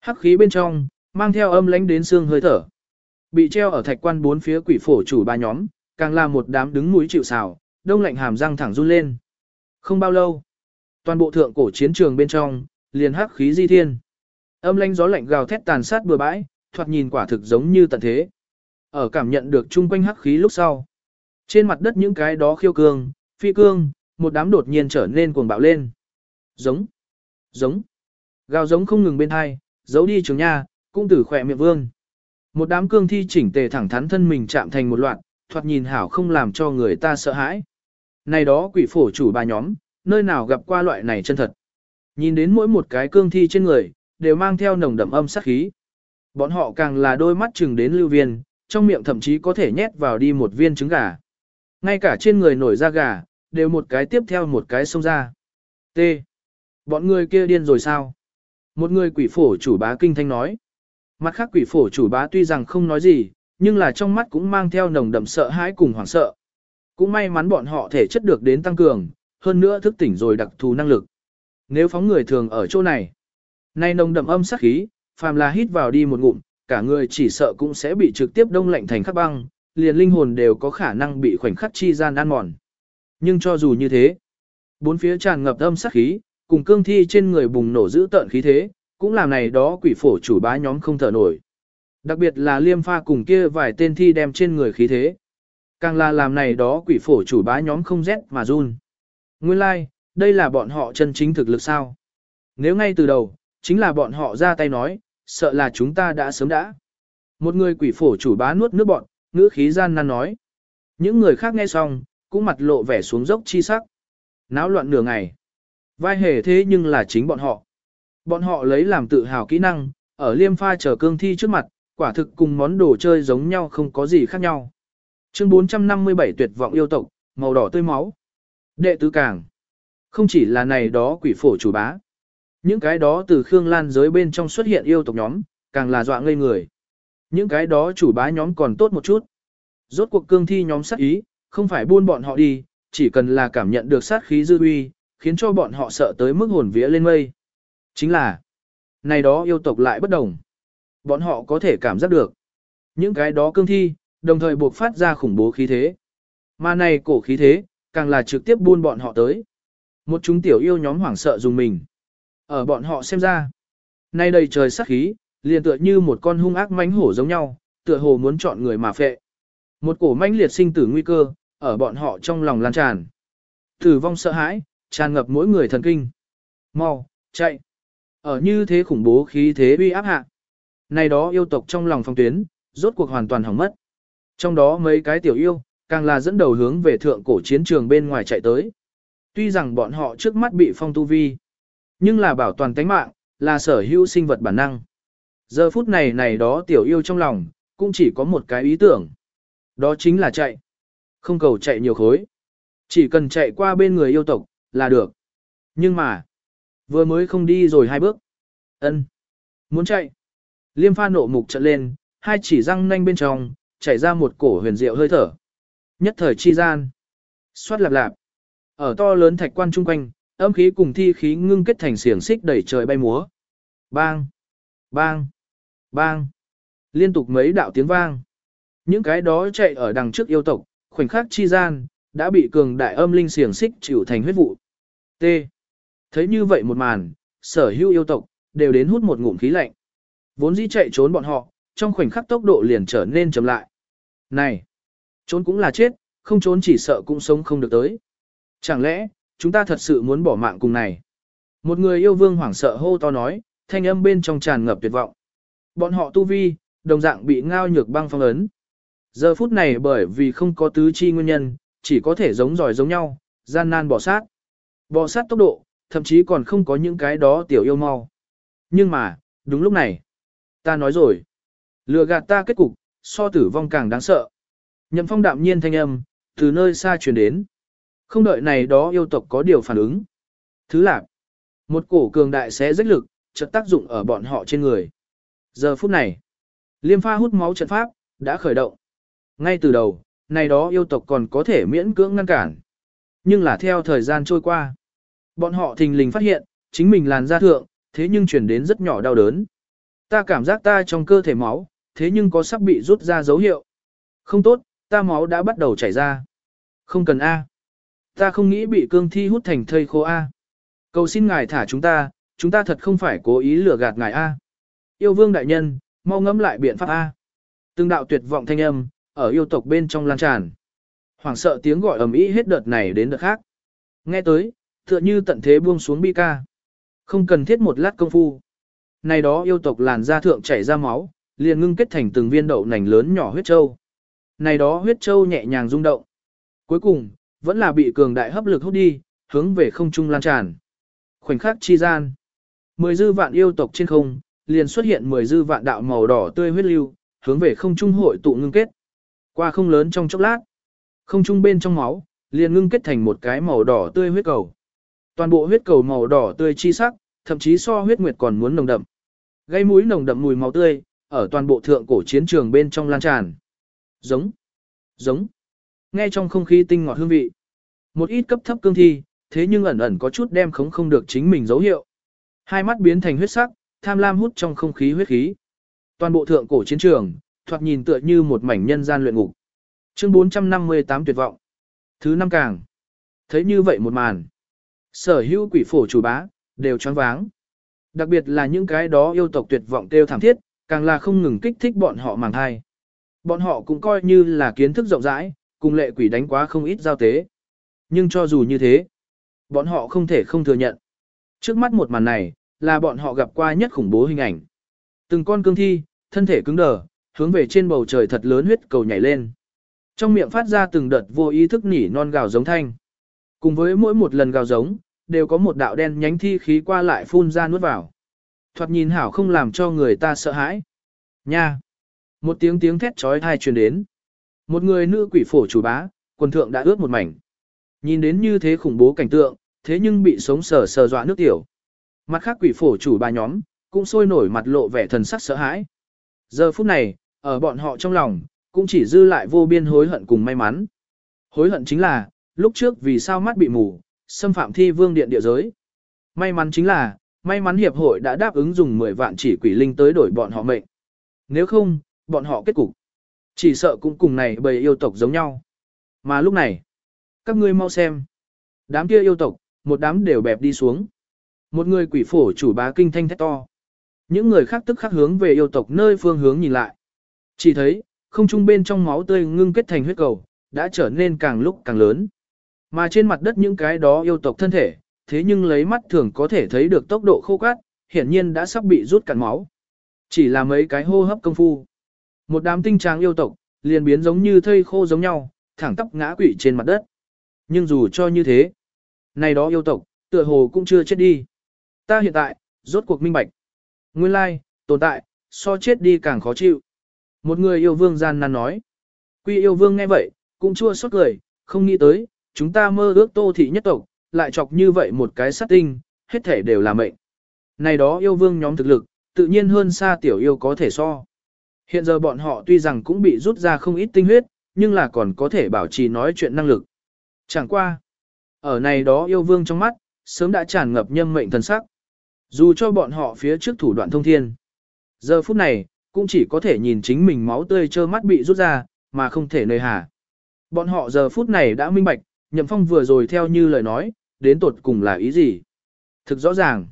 Hắc khí bên trong, mang theo âm lãnh đến xương hơi thở. Bị treo ở thạch quan bốn phía quỷ phổ chủ ba nhóm, càng là một đám đứng mũi chịu sào, đông lạnh hàm răng thẳng run lên. Không bao lâu, toàn bộ thượng cổ chiến trường bên trong, liền hắc khí di thiên. Âm lãnh gió lạnh gào thét tàn sát bừa bãi, thoạt nhìn quả thực giống như tận thế. Ở cảm nhận được chung quanh hắc khí lúc sau, trên mặt đất những cái đó khiêu cương, phi cương, một đám đột nhiên trở nên cuồng bạo lên. Giống, giống, gào giống không ngừng bên hai, giấu đi trường nha, cũng tử khỏe miệng vương. Một đám cương thi chỉnh tề thẳng thắn thân mình chạm thành một loạt, thoạt nhìn hảo không làm cho người ta sợ hãi. Này đó quỷ phổ chủ ba nhóm, nơi nào gặp qua loại này chân thật. Nhìn đến mỗi một cái cương thi trên người, đều mang theo nồng đậm âm sát khí. Bọn họ càng là đôi mắt chừng đến lưu viên, trong miệng thậm chí có thể nhét vào đi một viên trứng gà. Ngay cả trên người nổi da gà, đều một cái tiếp theo một cái xông ra. T. Bọn người kia điên rồi sao? Một người quỷ phổ chủ bá kinh thanh nói. Mặt khác quỷ phổ chủ bá tuy rằng không nói gì, nhưng là trong mắt cũng mang theo nồng đậm sợ hãi cùng hoảng sợ. Cũng may mắn bọn họ thể chất được đến tăng cường, hơn nữa thức tỉnh rồi đặc thù năng lực. Nếu phóng người thường ở chỗ này, nay nồng đậm âm sắc khí, phàm là hít vào đi một ngụm, cả người chỉ sợ cũng sẽ bị trực tiếp đông lạnh thành khắc băng, liền linh hồn đều có khả năng bị khoảnh khắc chi gian ăn mòn. Nhưng cho dù như thế, bốn phía tràn ngập âm sắc khí, cùng cương thi trên người bùng nổ giữ tợn khí thế, cũng làm này đó quỷ phổ chủ bá nhóm không thở nổi. Đặc biệt là liêm pha cùng kia vài tên thi đem trên người khí thế. Càng là làm này đó quỷ phổ chủ bá nhóm không rét mà run. Nguyên lai, like, đây là bọn họ chân chính thực lực sao. Nếu ngay từ đầu, chính là bọn họ ra tay nói, sợ là chúng ta đã sớm đã. Một người quỷ phổ chủ bá nuốt nước bọn, ngữ khí gian nan nói. Những người khác nghe xong, cũng mặt lộ vẻ xuống dốc chi sắc. Náo loạn nửa ngày. Vai hề thế nhưng là chính bọn họ. Bọn họ lấy làm tự hào kỹ năng, ở liêm pha chờ cương thi trước mặt, quả thực cùng món đồ chơi giống nhau không có gì khác nhau. Chương 457 tuyệt vọng yêu tộc, màu đỏ tươi máu. Đệ tứ càng. Không chỉ là này đó quỷ phổ chủ bá. Những cái đó từ Khương Lan giới bên trong xuất hiện yêu tộc nhóm, càng là dọa ngây người. Những cái đó chủ bá nhóm còn tốt một chút. Rốt cuộc cương thi nhóm sát ý, không phải buôn bọn họ đi, chỉ cần là cảm nhận được sát khí dư uy, khiến cho bọn họ sợ tới mức hồn vía lên mây. Chính là, này đó yêu tộc lại bất đồng. Bọn họ có thể cảm giác được. Những cái đó cương thi, đồng thời buộc phát ra khủng bố khí thế. Mà này cổ khí thế, càng là trực tiếp buôn bọn họ tới. Một chúng tiểu yêu nhóm hoảng sợ dùng mình. Ở bọn họ xem ra, nay đầy trời sát khí, liền tựa như một con hung ác mãnh hổ giống nhau, tựa hồ muốn chọn người mà phệ. Một cổ mãnh liệt sinh tử nguy cơ, ở bọn họ trong lòng lan tràn. Tử vong sợ hãi, tràn ngập mỗi người thần kinh. Mau, chạy. Ở như thế khủng bố khí thế uy áp hạ. Này đó yêu tộc trong lòng phong tuyến, rốt cuộc hoàn toàn hỏng mất. Trong đó mấy cái tiểu yêu, càng là dẫn đầu hướng về thượng cổ chiến trường bên ngoài chạy tới. Tuy rằng bọn họ trước mắt bị phong tu vi, nhưng là bảo toàn tánh mạng, là sở hữu sinh vật bản năng. Giờ phút này này đó tiểu yêu trong lòng, cũng chỉ có một cái ý tưởng. Đó chính là chạy. Không cầu chạy nhiều khối. Chỉ cần chạy qua bên người yêu tộc, là được. Nhưng mà, vừa mới không đi rồi hai bước. ân Muốn chạy. Liêm pha nộ mục trận lên, hai chỉ răng nanh bên trong, chảy ra một cổ huyền diệu hơi thở. Nhất thời chi gian. Xoát lạp lạp. Ở to lớn thạch quan chung quanh, âm khí cùng thi khí ngưng kết thành xiềng xích đẩy trời bay múa. Bang! Bang! Bang! Liên tục mấy đạo tiếng vang. Những cái đó chạy ở đằng trước yêu tộc, khoảnh khắc chi gian, đã bị cường đại âm linh xiềng xích chịu thành huyết vụ. T. Thấy như vậy một màn, sở hữu yêu tộc, đều đến hút một ngụm khí lạnh. Vốn dĩ chạy trốn bọn họ, trong khoảnh khắc tốc độ liền trở nên chậm lại. Này! Trốn cũng là chết, không trốn chỉ sợ cũng sống không được tới. Chẳng lẽ, chúng ta thật sự muốn bỏ mạng cùng này? Một người yêu vương hoảng sợ hô to nói, thanh âm bên trong tràn ngập tuyệt vọng. Bọn họ tu vi, đồng dạng bị ngao nhược băng phong ấn. Giờ phút này bởi vì không có tứ chi nguyên nhân, chỉ có thể giống giỏi giống nhau, gian nan bỏ sát. Bỏ sát tốc độ, thậm chí còn không có những cái đó tiểu yêu mau. Nhưng mà, đúng lúc này, ta nói rồi, lừa gạt ta kết cục, so tử vong càng đáng sợ. Nhậm phong đạm nhiên thanh âm, từ nơi xa truyền đến. Không đợi này đó yêu tộc có điều phản ứng. Thứ lạc, một cổ cường đại sẽ rách lực, chợt tác dụng ở bọn họ trên người. Giờ phút này, liêm pha hút máu trận pháp, đã khởi động. Ngay từ đầu, này đó yêu tộc còn có thể miễn cưỡng ngăn cản. Nhưng là theo thời gian trôi qua, bọn họ thình lình phát hiện, chính mình làn da thượng, thế nhưng chuyển đến rất nhỏ đau đớn. Ta cảm giác ta trong cơ thể máu, thế nhưng có sắp bị rút ra dấu hiệu. Không tốt, ta máu đã bắt đầu chảy ra. Không cần A. Ta không nghĩ bị cương thi hút thành thây khô A. Cầu xin ngài thả chúng ta, chúng ta thật không phải cố ý lừa gạt ngài A. Yêu vương đại nhân, mau ngẫm lại biện pháp A. Từng đạo tuyệt vọng thanh âm, ở yêu tộc bên trong lan tràn. Hoàng sợ tiếng gọi ầm ĩ hết đợt này đến đợt khác. Nghe tới, tựa như tận thế buông xuống bi ca. Không cần thiết một lát công phu. Này đó yêu tộc làn da thượng chảy ra máu, liền ngưng kết thành từng viên đậu nành lớn nhỏ huyết châu. Này đó huyết châu nhẹ nhàng rung động. Cuối cùng, vẫn là bị cường đại hấp lực hút đi, hướng về không trung lan tràn. Khoảnh khắc chi gian. Mười dư vạn yêu tộc trên không, liền xuất hiện mười dư vạn đạo màu đỏ tươi huyết lưu, hướng về không trung hội tụ ngưng kết. Qua không lớn trong chốc lát, không trung bên trong máu, liền ngưng kết thành một cái màu đỏ tươi huyết cầu. Toàn bộ huyết cầu màu đỏ tươi chi sắc, thậm chí so huyết nguyệt còn muốn nồng đậm. Gây mũi nồng đậm mùi máu tươi, ở toàn bộ thượng cổ chiến trường bên trong lan tràn. Giống, giống. Nghe trong không khí tinh ngọt hương vị. Một ít cấp thấp cương thi, thế nhưng ẩn ẩn có chút đem khống không được chính mình dấu hiệu. Hai mắt biến thành huyết sắc, tham lam hút trong không khí huyết khí. Toàn bộ thượng cổ chiến trường, thoạt nhìn tựa như một mảnh nhân gian luyện ngục. Chương 458 tuyệt vọng. Thứ năm càng. Thấy như vậy một màn. Sở hữu quỷ phổ chủ bá, đều choáng váng. Đặc biệt là những cái đó yêu tộc tuyệt vọng kêu thảm thiết, càng là không ngừng kích thích bọn họ màng thai. Bọn họ cũng coi như là kiến thức rộng rãi, cùng lệ quỷ đánh quá không ít giao tế. Nhưng cho dù như thế, bọn họ không thể không thừa nhận. Trước mắt một màn này, là bọn họ gặp qua nhất khủng bố hình ảnh. Từng con cương thi, thân thể cứng đờ, hướng về trên bầu trời thật lớn huyết cầu nhảy lên. Trong miệng phát ra từng đợt vô ý thức nỉ non gào giống thanh. Cùng với mỗi một lần gào giống, đều có một đạo đen nhánh thi khí qua lại phun ra nuốt vào. Thoạt nhìn hảo không làm cho người ta sợ hãi. Nha! Một tiếng tiếng thét trói thai truyền đến. Một người nữ quỷ phổ chủ bá, quần thượng đã ướt một mảnh. Nhìn đến như thế khủng bố cảnh tượng, thế nhưng bị sống sờ sờ dọa nước tiểu. Mặt khác quỷ phổ chủ bà nhóm, cũng sôi nổi mặt lộ vẻ thần sắc sợ hãi. Giờ phút này, ở bọn họ trong lòng, cũng chỉ dư lại vô biên hối hận cùng may mắn. Hối hận chính là, lúc trước vì sao mắt bị mù, xâm phạm thi vương điện địa giới. May mắn chính là, may mắn hiệp hội đã đáp ứng dùng 10 vạn chỉ quỷ linh tới đổi bọn họ mệnh. Nếu không, bọn họ kết cục. Chỉ sợ cũng cùng này bầy yêu tộc giống nhau. Mà lúc này, các ngươi mau xem. Đám kia yêu tộc, một đám đều bẹp đi xuống. Một người quỷ phổ chủ bá kinh thanh thét to. Những người khác tức khắc hướng về yêu tộc nơi phương hướng nhìn lại. Chỉ thấy, không trung bên trong máu tươi ngưng kết thành huyết cầu, đã trở nên càng lúc càng lớn. Mà trên mặt đất những cái đó yêu tộc thân thể, thế nhưng lấy mắt thường có thể thấy được tốc độ khô cát, hiển nhiên đã sắp bị rút cạn máu. Chỉ là mấy cái hô hấp công phu. Một đám tinh tráng yêu tộc, liền biến giống như thây khô giống nhau, thẳng tóc ngã quỵ trên mặt đất. Nhưng dù cho như thế, này đó yêu tộc, tựa hồ cũng chưa chết đi. Ta hiện tại, rốt cuộc minh bạch. Nguyên lai, tồn tại, so chết đi càng khó chịu. Một người yêu vương gian nan nói. Quy yêu vương nghe vậy, cũng chua xót cười, không nghĩ tới, chúng ta mơ ước tô thị nhất tộc, lại chọc như vậy một cái sát tinh, hết thể đều là mệnh. Này đó yêu vương nhóm thực lực, tự nhiên hơn xa tiểu yêu có thể so. Hiện giờ bọn họ tuy rằng cũng bị rút ra không ít tinh huyết, nhưng là còn có thể bảo trì nói chuyện năng lực. Chẳng qua. Ở này đó yêu vương trong mắt, sớm đã tràn ngập nhâm mệnh thần sắc. Dù cho bọn họ phía trước thủ đoạn thông thiên. Giờ phút này, cũng chỉ có thể nhìn chính mình máu tươi trơ mắt bị rút ra, mà không thể nơi hà. Bọn họ giờ phút này đã minh bạch, Nhậm Phong vừa rồi theo như lời nói, đến tột cùng là ý gì. Thực rõ ràng,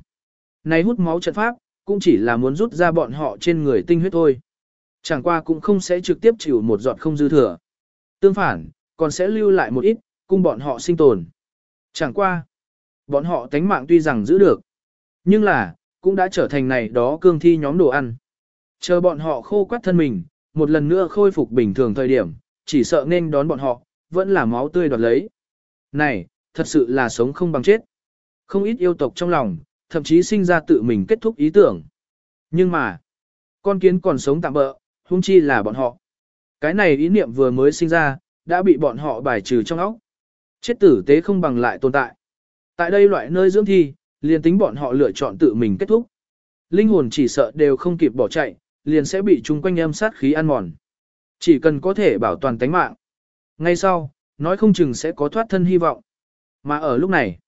này hút máu trận pháp, cũng chỉ là muốn rút ra bọn họ trên người tinh huyết thôi. Chẳng qua cũng không sẽ trực tiếp chịu một giọt không dư thừa. Tương phản, còn sẽ lưu lại một ít, cung bọn họ sinh tồn. Chẳng qua, bọn họ tánh mạng tuy rằng giữ được, nhưng là, cũng đã trở thành này đó cương thi nhóm đồ ăn. Chờ bọn họ khô quắt thân mình, một lần nữa khôi phục bình thường thời điểm, chỉ sợ nên đón bọn họ, vẫn là máu tươi đoạt lấy. Này, thật sự là sống không bằng chết. Không ít yêu tộc trong lòng, thậm chí sinh ra tự mình kết thúc ý tưởng. Nhưng mà, con kiến còn sống tạm bỡ, huống chi là bọn họ. Cái này ý niệm vừa mới sinh ra, đã bị bọn họ bài trừ trong óc. Chết tử tế không bằng lại tồn tại. Tại đây loại nơi dưỡng thi, liền tính bọn họ lựa chọn tự mình kết thúc. Linh hồn chỉ sợ đều không kịp bỏ chạy, liền sẽ bị chung quanh âm sát khí ăn mòn. Chỉ cần có thể bảo toàn tánh mạng. Ngay sau, nói không chừng sẽ có thoát thân hy vọng. Mà ở lúc này,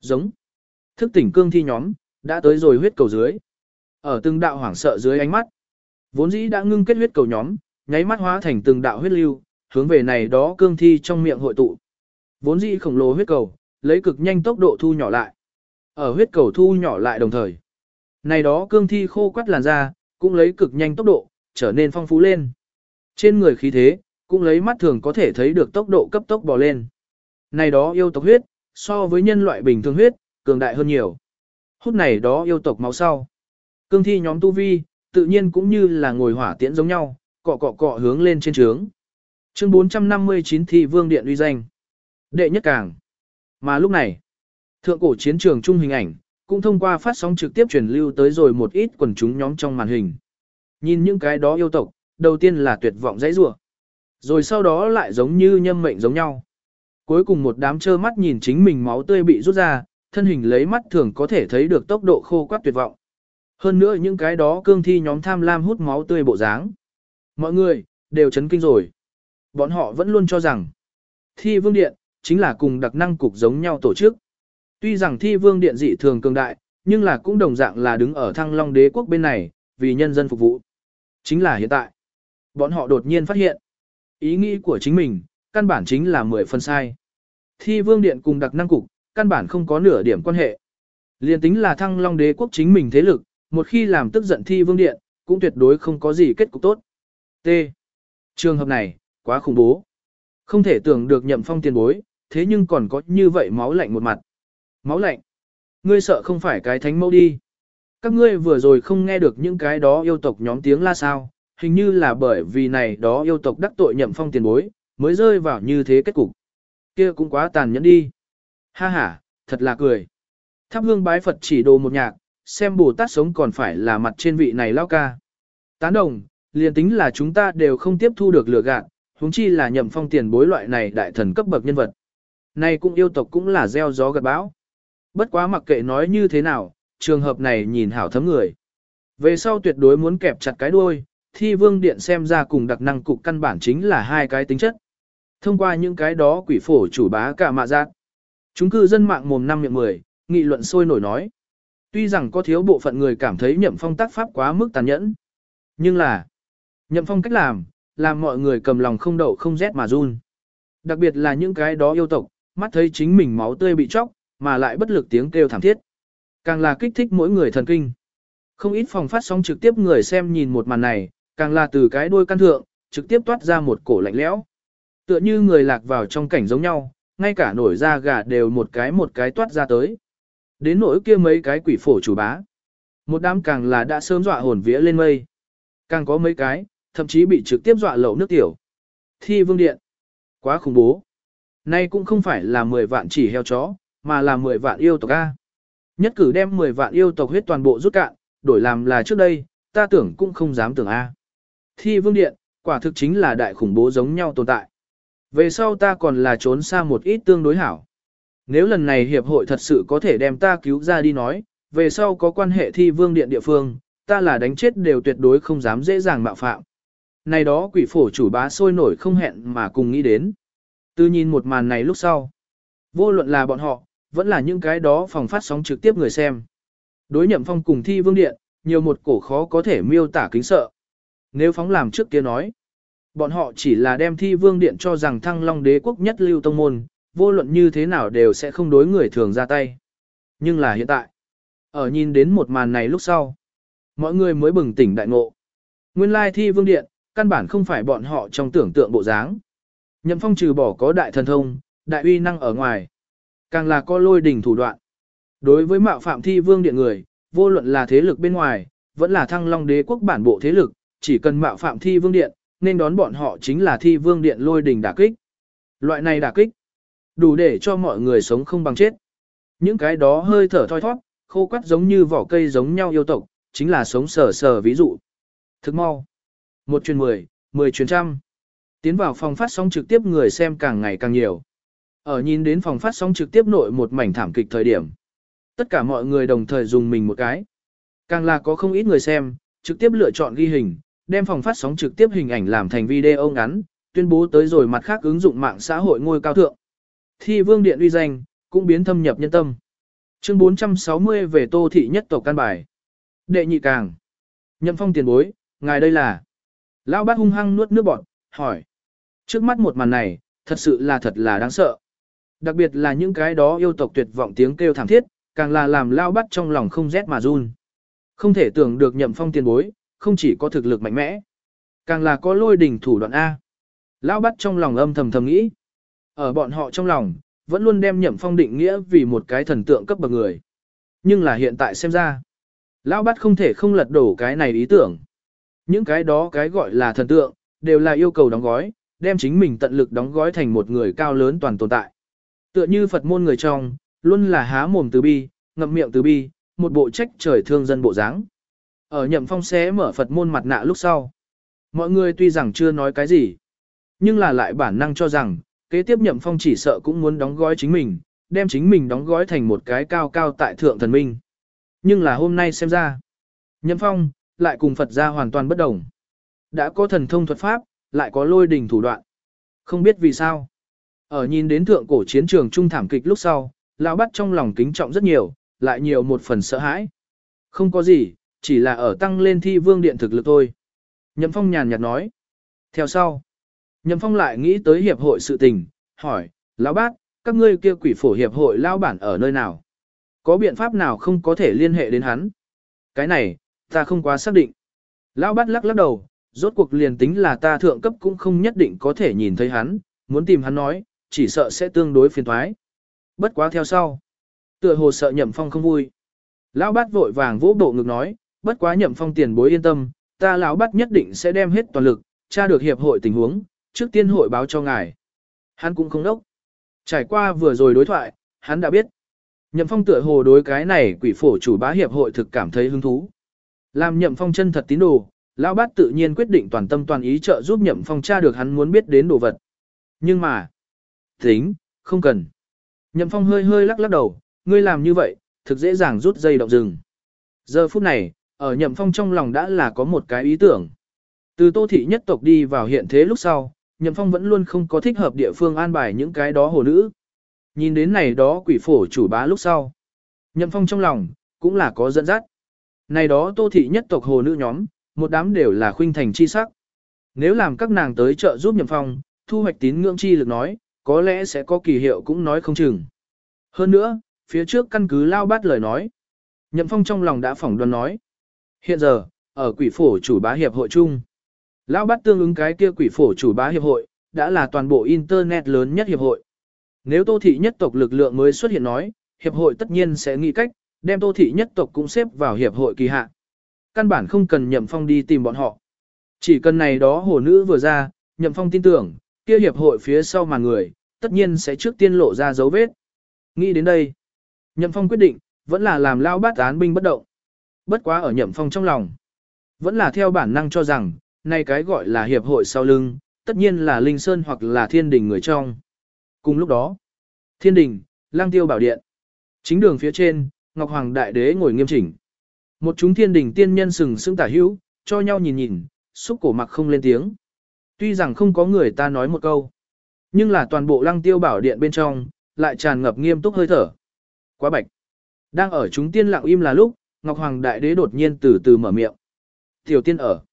giống, thức tỉnh cương thi nhóm, đã tới rồi huyết cầu dưới. Ở từng đạo hoảng sợ dưới ánh mắt, vốn dĩ đã ngưng kết huyết cầu nhóm, nháy mắt hóa thành từng đạo huyết lưu, hướng về này đó cương thi trong miệng hội tụ. Vốn dĩ khổng lồ huyết cầu, lấy cực nhanh tốc độ thu nhỏ lại. Ở huyết cầu thu nhỏ lại đồng thời. Này đó cương thi khô quắt làn da, cũng lấy cực nhanh tốc độ, trở nên phong phú lên. Trên người khí thế, cũng lấy mắt thường có thể thấy được tốc độ cấp tốc bò lên. Này đó yêu tộc huyết, so với nhân loại bình thường huyết, cường đại hơn nhiều. Hút này đó yêu tộc máu sau. Cương thi nhóm tu vi, tự nhiên cũng như là ngồi hỏa tiễn giống nhau, cọ cọ cọ hướng lên trên trướng. Chương 459 thi vương điện uy danh. Đệ nhất càng. Mà lúc này, thượng cổ chiến trường trung hình ảnh, cũng thông qua phát sóng trực tiếp truyền lưu tới rồi một ít quần chúng nhóm trong màn hình. Nhìn những cái đó yêu tộc, đầu tiên là tuyệt vọng dãy rủa, rồi sau đó lại giống như nhâm mệnh giống nhau. Cuối cùng một đám trơ mắt nhìn chính mình máu tươi bị rút ra, thân hình lấy mắt thường có thể thấy được tốc độ khô quắt tuyệt vọng. Hơn nữa những cái đó cương thi nhóm tham lam hút máu tươi bộ dáng. Mọi người, đều chấn kinh rồi. Bọn họ vẫn luôn cho rằng, thi vương điện, chính là cùng đặc năng cục giống nhau tổ chức. Tuy rằng thi vương điện dị thường cường đại, nhưng là cũng đồng dạng là đứng ở thăng long đế quốc bên này, vì nhân dân phục vụ. Chính là hiện tại. Bọn họ đột nhiên phát hiện. Ý nghĩ của chính mình, căn bản chính là mười phần sai. Thi vương điện cùng đặc năng cục, căn bản không có nửa điểm quan hệ. Liên tính là thăng long đế quốc chính mình thế lực, một khi làm tức giận thi vương điện, cũng tuyệt đối không có gì kết cục tốt. T. Trường hợp này, quá khủng bố. Không thể tưởng được nhậm phong tiền bối, thế nhưng còn có như vậy máu lạnh một mặt. Máu lạnh. Ngươi sợ không phải cái thánh mẫu đi. Các ngươi vừa rồi không nghe được những cái đó yêu tộc nhóm tiếng la sao, hình như là bởi vì này đó yêu tộc đắc tội nhậm phong tiền bối, mới rơi vào như thế kết cục. Kia cũng quá tàn nhẫn đi. Ha ha, thật là cười. Thắp hương bái Phật chỉ đồ một nhạc, xem Bồ Tát sống còn phải là mặt trên vị này lao ca. Tán đồng, liền tính là chúng ta đều không tiếp thu được lừa gạt, huống chi là nhậm phong tiền bối loại này đại thần cấp bậc nhân vật. Này cũng yêu tộc cũng là gieo gió gặt bão. Bất quá mặc kệ nói như thế nào, trường hợp này nhìn hảo thấm người. Về sau tuyệt đối muốn kẹp chặt cái đuôi, thi vương điện xem ra cùng đặc năng cục căn bản chính là hai cái tính chất. Thông qua những cái đó quỷ phổ chủ bá cả mạ giác. Chúng cư dân mạng mồm năm miệng mười, nghị luận sôi nổi nói. Tuy rằng có thiếu bộ phận người cảm thấy nhậm phong tác pháp quá mức tàn nhẫn. Nhưng là, nhậm phong cách làm, làm mọi người cầm lòng không đậu không rét mà run. Đặc biệt là những cái đó yêu tộc, mắt thấy chính mình máu tươi bị chóc, mà lại bất lực tiếng kêu thảm thiết. Càng là kích thích mỗi người thần kinh. Không ít phòng phát sóng trực tiếp người xem nhìn một màn này, càng là từ cái đuôi căn thượng, trực tiếp toát ra một cổ lạnh lẽo. Tựa như người lạc vào trong cảnh giống nhau, ngay cả nổi da gà đều một cái một cái toát ra tới. Đến nỗi kia mấy cái quỷ phổ chủ bá. Một đám càng là đã sớm dọa hồn vía lên mây. Càng có mấy cái, thậm chí bị trực tiếp dọa lậu nước tiểu. Thi vương điện. Quá khủng bố. Nay cũng không phải là 10 vạn chỉ heo chó, mà là 10 vạn yêu tộc A. Nhất cử đem 10 vạn yêu tộc huyết toàn bộ rút cạn, đổi làm là trước đây, ta tưởng cũng không dám tưởng A. Thi vương điện, quả thực chính là đại khủng bố giống nhau tồn tại. Về sau ta còn là trốn xa một ít tương đối hảo. Nếu lần này hiệp hội thật sự có thể đem ta cứu ra đi nói, về sau có quan hệ thi vương điện địa phương, ta là đánh chết đều tuyệt đối không dám dễ dàng mạo phạm. Này đó quỷ phổ chủ bá sôi nổi không hẹn mà cùng nghĩ đến. Từ nhìn một màn này lúc sau. Vô luận là bọn họ, vẫn là những cái đó phòng phát sóng trực tiếp người xem. Đối nhậm phong cùng thi vương điện, nhiều một cổ khó có thể miêu tả kính sợ. Nếu phóng làm trước kia nói, bọn họ chỉ là đem thi vương điện cho rằng thăng long đế quốc nhất lưu tông môn, vô luận như thế nào đều sẽ không đối người thường ra tay. Nhưng là hiện tại, ở nhìn đến một màn này lúc sau, mọi người mới bừng tỉnh đại ngộ. Nguyên lai thi vương điện, căn bản không phải bọn họ trong tưởng tượng bộ dáng. Nhậm phong trừ bỏ có đại thần thông, đại uy năng ở ngoài. Càng là có lôi đỉnh thủ đoạn. Đối với mạo phạm thi vương điện người, vô luận là thế lực bên ngoài, vẫn là thăng long đế quốc bản bộ thế lực, chỉ cần mạo phạm thi vương điện, nên đón bọn họ chính là thi vương điện lôi đỉnh đả kích. Loại này đả kích, đủ để cho mọi người sống không bằng chết. Những cái đó hơi thở thoi thoát, khô quắt giống như vỏ cây giống nhau yêu tộc, chính là sống sờ sờ ví dụ. Thức mau. Một chuyến mười, mười chuyến trăm. Tiến vào phòng phát sóng trực tiếp người xem càng ngày càng nhiều. Ở nhìn đến phòng phát sóng trực tiếp nội một mảnh thảm kịch thời điểm. Tất cả mọi người đồng thời dùng mình một cái. Càng là có không ít người xem, trực tiếp lựa chọn ghi hình, đem phòng phát sóng trực tiếp hình ảnh làm thành video ngắn, tuyên bố tới rồi mặt khác ứng dụng mạng xã hội ngôi cao thượng. Thi vương điện uy danh, cũng biến thâm nhập nhân tâm. Chương 460 về tô thị nhất tộc căn bài. Đệ nhị càng. Nhậm phong tiền bối, ngài đây là. Lão bát hung hăng nuốt nước bọt, hỏi. Trước mắt một màn này, thật sự là thật là đáng sợ. Đặc biệt là những cái đó yêu tộc tuyệt vọng tiếng kêu thảm thiết, càng là làm lao bắt trong lòng không rét mà run. Không thể tưởng được nhậm phong tiền bối, không chỉ có thực lực mạnh mẽ, càng là có lôi đỉnh thủ đoạn A. Lao bắt trong lòng âm thầm thầm nghĩ. Ở bọn họ trong lòng, vẫn luôn đem nhậm phong định nghĩa vì một cái thần tượng cấp bậc người. Nhưng là hiện tại xem ra, Lão bắt không thể không lật đổ cái này ý tưởng. Những cái đó cái gọi là thần tượng, đều là yêu cầu đóng gói, đem chính mình tận lực đóng gói thành một người cao lớn toàn tồn tại. Tựa như Phật môn người trong, luôn là há mồm từ bi, ngậm miệng từ bi, một bộ trách trời thương dân bộ dáng. Ở nhậm phong xé mở Phật môn mặt nạ lúc sau. Mọi người tuy rằng chưa nói cái gì, nhưng là lại bản năng cho rằng, kế tiếp nhậm phong chỉ sợ cũng muốn đóng gói chính mình, đem chính mình đóng gói thành một cái cao cao tại thượng thần minh. Nhưng là hôm nay xem ra, nhậm phong, lại cùng Phật gia hoàn toàn bất đồng. Đã có thần thông thuật pháp, lại có lôi đình thủ đoạn. Không biết vì sao. Ở nhìn đến thượng cổ chiến trường trung thảm kịch lúc sau, lão bắt trong lòng kính trọng rất nhiều, lại nhiều một phần sợ hãi. Không có gì, chỉ là ở tăng lên thi vương điện thực lực thôi. Nhậm Phong nhàn nhạt nói. Theo sau, Nhậm Phong lại nghĩ tới hiệp hội sự tình, hỏi, lão bát, các ngươi kia quỷ phổ hiệp hội lao bản ở nơi nào? Có biện pháp nào không có thể liên hệ đến hắn? Cái này, ta không quá xác định. Lão bát lắc lắc đầu, rốt cuộc liền tính là ta thượng cấp cũng không nhất định có thể nhìn thấy hắn, muốn tìm hắn nói, chỉ sợ sẽ tương đối phiền thoái. Bất quá theo sau. Tựa hồ sợ nhậm phong không vui. Lão bát vội vàng vỗ bộ ngực nói, bất quá nhậm phong tiền bối yên tâm, ta lão bát nhất định sẽ đem hết toàn lực, tra được hiệp hội tình huống, trước tiên hội báo cho ngài. Hắn cũng không đốc. Trải qua vừa rồi đối thoại, hắn đã biết. Nhậm phong tựa hồ đối cái này quỷ phổ chủ bá hiệp hội thực cảm thấy hứng thú. Làm nhậm phong chân thật tín đồ, lão bát tự nhiên quyết định toàn tâm toàn ý trợ giúp nhậm phong tra được hắn muốn biết đến đồ vật. Nhưng mà, tính, không cần. Nhậm phong hơi hơi lắc lắc đầu, ngươi làm như vậy, thực dễ dàng rút dây động rừng. Giờ phút này, ở nhậm phong trong lòng đã là có một cái ý tưởng. Từ tô thị nhất tộc đi vào hiện thế lúc sau, nhậm phong vẫn luôn không có thích hợp địa phương an bài những cái đó hồ nữ. Nhìn đến này đó quỷ phổ chủ bá lúc sau. Nhậm phong trong lòng, cũng là có dẫn dắt. Này đó tô thị nhất tộc hồ nữ nhóm, một đám đều là khuynh thành chi sắc. Nếu làm các nàng tới trợ giúp nhậm phong, thu hoạch tín ngưỡng chi lực nói, có lẽ sẽ có kỳ hiệu cũng nói không chừng. Hơn nữa, phía trước căn cứ lao bát lời nói. Nhậm phong trong lòng đã phỏng đoán nói. Hiện giờ, ở quỷ phổ chủ bá hiệp hội chung, lao bát tương ứng cái kia quỷ phổ chủ bá hiệp hội, đã là toàn bộ internet lớn nhất hiệp hội. Nếu tô thị nhất tộc lực lượng mới xuất hiện nói, hiệp hội tất nhiên sẽ nghĩ cách, đem tô thị nhất tộc cũng xếp vào hiệp hội kỳ hạ. Căn bản không cần nhậm phong đi tìm bọn họ. Chỉ cần này đó hồ nữ vừa ra, nhậm phong tin tưởng, kia hiệp hội phía sau mà người, tất nhiên sẽ trước tiên lộ ra dấu vết. Nghĩ đến đây, nhậm phong quyết định, vẫn là làm lao bát án binh bất động. Bất quá ở nhậm phong trong lòng. Vẫn là theo bản năng cho rằng, nay cái gọi là hiệp hội sau lưng, tất nhiên là Linh Sơn hoặc là thiên đình người trong. Cùng lúc đó, thiên đình, lang tiêu bảo điện. Chính đường phía trên, Ngọc Hoàng Đại Đế ngồi nghiêm chỉnh. Một chúng thiên đình tiên nhân sừng sững tả hữu, cho nhau nhìn nhìn, xúc cổ mặc không lên tiếng. Tuy rằng không có người ta nói một câu, nhưng là toàn bộ lăng tiêu bảo điện bên trong, lại tràn ngập nghiêm túc hơi thở. Quá bạch. Đang ở chúng tiên lặng im là lúc, Ngọc Hoàng Đại Đế đột nhiên từ từ mở miệng. Tiểu tiên ở.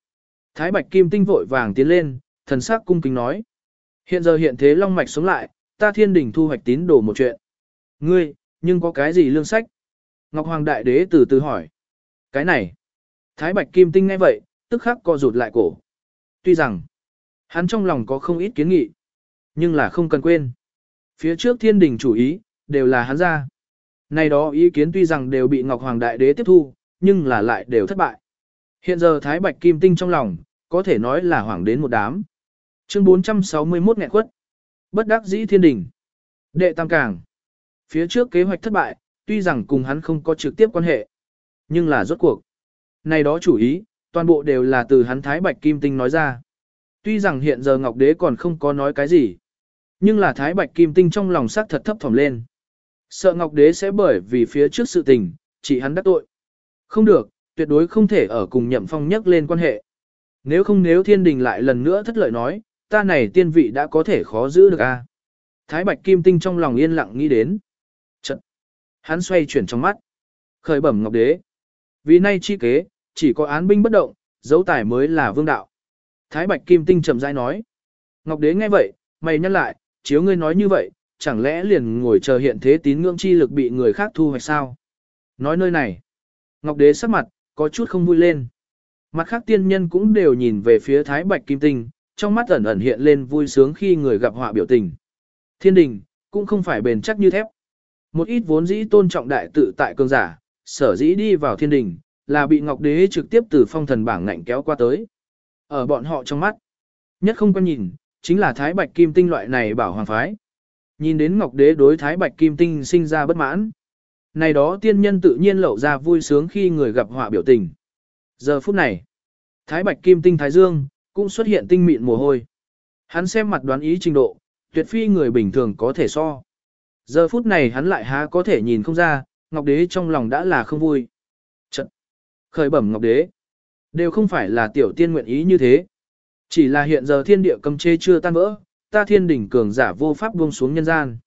Thái Bạch Kim Tinh vội vàng tiến lên, thần sắc cung kính nói. Hiện giờ hiện thế long mạch sống lại, ta thiên đình thu hoạch tín đồ một chuyện. Ngươi, nhưng có cái gì lương sách? Ngọc Hoàng Đại Đế từ từ hỏi. Cái này. Thái Bạch Kim Tinh nghe vậy, tức khắc co rụt lại cổ. Tuy rằng, hắn trong lòng có không ít kiến nghị, nhưng là không cần quên. Phía trước thiên đình chủ ý, đều là hắn ra. Này đó ý kiến tuy rằng đều bị Ngọc Hoàng Đại Đế tiếp thu, nhưng là lại đều thất bại. Hiện giờ Thái Bạch Kim Tinh trong lòng, có thể nói là hoảng đến một đám. Chương 461 nghẹn quất. Bất đắc dĩ thiên đình. Đệ Tam Càng. Phía trước kế hoạch thất bại, tuy rằng cùng hắn không có trực tiếp quan hệ. Nhưng là rốt cuộc. Này đó chủ ý, toàn bộ đều là từ hắn Thái Bạch Kim Tinh nói ra. Tuy rằng hiện giờ Ngọc Đế còn không có nói cái gì. Nhưng là Thái Bạch Kim Tinh trong lòng sắc thật thấp thỏm lên. Sợ Ngọc Đế sẽ bởi vì phía trước sự tình, chỉ hắn đắc tội. Không được, tuyệt đối không thể ở cùng nhậm phong nhắc lên quan hệ. Nếu không nếu thiên đình lại lần nữa thất lợi nói, ta này tiên vị đã có thể khó giữ được a. Thái Bạch Kim Tinh trong lòng yên lặng nghĩ đến. Trận. Hắn xoay chuyển trong mắt. Khởi bẩm Ngọc Đế. Vì nay chi kế, chỉ có án binh bất động, dấu tài mới là vương đạo. Thái Bạch Kim Tinh chậm rãi nói. Ngọc Đế nghe vậy, mày nhắc lại, chiếu ngươi nói như vậy, chẳng lẽ liền ngồi chờ hiện thế tín ngưỡng chi lực bị người khác thu hoạch sao? Nói nơi này, Ngọc Đế sắc mặt, có chút không vui lên. Mặt khác tiên nhân cũng đều nhìn về phía Thái Bạch Kim Tinh, trong mắt ẩn ẩn hiện lên vui sướng khi người gặp họa biểu tình. Thiên đình, cũng không phải bền chắc như thép. Một ít vốn dĩ tôn trọng đại tự tại cường giả, sở dĩ đi vào thiên đình, là bị Ngọc Đế trực tiếp từ phong thần bảng ngạnh kéo qua tới. Ở bọn họ trong mắt, nhất không quan nhìn, chính là Thái Bạch Kim Tinh loại này bảo hoàng phái. Nhìn đến Ngọc Đế đối Thái Bạch Kim Tinh sinh ra bất mãn. Này đó tiên nhân tự nhiên lậu ra vui sướng khi người gặp họa biểu tình. Giờ phút này, Thái Bạch Kim Tinh Thái Dương, cũng xuất hiện tinh mịn mồ hôi. Hắn xem mặt đoán ý trình độ, tuyệt phi người bình thường có thể so. Giờ phút này hắn lại há có thể nhìn không ra, Ngọc Đế trong lòng đã là không vui. Trận. Khởi bẩm Ngọc Đế. Đều không phải là tiểu tiên nguyện ý như thế. Chỉ là hiện giờ thiên địa cầm chê chưa tan vỡ, ta thiên đỉnh cường giả vô pháp buông xuống nhân gian.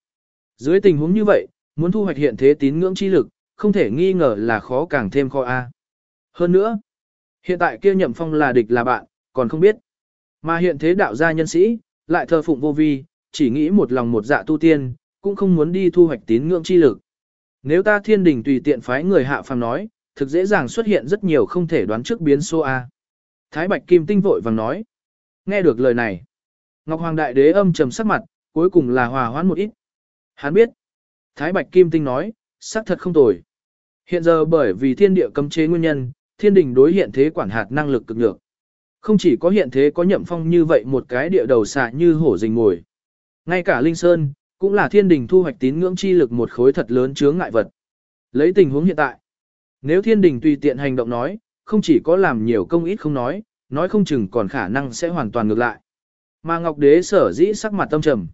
Dưới tình huống như vậy, muốn thu hoạch hiện thế tín ngưỡng chi lực, không thể nghi ngờ là khó càng thêm khó a. Hơn nữa, hiện tại kia nhậm phong là địch là bạn, còn không biết. Mà hiện thế đạo gia nhân sĩ, lại thờ phụng vô vi, chỉ nghĩ một lòng một dạ tu tiên, cũng không muốn đi thu hoạch tín ngưỡng chi lực. Nếu ta thiên đình tùy tiện phái người hạ phàm nói, thực dễ dàng xuất hiện rất nhiều không thể đoán trước biến số A. Thái Bạch Kim Tinh vội vàng nói. Nghe được lời này. Ngọc Hoàng Đại Đế âm trầm sắc mặt, cuối cùng là hòa hoãn một ít. Hắn biết. Thái Bạch Kim Tinh nói, xác thật không tồi. Hiện giờ bởi vì thiên địa cấm chế nguyên nhân, thiên đình đối hiện thế quản hạt năng lực cực nhược. Không chỉ có hiện thế có nhậm phong như vậy một cái địa đầu xạ như hổ rình ngồi. Ngay cả Linh Sơn, cũng là thiên đình thu hoạch tín ngưỡng chi lực một khối thật lớn chướng ngại vật. Lấy tình huống hiện tại, nếu thiên đình tùy tiện hành động nói, không chỉ có làm nhiều công ít không nói, nói không chừng còn khả năng sẽ hoàn toàn ngược lại. Mà Ngọc Đế sở dĩ sắc mặt tâm trầm,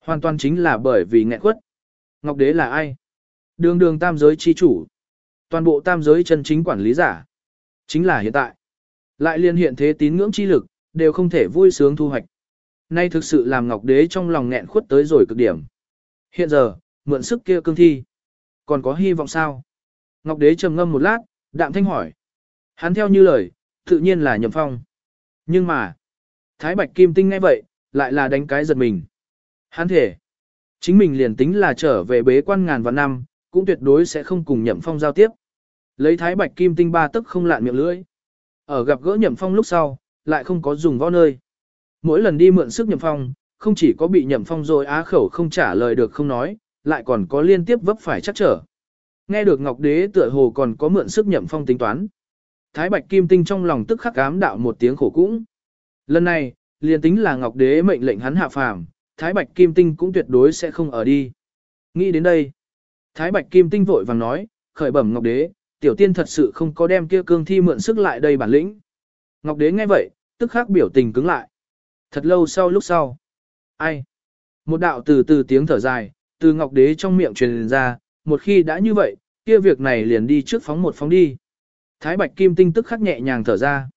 hoàn toàn chính là bởi vì nghẹn quất. Ngọc Đế là ai? Đường đường tam giới chi chủ. Toàn bộ tam giới chân chính quản lý giả. Chính là hiện tại. Lại liên hiện thế tín ngưỡng chi lực, đều không thể vui sướng thu hoạch. Nay thực sự làm Ngọc Đế trong lòng nghẹn khuất tới rồi cực điểm. Hiện giờ, mượn sức kia cương thi. Còn có hy vọng sao? Ngọc Đế trầm ngâm một lát, đạm thanh hỏi. Hắn theo như lời, tự nhiên là nhậm phong. Nhưng mà, Thái Bạch Kim Tinh ngay vậy, lại là đánh cái giật mình. Hắn thể, chính mình liền tính là trở về bế quan ngàn vạn năm, cũng tuyệt đối sẽ không cùng nhậm phong giao tiếp. Lấy Thái Bạch Kim Tinh ba tức không lạn miệng lưỡi. Ở gặp gỡ nhậm phong lúc sau, lại không có dùng võ nơi. Mỗi lần đi mượn sức nhậm phong, không chỉ có bị nhậm phong rồi á khẩu không trả lời được không nói, lại còn có liên tiếp vấp phải chắc trở. Nghe được Ngọc Đế tựa hồ còn có mượn sức nhậm phong tính toán. Thái Bạch Kim Tinh trong lòng tức khắc ám đạo một tiếng khổ cũng. Lần này, liền tính là Ngọc Đế mệnh lệnh hắn hạ phàm, Thái Bạch Kim Tinh cũng tuyệt đối sẽ không ở đi. Nghĩ đến đây, Thái Bạch Kim Tinh vội vàng nói, khởi bẩm Ngọc Đế, tiểu tiên thật sự không có đem kia cương thi mượn sức lại đây bản lĩnh. Ngọc Đế nghe vậy, tức khắc biểu tình cứng lại. Thật lâu sau lúc sau. Ai? Một đạo từ từ tiếng thở dài, từ Ngọc Đế trong miệng truyền ra, một khi đã như vậy, kia việc này liền đi trước phóng một phóng đi. Thái Bạch Kim Tinh tức khắc nhẹ nhàng thở ra.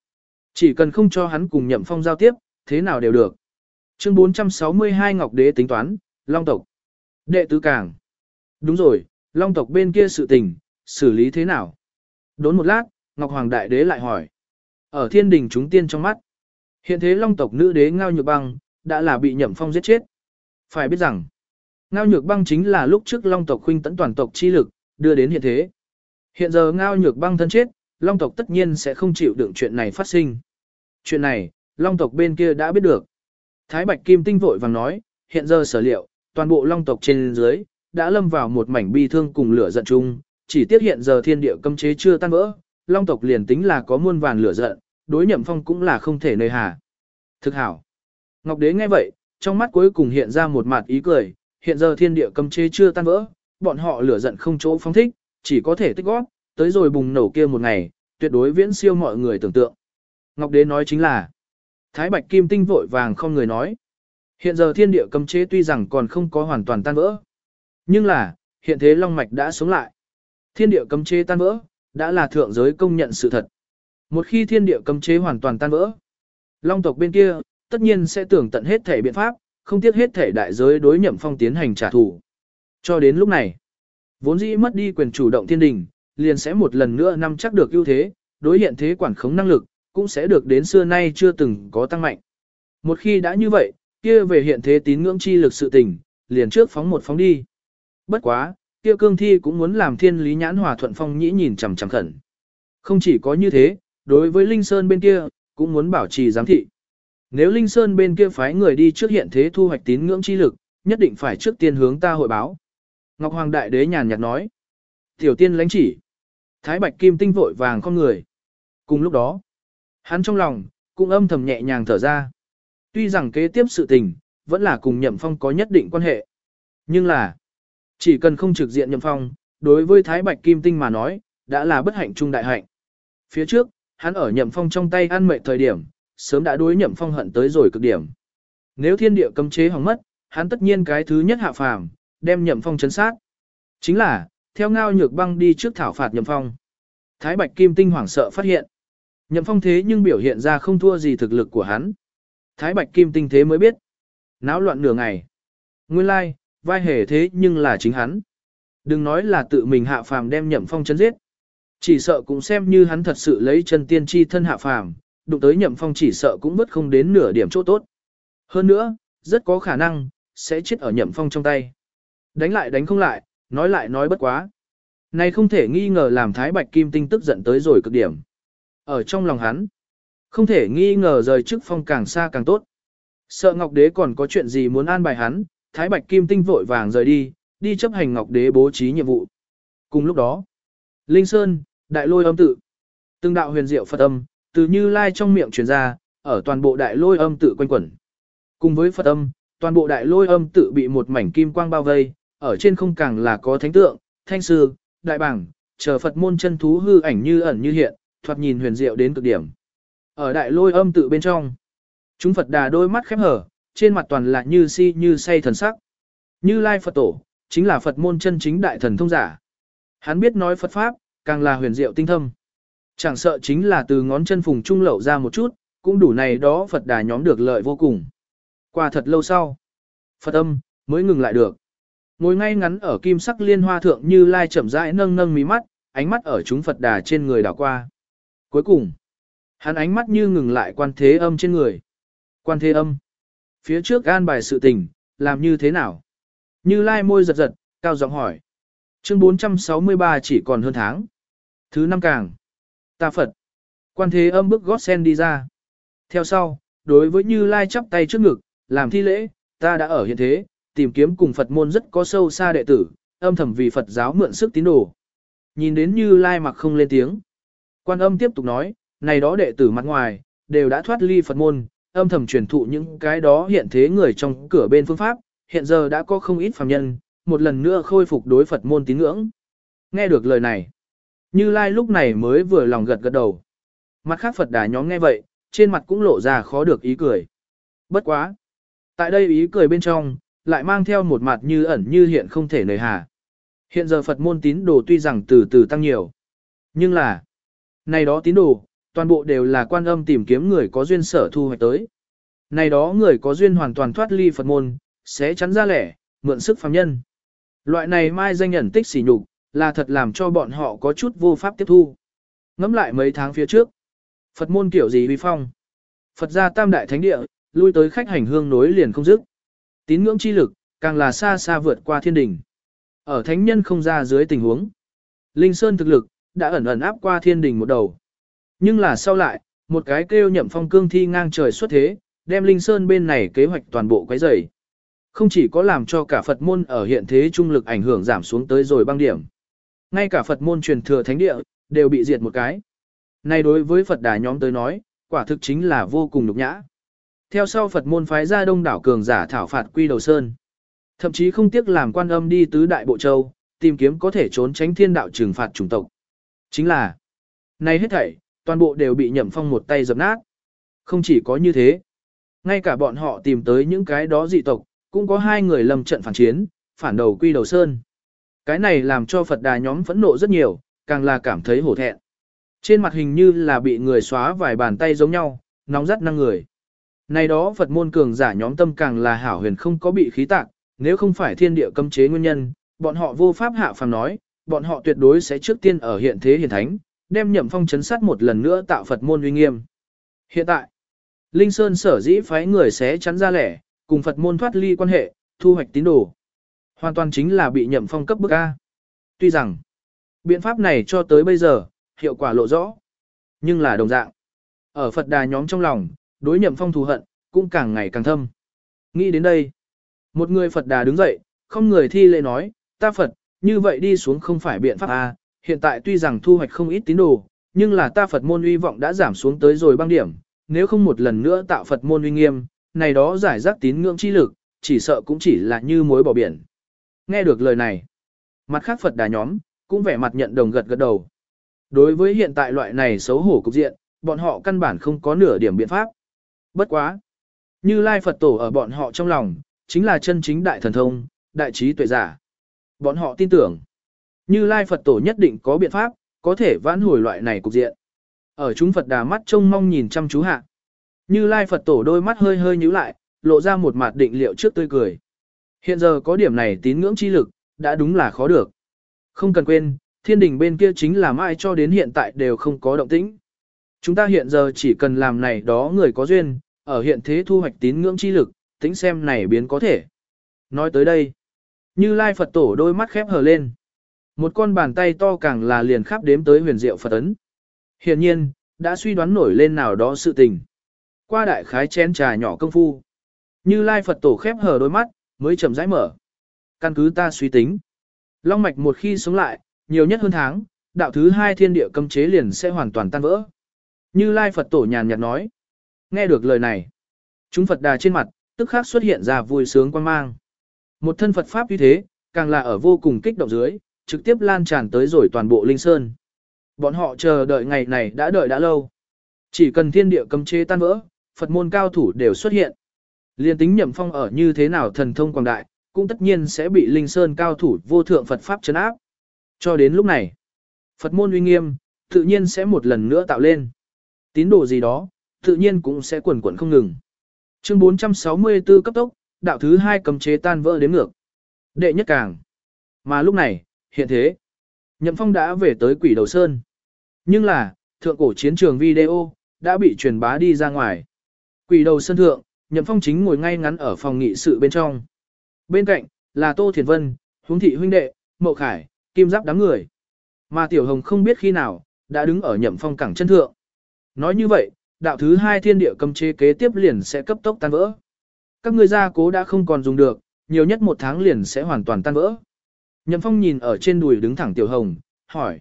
Chỉ cần không cho hắn cùng nhậm phong giao tiếp, thế nào đều được. Chương 462 Ngọc Đế tính toán, Long tộc. Đệ tứ cảng. Đúng rồi, Long tộc bên kia sự tình, xử lý thế nào? Đốn một lát, Ngọc Hoàng Đại Đế lại hỏi. Ở thiên đình chúng tiên trong mắt. Hiện thế Long tộc nữ đế Ngao Nhược Băng, đã là bị nhậm phong giết chết. Phải biết rằng, Ngao Nhược Băng chính là lúc trước Long tộc khuynh tấn toàn tộc chi lực, đưa đến hiện thế. Hiện giờ Ngao Nhược Băng thân chết, Long tộc tất nhiên sẽ không chịu đựng chuyện này phát sinh. Chuyện này, Long tộc bên kia đã biết được. Thái Bạch Kim Tinh vội vàng nói, hiện giờ sở liệu, toàn bộ Long tộc trên dưới, đã lâm vào một mảnh bi thương cùng lửa giận chung, chỉ tiếc hiện giờ thiên địa cấm chế chưa tan vỡ, Long tộc liền tính là có muôn vàn lửa giận, đối nhậm phong cũng là không thể nơi hà. Thực hảo. Ngọc Đế nghe vậy, trong mắt cuối cùng hiện ra một mặt ý cười, hiện giờ thiên địa cấm chế chưa tan vỡ, bọn họ lửa giận không chỗ phóng thích, chỉ có thể tích góp, tới rồi bùng nổ kia một ngày, tuyệt đối viễn siêu mọi người tưởng tượng. Ngọc Đế nói chính là, Thái Bạch Kim Tinh vội vàng không người nói. Hiện giờ thiên địa cấm chế tuy rằng còn không có hoàn toàn tan vỡ, nhưng là, hiện thế Long Mạch đã sống lại. Thiên địa cấm chế tan vỡ, đã là thượng giới công nhận sự thật. Một khi thiên địa cấm chế hoàn toàn tan vỡ, Long tộc bên kia, tất nhiên sẽ tưởng tận hết thể biện pháp, không tiếc hết thể đại giới đối nhậm phong tiến hành trả thù. Cho đến lúc này, vốn dĩ mất đi quyền chủ động thiên đình, liền sẽ một lần nữa nắm chắc được ưu thế, đối hiện thế quản khống năng lực, cũng sẽ được đến xưa nay chưa từng có tăng mạnh. Một khi đã như vậy, kia về hiện thế tín ngưỡng chi lực sự tình, liền trước phóng một phóng đi. Bất quá, kia cương thi cũng muốn làm thiên lý nhãn hòa thuận phong nhĩ nhìn chằm chằm khẩn. Không chỉ có như thế, đối với Linh Sơn bên kia, cũng muốn bảo trì giám thị. Nếu Linh Sơn bên kia phái người đi trước hiện thế thu hoạch tín ngưỡng chi lực, nhất định phải trước tiên hướng ta hội báo. Ngọc Hoàng Đại Đế nhàn nhạt nói. Tiểu tiên lãnh chỉ. Thái Bạch Kim tinh vội vàng con người. Cùng lúc đó, hắn trong lòng, cũng âm thầm nhẹ nhàng thở ra. Tuy rằng kế tiếp sự tình, vẫn là cùng Nhậm Phong có nhất định quan hệ. Nhưng là, chỉ cần không trực diện Nhậm Phong, đối với Thái Bạch Kim Tinh mà nói, đã là bất hạnh trung đại hạnh. Phía trước, hắn ở Nhậm Phong trong tay ăn mệt thời điểm, sớm đã đối Nhậm Phong hận tới rồi cực điểm. Nếu thiên địa cấm chế hỏng mất, hắn tất nhiên cái thứ nhất hạ phàm, đem Nhậm Phong chấn sát. Chính là, theo ngao nhược băng đi trước thảo phạt Nhậm Phong. Thái Bạch Kim Tinh hoảng sợ phát hiện. Nhậm Phong thế nhưng biểu hiện ra không thua gì thực lực của hắn. Thái Bạch Kim Tinh thế mới biết. Náo loạn nửa ngày. Nguyên lai, like, vai hề thế nhưng là chính hắn. Đừng nói là tự mình hạ phàm đem Nhậm Phong chấn giết. Chỉ sợ cũng xem như hắn thật sự lấy chân tiên chi thân hạ phàm, đụng tới Nhậm Phong chỉ sợ cũng vớt không đến nửa điểm chỗ tốt. Hơn nữa, rất có khả năng, sẽ chết ở Nhậm Phong trong tay. Đánh lại đánh không lại, nói lại nói bất quá. Này không thể nghi ngờ làm Thái Bạch Kim Tinh tức giận tới rồi cực điểm. Ở trong lòng hắn, Không thể nghi ngờ rời chức phong càng xa càng tốt. Sợ Ngọc Đế còn có chuyện gì muốn an bài hắn, Thái Bạch Kim Tinh vội vàng rời đi, đi chấp hành Ngọc Đế bố trí nhiệm vụ. Cùng lúc đó, Linh Sơn, Đại Lôi âm tự, từng đạo huyền diệu Phật âm, từ Như Lai trong miệng truyền ra, ở toàn bộ Đại Lôi âm tự quanh quẩn. Cùng với Phật âm, toàn bộ Đại Lôi âm tự bị một mảnh kim quang bao vây, ở trên không càng là có thánh tượng, thanh sư, đại bảng, chờ Phật môn chân thú hư ảnh như ẩn như hiện, thoạt nhìn huyền diệu đến cực điểm. Ở Đại Lôi âm tự bên trong, chúng Phật đà đôi mắt khép hở, trên mặt toàn là như si như say thần sắc. Như Lai Phật Tổ, chính là Phật môn chân chính đại thần thông giả. Hắn biết nói Phật Pháp, càng là huyền diệu tinh thâm. Chẳng sợ chính là từ ngón chân phùng trung lậu ra một chút, cũng đủ này đó Phật đà nhóm được lợi vô cùng. Qua thật lâu sau, Phật âm, mới ngừng lại được. Ngồi ngay ngắn ở kim sắc liên hoa thượng như lai chậm rãi nâng nâng mí mắt, ánh mắt ở chúng Phật đà trên người đảo qua. Cuối cùng, hắn ánh mắt như ngừng lại quan thế âm trên người. Quan thế âm. Phía trước an bài sự tình, làm như thế nào? Như lai môi giật giật, cao giọng hỏi. Chương 463 chỉ còn hơn tháng. Thứ năm càng. Ta Phật. Quan thế âm bước gót sen đi ra. Theo sau, đối với Như Lai chắp tay trước ngực, làm thi lễ, ta đã ở hiện thế, tìm kiếm cùng Phật môn rất có sâu xa đệ tử, âm thầm vì Phật giáo mượn sức tín đồ. Nhìn đến Như Lai mặc không lên tiếng. Quan âm tiếp tục nói, này đó đệ tử mặt ngoài, đều đã thoát ly Phật môn, âm thầm truyền thụ những cái đó hiện thế người trong cửa bên phương pháp, hiện giờ đã có không ít phàm nhân, một lần nữa khôi phục đối Phật môn tín ngưỡng. Nghe được lời này, như Lai lúc này mới vừa lòng gật gật đầu. Mặt khác Phật đà nhóm nghe vậy, trên mặt cũng lộ ra khó được ý cười. Bất quá. Tại đây ý cười bên trong, lại mang theo một mặt như ẩn như hiện không thể nời hà. Hiện giờ Phật môn tín đồ tuy rằng từ từ tăng nhiều. Nhưng là, này đó tín đồ, toàn bộ đều là quan âm tìm kiếm người có duyên sở thu hoạch tới. Này đó người có duyên hoàn toàn thoát ly Phật môn, sẽ chắn ra lẻ, mượn sức phàm nhân. Loại này mai danh nhận tích xỉ nhục, là thật làm cho bọn họ có chút vô pháp tiếp thu. Ngắm lại mấy tháng phía trước, Phật môn kiểu gì huy phong. Phật gia tam đại thánh địa, lui tới khách hành hương nối liền không dứt. Tín ngưỡng chi lực, càng là xa xa vượt qua thiên đình. Ở thánh nhân không ra dưới tình huống. Linh Sơn thực lực, đã ẩn ẩn áp qua thiên đình một đầu. Nhưng là sau lại, một cái kêu nhậm phong cương thi ngang trời xuất thế, đem Linh Sơn bên này kế hoạch toàn bộ quấy rầy. Không chỉ có làm cho cả Phật môn ở hiện thế trung lực ảnh hưởng giảm xuống tới rồi băng điểm. Ngay cả Phật môn truyền thừa thánh địa, đều bị diệt một cái. Này đối với Phật đà nhóm tới nói, quả thực chính là vô cùng nhục nhã. Theo sau Phật môn phái ra đông đảo cường giả thảo phạt quy đầu sơn. Thậm chí không tiếc làm quan âm đi tứ đại bộ châu, tìm kiếm có thể trốn tránh thiên đạo trừng phạt chủng tộc. Chính là, này hết thảy, toàn bộ đều bị nhậm phong một tay dập nát. Không chỉ có như thế, ngay cả bọn họ tìm tới những cái đó dị tộc, cũng có hai người lầm trận phản chiến, phản đầu quy đầu sơn. Cái này làm cho Phật đà nhóm phẫn nộ rất nhiều, càng là cảm thấy hổ thẹn. Trên mặt hình như là bị người xóa vài bàn tay giống nhau, nóng rất năng người. Này đó Phật môn cường giả nhóm tâm càng là hảo huyền không có bị khí tạc, nếu không phải thiên địa cấm chế nguyên nhân, bọn họ vô pháp hạ phàm nói, bọn họ tuyệt đối sẽ trước tiên ở hiện thế hiển thánh, đem nhậm phong chấn sát một lần nữa tạo Phật môn uy nghiêm. Hiện tại, Linh Sơn sở dĩ phái người sẽ chắn ra lẻ, cùng Phật môn thoát ly quan hệ, thu hoạch tín đồ. Hoàn toàn chính là bị nhậm phong cấp bức A. Tuy rằng, biện pháp này cho tới bây giờ, hiệu quả lộ rõ. Nhưng là đồng dạng. Ở Phật đà nhóm trong lòng, đối nhậm phong thù hận, cũng càng ngày càng thâm. Nghĩ đến đây, một người Phật đà đứng dậy, không người thi lễ nói, ta Phật, như vậy đi xuống không phải biện pháp A, hiện tại tuy rằng thu hoạch không ít tín đồ, nhưng là ta Phật môn uy vọng đã giảm xuống tới rồi băng điểm, nếu không một lần nữa tạo Phật môn uy nghiêm, này đó giải rác tín ngưỡng chi lực, chỉ sợ cũng chỉ là như mối bỏ biển. Nghe được lời này, mặt khác Phật đà nhóm, cũng vẻ mặt nhận đồng gật gật đầu. Đối với hiện tại loại này xấu hổ cục diện, bọn họ căn bản không có nửa điểm biện pháp. Bất quá. Như Lai Phật Tổ ở bọn họ trong lòng, chính là chân chính đại thần thông, đại trí tuệ giả. Bọn họ tin tưởng. Như Lai Phật Tổ nhất định có biện pháp, có thể vãn hồi loại này cục diện. Ở chúng Phật đà mắt trông mong nhìn chăm chú hạ. Như Lai Phật Tổ đôi mắt hơi hơi nhíu lại, lộ ra một mặt định liệu trước tươi cười. Hiện giờ có điểm này tín ngưỡng chi lực, đã đúng là khó được. Không cần quên, thiên đình bên kia chính là mãi cho đến hiện tại đều không có động tĩnh. Chúng ta hiện giờ chỉ cần làm này đó người có duyên, ở hiện thế thu hoạch tín ngưỡng chi lực, tính xem này biến có thể. Nói tới đây, như Lai Phật Tổ đôi mắt khép hờ lên. Một con bàn tay to càng là liền khắp đếm tới huyền diệu Phật ấn. Hiện nhiên, đã suy đoán nổi lên nào đó sự tình. Qua đại khái chén trà nhỏ công phu. Như Lai Phật tổ khép hờ đôi mắt, mới chậm rãi mở. Căn cứ ta suy tính. Long mạch một khi sống lại, nhiều nhất hơn tháng, đạo thứ hai thiên địa cấm chế liền sẽ hoàn toàn tan vỡ. Như Lai Phật tổ nhàn nhạt nói. Nghe được lời này. Chúng Phật đà trên mặt, tức khắc xuất hiện ra vui sướng quan mang. Một thân Phật Pháp như thế, càng là ở vô cùng kích động dưới, trực tiếp lan tràn tới rồi toàn bộ Linh Sơn. Bọn họ chờ đợi ngày này đã đợi đã lâu. Chỉ cần thiên địa cấm chế tan vỡ, Phật môn cao thủ đều xuất hiện. Liên tính nhậm phong ở như thế nào thần thông quảng đại, cũng tất nhiên sẽ bị Linh Sơn cao thủ vô thượng Phật Pháp chấn áp. Cho đến lúc này, Phật môn uy nghiêm, tự nhiên sẽ một lần nữa tạo lên. Tín đồ gì đó, tự nhiên cũng sẽ quẩn quẩn không ngừng. Chương 464 cấp tốc, đạo thứ hai cấm chế tan vỡ đến ngược. Đệ nhất càng. Mà lúc này, hiện thế, Nhậm Phong đã về tới quỷ đầu sơn. Nhưng là, thượng cổ chiến trường video, đã bị truyền bá đi ra ngoài. Quỷ đầu sơn thượng, Nhậm Phong chính ngồi ngay ngắn ở phòng nghị sự bên trong. Bên cạnh, là Tô Thiền Vân, Huống Thị Huynh Đệ, Mậu Khải, Kim Giáp đám người. Mà Tiểu Hồng không biết khi nào, đã đứng ở Nhậm Phong cẳng chân thượng. Nói như vậy, đạo thứ hai thiên địa cầm chế kế tiếp liền sẽ cấp tốc tan vỡ. Các ngươi gia cố đã không còn dùng được, nhiều nhất một tháng liền sẽ hoàn toàn tan vỡ. Nhậm Phong nhìn ở trên đùi đứng thẳng Tiểu Hồng, hỏi.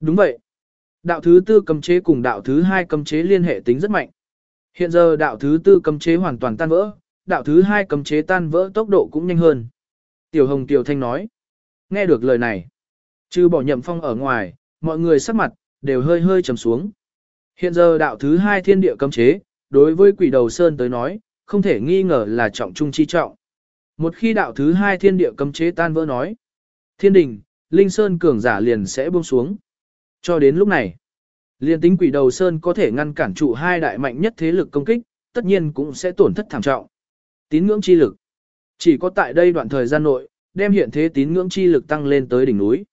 Đúng vậy. Đạo thứ tư cấm chế cùng đạo thứ hai cấm chế liên hệ tính rất mạnh. Hiện giờ đạo thứ tư cấm chế hoàn toàn tan vỡ, đạo thứ hai cấm chế tan vỡ tốc độ cũng nhanh hơn. Tiểu Hồng Tiểu Thanh nói. Nghe được lời này. Trừ bỏ Nhậm Phong ở ngoài, mọi người sắc mặt, đều hơi hơi trầm xuống. Hiện giờ đạo thứ hai thiên địa cấm chế, đối với quỷ đầu sơn tới nói, không thể nghi ngờ là trọng trung chi trọng. Một khi đạo thứ hai thiên địa cấm chế tan vỡ nói, thiên đình, linh sơn cường giả liền sẽ buông xuống. Cho đến lúc này, Liên tính quỷ đầu sơn có thể ngăn cản trụ hai đại mạnh nhất thế lực công kích, tất nhiên cũng sẽ tổn thất thảm trọng. Tín ngưỡng chi lực. Chỉ có tại đây đoạn thời gian nội, đem hiện thế tín ngưỡng chi lực tăng lên tới đỉnh núi.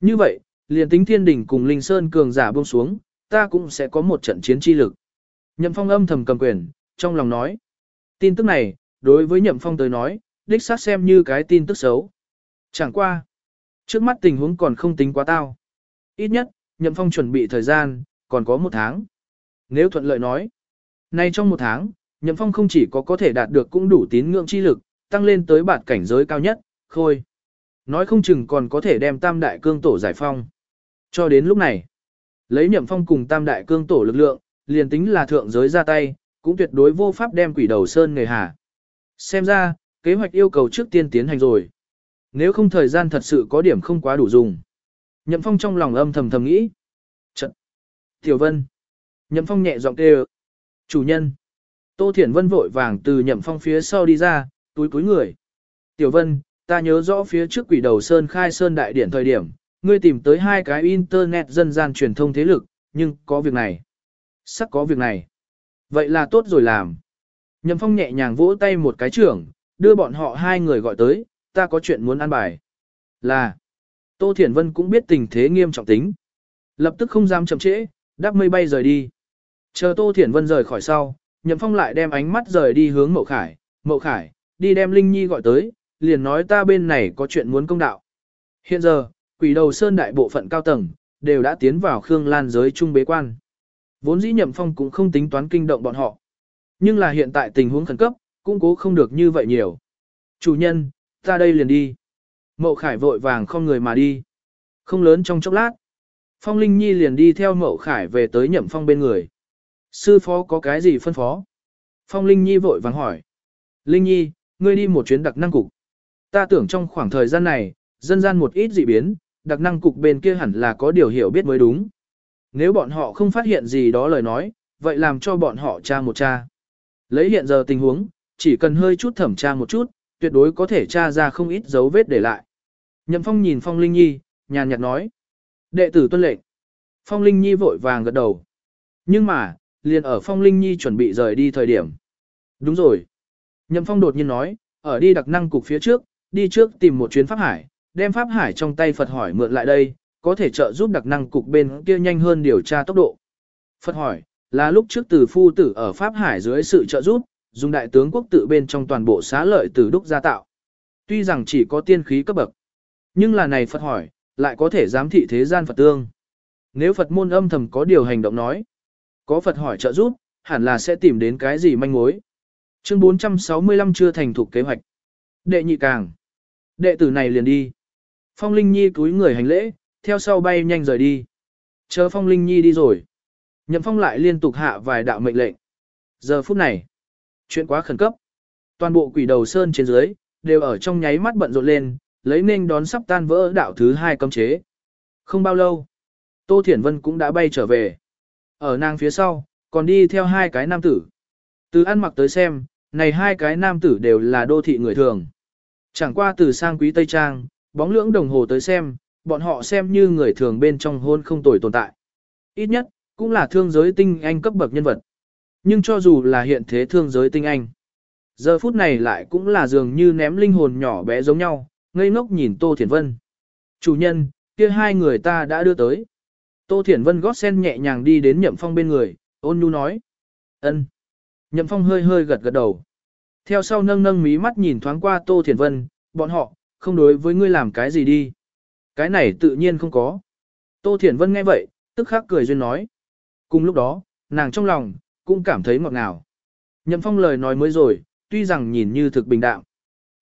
Như vậy, liền tính thiên đỉnh cùng linh sơn cường giả buông xuống, ta cũng sẽ có một trận chiến chi lực. Nhậm phong âm thầm cầm quyền, trong lòng nói. Tin tức này, đối với nhậm phong tới nói, đích xác xem như cái tin tức xấu. Chẳng qua. Trước mắt tình huống còn không tính quá tao. Ít nhất, nhậm phong chuẩn bị thời gian, còn có một tháng. Nếu thuận lợi nói. Nay trong một tháng, nhậm phong không chỉ có có thể đạt được cũng đủ tín ngưỡng chi lực, tăng lên tới bạt cảnh giới cao nhất, khôi. Nói không chừng còn có thể đem tam đại cương tổ giải phong. Cho đến lúc này, Lấy nhậm phong cùng tam đại cương tổ lực lượng, liền tính là thượng giới ra tay, cũng tuyệt đối vô pháp đem quỷ đầu sơn nghề hà. Xem ra, kế hoạch yêu cầu trước tiên tiến hành rồi. Nếu không thời gian thật sự có điểm không quá đủ dùng. Nhậm phong trong lòng âm thầm thầm nghĩ. Trận. Tiểu Vân. Nhậm phong nhẹ giọng kêu. Chủ nhân. Tô Thiển Vân vội vàng từ nhậm phong phía sau đi ra, túi túi người. Tiểu Vân, ta nhớ rõ phía trước quỷ đầu sơn khai sơn đại điển thời điểm, ngươi tìm tới hai cái internet dân gian truyền thông thế lực, nhưng có việc này. Sắc có việc này. Vậy là tốt rồi làm. Nhậm Phong nhẹ nhàng vỗ tay một cái trưởng, đưa bọn họ hai người gọi tới, ta có chuyện muốn ăn bài. Là, Tô Thiển Vân cũng biết tình thế nghiêm trọng tính. Lập tức không dám chậm trễ, đáp mây bay rời đi. Chờ Tô Thiển Vân rời khỏi sau, Nhậm Phong lại đem ánh mắt rời đi hướng Mậu Khải. Mậu Khải, đi đem Linh Nhi gọi tới, liền nói ta bên này có chuyện muốn công đạo. Hiện giờ, Quỷ đầu sơn đại bộ phận cao tầng, đều đã tiến vào Khương Lan giới trung bế quan. Vốn dĩ nhậm phong cũng không tính toán kinh động bọn họ. Nhưng là hiện tại tình huống khẩn cấp, cũng cố không được như vậy nhiều. Chủ nhân, ta đây liền đi. Mậu Khải vội vàng không người mà đi. Không lớn trong chốc lát. Phong Linh Nhi liền đi theo Mậu Khải về tới nhậm phong bên người. Sư phó có cái gì phân phó? Phong Linh Nhi vội vàng hỏi. Linh Nhi, ngươi đi một chuyến đặc năng cục. Ta tưởng trong khoảng thời gian này, dân gian một ít dị biến, đặc năng cục bên kia hẳn là có điều hiểu biết mới đúng. Nếu bọn họ không phát hiện gì đó lời nói, vậy làm cho bọn họ tra một tra. Lấy hiện giờ tình huống, chỉ cần hơi chút thẩm tra một chút, tuyệt đối có thể tra ra không ít dấu vết để lại. Nhậm Phong nhìn Phong Linh Nhi, nhàn nhạt nói. Đệ tử tuân lệnh. Phong Linh Nhi vội vàng gật đầu. Nhưng mà, liền ở Phong Linh Nhi chuẩn bị rời đi thời điểm. Đúng rồi. Nhậm Phong đột nhiên nói, ở đi đặc năng cục phía trước, đi trước tìm một chuyến pháp hải, đem Pháp Hải trong tay Phật hỏi mượn lại đây, có thể trợ giúp đặc năng cục bên kia nhanh hơn điều tra tốc độ. Phật hỏi, là lúc trước từ phu tử ở Pháp Hải dưới sự trợ giúp, dùng đại tướng quốc tự bên trong toàn bộ xá lợi từ đúc gia tạo. Tuy rằng chỉ có tiên khí cấp bậc, nhưng là này Phật hỏi, lại có thể giám thị thế gian Phật tương. Nếu Phật môn âm thầm có điều hành động nói, có Phật hỏi trợ giúp, hẳn là sẽ tìm đến cái gì manh mối. Chương 465 chưa thành thục kế hoạch. Đệ nhị càng. Đệ tử này liền đi. Phong Linh Nhi cúi người hành lễ, theo sau bay nhanh rời đi. Chờ Phong Linh Nhi đi rồi. Nhậm Phong lại liên tục hạ vài đạo mệnh lệnh. Giờ phút này, chuyện quá khẩn cấp. Toàn bộ quỷ đầu sơn trên dưới, đều ở trong nháy mắt bận rộn lên, lấy nên đón sắp tan vỡ đạo thứ hai cấm chế. Không bao lâu, Tô Thiển Vân cũng đã bay trở về. Ở nàng phía sau, còn đi theo hai cái nam tử. Từ ăn mặc tới xem, này hai cái nam tử đều là đô thị người thường. Chẳng qua từ sang quý Tây Trang, bóng lưỡng đồng hồ tới xem, bọn họ xem như người thường bên trong hôn không tồi tồn tại. Ít nhất, cũng là thương giới tinh anh cấp bậc nhân vật. Nhưng cho dù là hiện thế thương giới tinh anh, giờ phút này lại cũng là dường như ném linh hồn nhỏ bé giống nhau, ngây ngốc nhìn Tô Thiển Vân. Chủ nhân, kia hai người ta đã đưa tới. Tô Thiển Vân gót sen nhẹ nhàng đi đến Nhậm Phong bên người, ôn nhu nói. ân. Nhậm Phong hơi hơi gật gật đầu. Theo sau nâng nâng mí mắt nhìn thoáng qua Tô Thiển Vân, bọn họ, không đối với ngươi làm cái gì đi. Cái này tự nhiên không có. Tô Thiển Vân nghe vậy, tức khắc cười duyên nói. Cùng lúc đó, nàng trong lòng, cũng cảm thấy ngọt ngào. Nhậm Phong lời nói mới rồi, tuy rằng nhìn như thực bình đạm.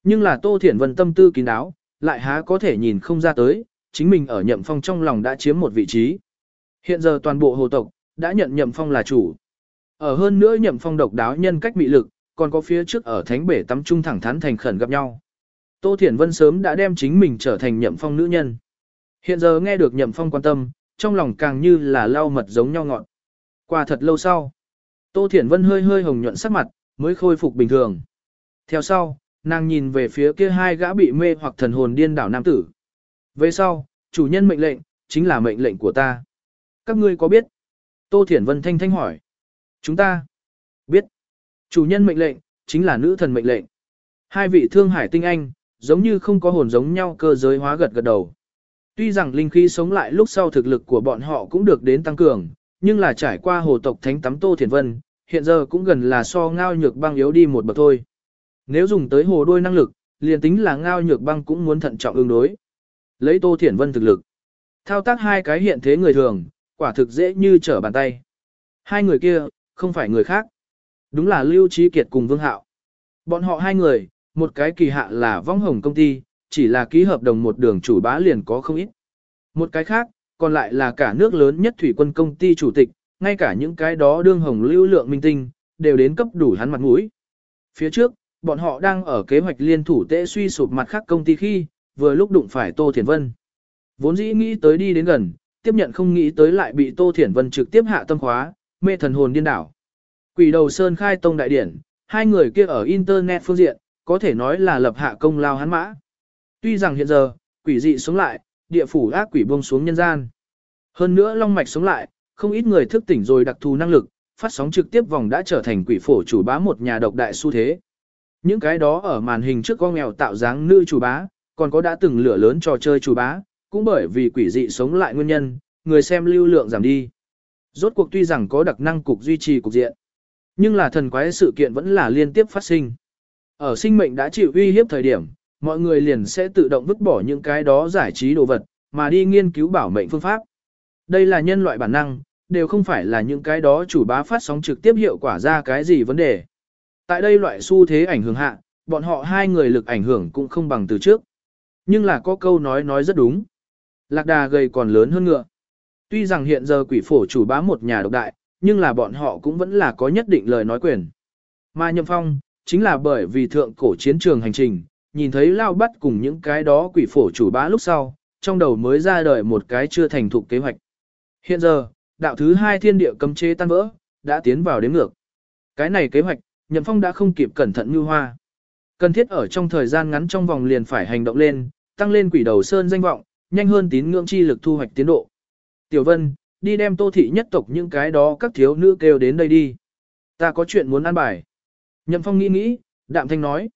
Nhưng là Tô Thiển Vân tâm tư kín đáo, lại há có thể nhìn không ra tới, chính mình ở Nhậm Phong trong lòng đã chiếm một vị trí. Hiện giờ toàn bộ hồ tộc, đã nhận Nhậm Phong là chủ. Ở hơn nữa Nhậm Phong độc đáo nhân cách mị lực, còn có phía trước ở thánh bể tắm trung thẳng thắn thành khẩn gặp nhau. Tô Thiển Vân sớm đã đem chính mình trở thành Nhậm Phong nữ nhân. Hiện giờ nghe được Nhậm Phong quan tâm, trong lòng càng như là lau mật giống nhau ngọn. Qua thật lâu sau, Tô Thiển Vân hơi hơi hồng nhuận sắc mặt, mới khôi phục bình thường. Theo sau, nàng nhìn về phía kia hai gã bị mê hoặc thần hồn điên đảo nam tử. Về sau, chủ nhân mệnh lệnh, chính là mệnh lệnh của ta. Các ngươi có biết? Tô Thiển Vân thanh thanh hỏi. Chúng ta biết. Chủ nhân mệnh lệnh, chính là nữ thần mệnh lệnh. Hai vị thương hải tinh anh, giống như không có hồn giống nhau cơ giới hóa gật gật đầu. Tuy rằng linh khí sống lại lúc sau thực lực của bọn họ cũng được đến tăng cường, nhưng là trải qua hồ tộc thánh tắm Tô Thiển Vân, hiện giờ cũng gần là so ngao nhược băng yếu đi một bậc thôi. Nếu dùng tới hồ đôi năng lực, liền tính là ngao nhược băng cũng muốn thận trọng ứng đối. Lấy Tô Thiển Vân thực lực. Thao tác hai cái hiện thế người thường, quả thực dễ như trở bàn tay. Hai người kia, không phải người khác. Đúng là Lưu Trí Kiệt cùng Vương Hạo. Bọn họ hai người, một cái kỳ hạ là vong hồng công ty, chỉ là ký hợp đồng một đường chủ bá liền có không ít. Một cái khác, còn lại là cả nước lớn nhất thủy quân công ty chủ tịch, ngay cả những cái đó đương hồng lưu lượng minh tinh, đều đến cấp đủ hắn mặt mũi. Phía trước, bọn họ đang ở kế hoạch liên thủ tệ suy sụp mặt khác công ty khi, vừa lúc đụng phải Tô Thiển Vân. Vốn dĩ nghĩ tới đi đến gần, tiếp nhận không nghĩ tới lại bị Tô Thiển Vân trực tiếp hạ tâm khóa, mê thần hồn điên đảo. Quỷ đầu Sơn khai tông đại điển, hai người kia ở Internet phương diện, có thể nói là lập hạ công lao hắn mã. Tuy rằng hiện giờ, quỷ dị sống lại, địa phủ ác quỷ buông xuống nhân gian. Hơn nữa long mạch sống lại, không ít người thức tỉnh rồi đặc thù năng lực, phát sóng trực tiếp vòng đã trở thành quỷ phổ chủ bá một nhà độc đại xu thế. Những cái đó ở màn hình trước con nghèo tạo dáng nữ chủ bá, còn có đã từng lửa lớn trò chơi chủ bá, cũng bởi vì quỷ dị sống lại nguyên nhân, người xem lưu lượng giảm đi. Rốt cuộc tuy rằng có đặc năng cục duy trì cục diện, nhưng là thần quái sự kiện vẫn là liên tiếp phát sinh. Ở sinh mệnh đã chịu uy hiếp thời điểm, mọi người liền sẽ tự động vứt bỏ những cái đó giải trí đồ vật, mà đi nghiên cứu bảo mệnh phương pháp. Đây là nhân loại bản năng, đều không phải là những cái đó chủ bá phát sóng trực tiếp hiệu quả ra cái gì vấn đề. Tại đây loại xu thế ảnh hưởng hạ, bọn họ hai người lực ảnh hưởng cũng không bằng từ trước. Nhưng là có câu nói nói rất đúng. Lạc đà gầy còn lớn hơn ngựa. Tuy rằng hiện giờ quỷ phổ chủ bá một nhà độc đại, nhưng là bọn họ cũng vẫn là có nhất định lời nói quyền. Mà Nhậm Phong, chính là bởi vì thượng cổ chiến trường hành trình, nhìn thấy Lao bắt cùng những cái đó quỷ phổ chủ bá lúc sau, trong đầu mới ra đời một cái chưa thành thục kế hoạch. Hiện giờ, đạo thứ hai thiên địa cấm chế tan vỡ, đã tiến vào đến ngược. Cái này kế hoạch, Nhậm Phong đã không kịp cẩn thận như hoa. Cần thiết ở trong thời gian ngắn trong vòng liền phải hành động lên, tăng lên quỷ đầu sơn danh vọng, nhanh hơn tín ngưỡng chi lực thu hoạch tiến độ. Tiểu Vân, đi đem tô thị nhất tộc những cái đó các thiếu nữ kêu đến đây đi. Ta có chuyện muốn ăn bài. Nhậm Phong nghĩ nghĩ, đạm thanh nói.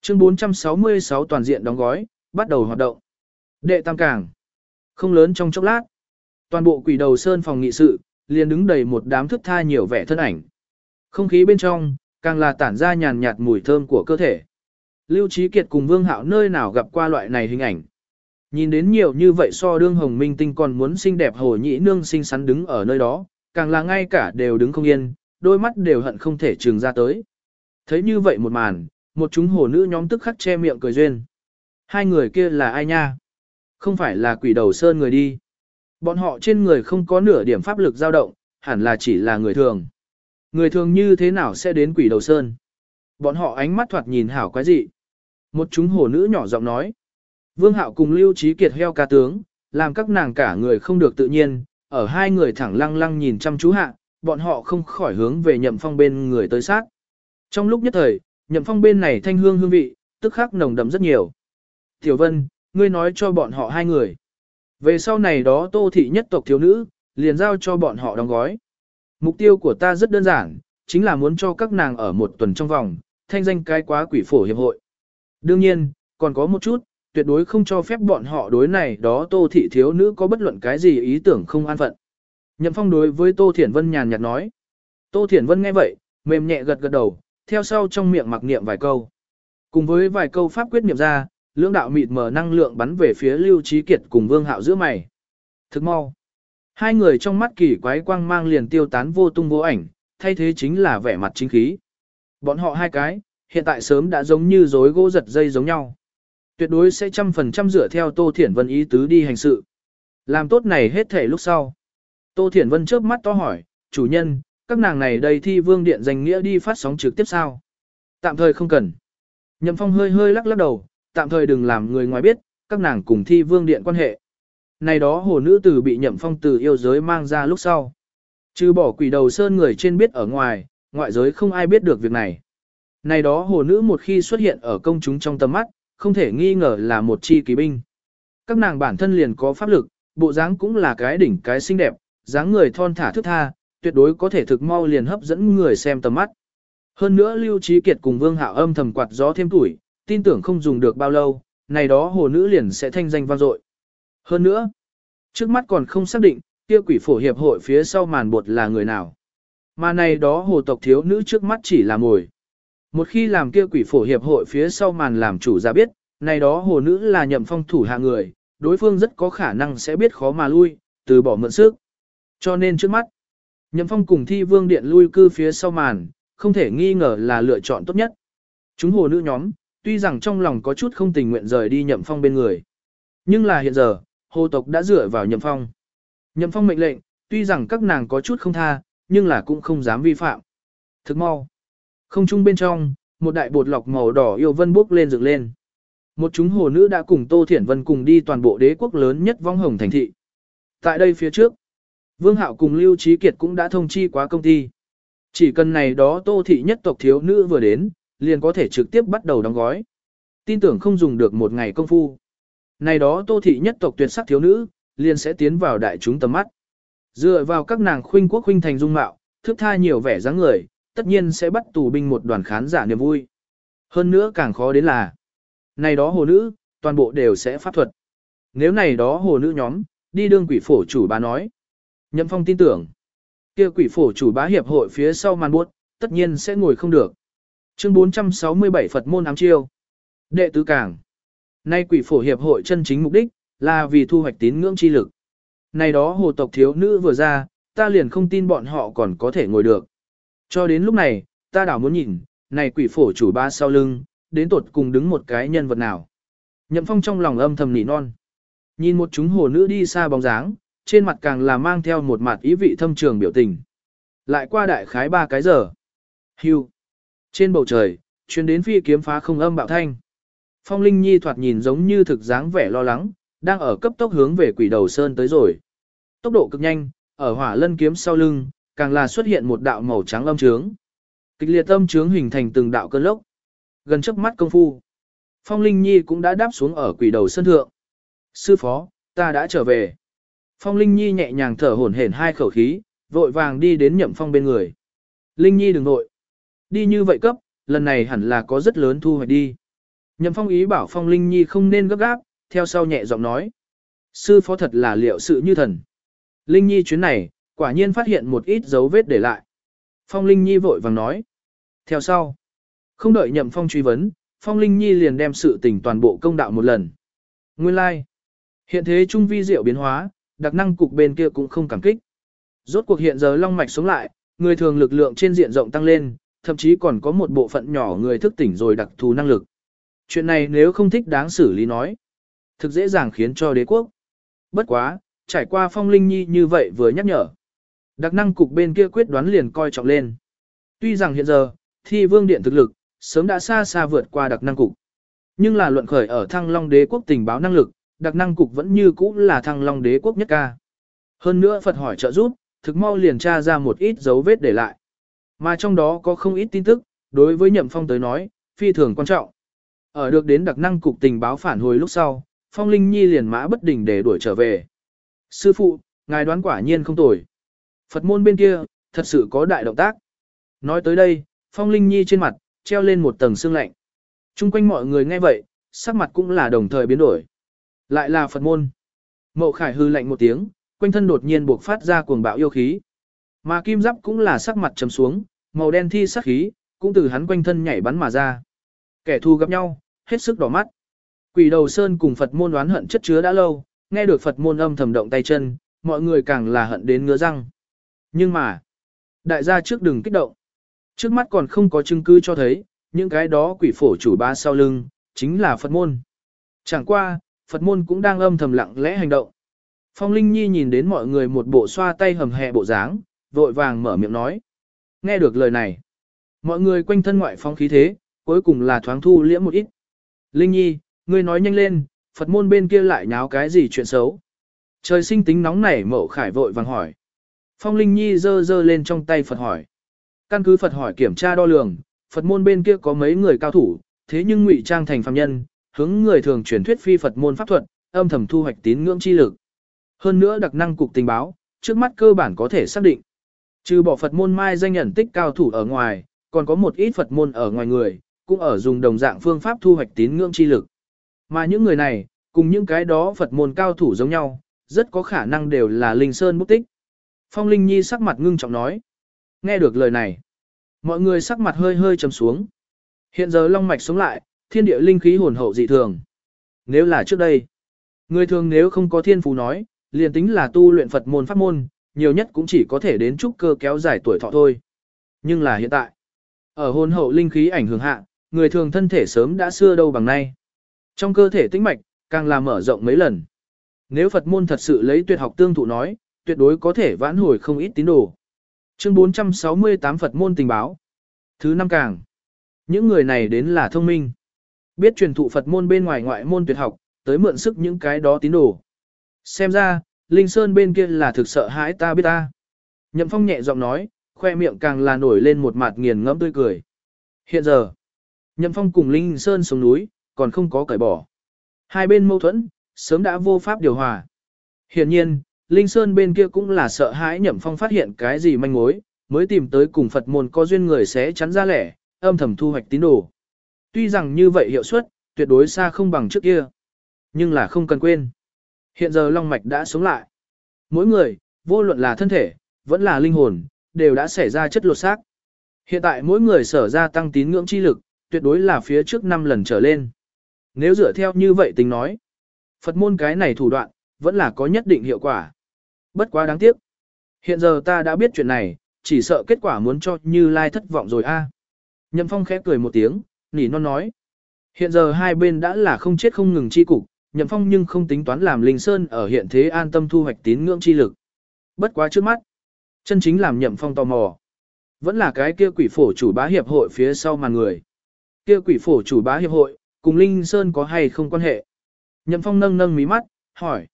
Chương 466 toàn diện đóng gói, bắt đầu hoạt động. Đệ tam cảng. Không lớn trong chốc lát. Toàn bộ quỷ đầu sơn phòng nghị sự, liền đứng đầy một đám thức tha nhiều vẻ thân ảnh. Không khí bên trong, càng là tản ra nhàn nhạt mùi thơm của cơ thể. Lưu Trí Kiệt cùng Vương Hạo nơi nào gặp qua loại này hình ảnh. Nhìn đến nhiều như vậy so đương hồng minh tinh còn muốn xinh đẹp hồ nhĩ nương xinh xắn đứng ở nơi đó, càng là ngay cả đều đứng không yên, đôi mắt đều hận không thể trường ra tới. Thấy như vậy một màn, một chúng hồ nữ nhóm tức khắc che miệng cười duyên. Hai người kia là ai nha? Không phải là quỷ đầu sơn người đi. Bọn họ trên người không có nửa điểm pháp lực dao động, hẳn là chỉ là người thường. Người thường như thế nào sẽ đến quỷ đầu sơn? Bọn họ ánh mắt thoạt nhìn hảo quái dị. Một chúng hồ nữ nhỏ giọng nói. Vương Hạo cùng Lưu Trí Kiệt heo ca tướng, làm các nàng cả người không được tự nhiên, ở hai người thẳng lăng lăng nhìn chăm chú hạ, bọn họ không khỏi hướng về nhậm phong bên người tới sát. Trong lúc nhất thời, nhậm phong bên này thanh hương hương vị, tức khắc nồng đậm rất nhiều. Tiểu Vân, ngươi nói cho bọn họ hai người. Về sau này đó tô thị nhất tộc thiếu nữ, liền giao cho bọn họ đóng gói. Mục tiêu của ta rất đơn giản, chính là muốn cho các nàng ở một tuần trong vòng, thanh danh cái quá quỷ phổ hiệp hội. Đương nhiên, còn có một chút, tuyệt đối không cho phép bọn họ đối này đó tô thị thiếu nữ có bất luận cái gì ý tưởng không an phận. Nhậm phong đối với Tô Thiển Vân nhàn nhạt nói. Tô Thiển Vân nghe vậy, mềm nhẹ gật gật đầu, theo sau trong miệng mặc niệm vài câu. Cùng với vài câu pháp quyết niệm ra, lưỡng đạo mịt mờ năng lượng bắn về phía Lưu Trí Kiệt cùng Vương Hạo giữa mày. Thức mau. Hai người trong mắt kỳ quái quang mang liền tiêu tán vô tung vô ảnh, thay thế chính là vẻ mặt chính khí. Bọn họ hai cái, hiện tại sớm đã giống như rối gỗ giật dây giống nhau. Tuyệt đối sẽ trăm phần trăm dựa theo Tô Thiển Vân ý tứ đi hành sự. Làm tốt này hết thể lúc sau. Tô Thiển Vân chớp mắt to hỏi, chủ nhân, các nàng này đây thi vương điện danh nghĩa đi phát sóng trực tiếp sao? Tạm thời không cần. Nhậm Phong hơi hơi lắc lắc đầu, tạm thời đừng làm người ngoài biết, các nàng cùng thi vương điện quan hệ. Này đó hồ nữ tử bị Nhậm Phong từ yêu giới mang ra lúc sau. Trừ bỏ quỷ đầu sơn người trên biết ở ngoài, ngoại giới không ai biết được việc này. Này đó hồ nữ một khi xuất hiện ở công chúng trong tầm mắt, không thể nghi ngờ là một chi kỳ binh. Các nàng bản thân liền có pháp lực, bộ dáng cũng là cái đỉnh cái xinh đẹp, dáng người thon thả thức tha, tuyệt đối có thể thực mau liền hấp dẫn người xem tầm mắt. Hơn nữa Lưu Trí Kiệt cùng Vương Hạo âm thầm quạt gió thêm tuổi, tin tưởng không dùng được bao lâu, này đó hồ nữ liền sẽ thanh danh vang dội. Hơn nữa, trước mắt còn không xác định, kia quỷ phổ hiệp hội phía sau màn bột là người nào. Mà này đó hồ tộc thiếu nữ trước mắt chỉ là mồi. Một khi làm kia quỷ phổ hiệp hội phía sau màn làm chủ ra biết, này đó hồ nữ là nhậm phong thủ hạ người, đối phương rất có khả năng sẽ biết khó mà lui, từ bỏ mượn sức. Cho nên trước mắt, Nhậm Phong cùng thi vương điện lui cư phía sau màn, không thể nghi ngờ là lựa chọn tốt nhất. Chúng hồ nữ nhóm, tuy rằng trong lòng có chút không tình nguyện rời đi Nhậm Phong bên người. Nhưng là hiện giờ, hồ tộc đã dựa vào Nhậm Phong. Nhậm Phong mệnh lệnh, tuy rằng các nàng có chút không tha, nhưng là cũng không dám vi phạm. Thức mau. Không chung bên trong, một đại bột lọc màu đỏ yêu vân bốc lên dựng lên. Một chúng hồ nữ đã cùng Tô Thiển Vân cùng đi toàn bộ đế quốc lớn nhất vong hồng thành thị. Tại đây phía trước, Vương Hạo cùng Lưu Trí Kiệt cũng đã thông chi quá công ty. Chỉ cần này đó tô thị nhất tộc thiếu nữ vừa đến, liền có thể trực tiếp bắt đầu đóng gói. Tin tưởng không dùng được một ngày công phu. Này đó tô thị nhất tộc tuyệt sắc thiếu nữ, liền sẽ tiến vào đại chúng tầm mắt. Dựa vào các nàng khuynh quốc khuynh thành dung mạo, thức tha nhiều vẻ dáng người, tất nhiên sẽ bắt tù binh một đoàn khán giả niềm vui. Hơn nữa càng khó đến là, này đó hồ nữ, toàn bộ đều sẽ pháp thuật. Nếu này đó hồ nữ nhóm, đi đương quỷ phổ chủ bà nói. Nhậm Phong tin tưởng, kia quỷ phổ chủ bá hiệp hội phía sau màn buốt, tất nhiên sẽ ngồi không được. Chương 467 Phật môn ám chiêu. Đệ tứ càng. Nay quỷ phổ hiệp hội chân chính mục đích, là vì thu hoạch tín ngưỡng chi lực. Này đó hồ tộc thiếu nữ vừa ra, ta liền không tin bọn họ còn có thể ngồi được. Cho đến lúc này, ta đảo muốn nhìn, này quỷ phổ chủ ba sau lưng, đến tột cùng đứng một cái nhân vật nào. Nhậm phong trong lòng âm thầm nỉ non. Nhìn một chúng hồ nữ đi xa bóng dáng, trên mặt càng là mang theo một mặt ý vị thâm trường biểu tình. Lại qua đại khái ba cái giờ. Hưu. Trên bầu trời, chuyến đến phi kiếm phá không âm bạo thanh. Phong Linh Nhi thoạt nhìn giống như thực dáng vẻ lo lắng, đang ở cấp tốc hướng về quỷ đầu sơn tới rồi. Tốc độ cực nhanh, ở hỏa lân kiếm sau lưng, càng là xuất hiện một đạo màu trắng âm trướng. Kịch liệt âm trướng hình thành từng đạo cơn lốc. Gần trước mắt công phu. Phong Linh Nhi cũng đã đáp xuống ở quỷ đầu sơn thượng. Sư phó, ta đã trở về. Phong Linh Nhi nhẹ nhàng thở hổn hển hai khẩu khí, vội vàng đi đến Nhậm Phong bên người. Linh Nhi đừng nội. Đi như vậy cấp, lần này hẳn là có rất lớn thu hoạch đi. Nhậm Phong ý bảo Phong Linh Nhi không nên gấp gáp, theo sau nhẹ giọng nói. Sư phó thật là liệu sự như thần. Linh Nhi chuyến này, quả nhiên phát hiện một ít dấu vết để lại. Phong Linh Nhi vội vàng nói. Theo sau, không đợi Nhậm Phong truy vấn, Phong Linh Nhi liền đem sự tình toàn bộ công đạo một lần. Nguyên lai, like. hiện thế trung vi diệu biến hóa, đặc năng cục bên kia cũng không cảm kích. Rốt cuộc hiện giờ long mạch sống lại, người thường lực lượng trên diện rộng tăng lên, thậm chí còn có một bộ phận nhỏ người thức tỉnh rồi đặc thù năng lực. Chuyện này nếu không thích đáng xử lý nói, thực dễ dàng khiến cho đế quốc. Bất quá, trải qua phong linh nhi như vậy vừa nhắc nhở. Đặc năng cục bên kia quyết đoán liền coi trọng lên. Tuy rằng hiện giờ, thi vương điện thực lực, sớm đã xa xa vượt qua đặc năng cục. Nhưng là luận khởi ở thăng long đế quốc tình báo năng lực, đặc năng cục vẫn như cũ là thăng long đế quốc nhất ca. Hơn nữa Phật hỏi trợ giúp, thực mau liền tra ra một ít dấu vết để lại. Mà trong đó có không ít tin tức, đối với nhậm phong tới nói, phi thường quan trọng. Ở được đến đặc năng cục tình báo phản hồi lúc sau, Phong Linh Nhi liền mã bất đình để đuổi trở về. Sư phụ, ngài đoán quả nhiên không tồi. Phật môn bên kia, thật sự có đại động tác. Nói tới đây, Phong Linh Nhi trên mặt, treo lên một tầng xương lạnh. Trung quanh mọi người nghe vậy, sắc mặt cũng là đồng thời biến đổi. Lại là Phật môn. Mậu Khải hư lạnh một tiếng, quanh thân đột nhiên buộc phát ra cuồng bạo yêu khí. Mà kim giáp cũng là sắc mặt trầm xuống, màu đen thi sắc khí, cũng từ hắn quanh thân nhảy bắn mà ra. Kẻ thù gặp nhau, hết sức đỏ mắt. Quỷ đầu sơn cùng Phật môn đoán hận chất chứa đã lâu, nghe được Phật môn âm thầm động tay chân, mọi người càng là hận đến ngứa răng. Nhưng mà, đại gia trước đừng kích động. Trước mắt còn không có chứng cứ cho thấy, những cái đó quỷ phổ chủ ba sau lưng, chính là Phật môn. Chẳng qua, Phật môn cũng đang âm thầm lặng lẽ hành động. Phong Linh Nhi nhìn đến mọi người một bộ xoa tay hầm hè bộ dáng, vội vàng mở miệng nói. Nghe được lời này, mọi người quanh thân ngoại phong khí thế, cuối cùng là thoáng thu liễm một ít. Linh Nhi, ngươi nói nhanh lên, Phật môn bên kia lại nháo cái gì chuyện xấu. Trời sinh tính nóng nảy mậu khải vội vàng hỏi. Phong Linh Nhi giơ giơ lên trong tay Phật hỏi. Căn cứ Phật hỏi kiểm tra đo lường, Phật môn bên kia có mấy người cao thủ, thế nhưng ngụy trang thành phàm nhân, hướng người thường truyền thuyết phi Phật môn pháp thuật, âm thầm thu hoạch tín ngưỡng chi lực. Hơn nữa đặc năng cục tình báo, trước mắt cơ bản có thể xác định. Trừ bỏ Phật môn mai danh nhận tích cao thủ ở ngoài, còn có một ít Phật môn ở ngoài người, cũng ở dùng đồng dạng phương pháp thu hoạch tín ngưỡng chi lực. Mà những người này, cùng những cái đó Phật môn cao thủ giống nhau, rất có khả năng đều là Linh Sơn mục tích. Phong Linh Nhi sắc mặt ngưng trọng nói. Nghe được lời này, mọi người sắc mặt hơi hơi trầm xuống. Hiện giờ long mạch sống lại, thiên địa linh khí hồn hậu dị thường. Nếu là trước đây, người thường nếu không có thiên phú nói, liền tính là tu luyện Phật môn pháp môn, nhiều nhất cũng chỉ có thể đến trúc cơ kéo dài tuổi thọ thôi. Nhưng là hiện tại, ở hồn hậu linh khí ảnh hưởng hạ, người thường thân thể sớm đã xưa đâu bằng nay. Trong cơ thể tĩnh mạch, càng là mở rộng mấy lần. Nếu Phật môn thật sự lấy tuyệt học tương thụ nói, tuyệt đối có thể vãn hồi không ít tín đồ. Chương 468 Phật môn tình báo. Thứ năm càng. Những người này đến là thông minh. Biết truyền thụ Phật môn bên ngoài ngoại môn tuyệt học, tới mượn sức những cái đó tín đồ. Xem ra, Linh Sơn bên kia là thực sợ hãi ta biết ta. Nhậm Phong nhẹ giọng nói, khoe miệng càng là nổi lên một mặt nghiền ngẫm tươi cười. Hiện giờ, Nhậm Phong cùng Linh Sơn xuống núi, còn không có cởi bỏ. Hai bên mâu thuẫn, sớm đã vô pháp điều hòa. Hiện nhiên, Linh Sơn bên kia cũng là sợ hãi Nhậm Phong phát hiện cái gì manh mối, mới tìm tới cùng Phật môn có duyên người sẽ chắn ra lẻ, âm thầm thu hoạch tín đồ. Tuy rằng như vậy hiệu suất, tuyệt đối xa không bằng trước kia. Nhưng là không cần quên. Hiện giờ Long Mạch đã sống lại. Mỗi người, vô luận là thân thể, vẫn là linh hồn, đều đã xảy ra chất lột xác. Hiện tại mỗi người sở ra tăng tín ngưỡng chi lực, tuyệt đối là phía trước 5 lần trở lên. Nếu dựa theo như vậy tính nói, Phật môn cái này thủ đoạn, vẫn là có nhất định hiệu quả. Bất quá đáng tiếc. Hiện giờ ta đã biết chuyện này, chỉ sợ kết quả muốn cho Như Lai thất vọng rồi a. Nhậm Phong khẽ cười một tiếng, nỉ non nói. Hiện giờ hai bên đã là không chết không ngừng chi cục, Nhậm Phong nhưng không tính toán làm Linh Sơn ở hiện thế an tâm thu hoạch tín ngưỡng chi lực. Bất quá trước mắt, chân chính làm Nhậm Phong tò mò. Vẫn là cái kia quỷ phổ chủ bá hiệp hội phía sau màn người. Kia quỷ phổ chủ bá hiệp hội, cùng Linh Sơn có hay không quan hệ? Nhậm Phong nâng nâng mí mắt, hỏi.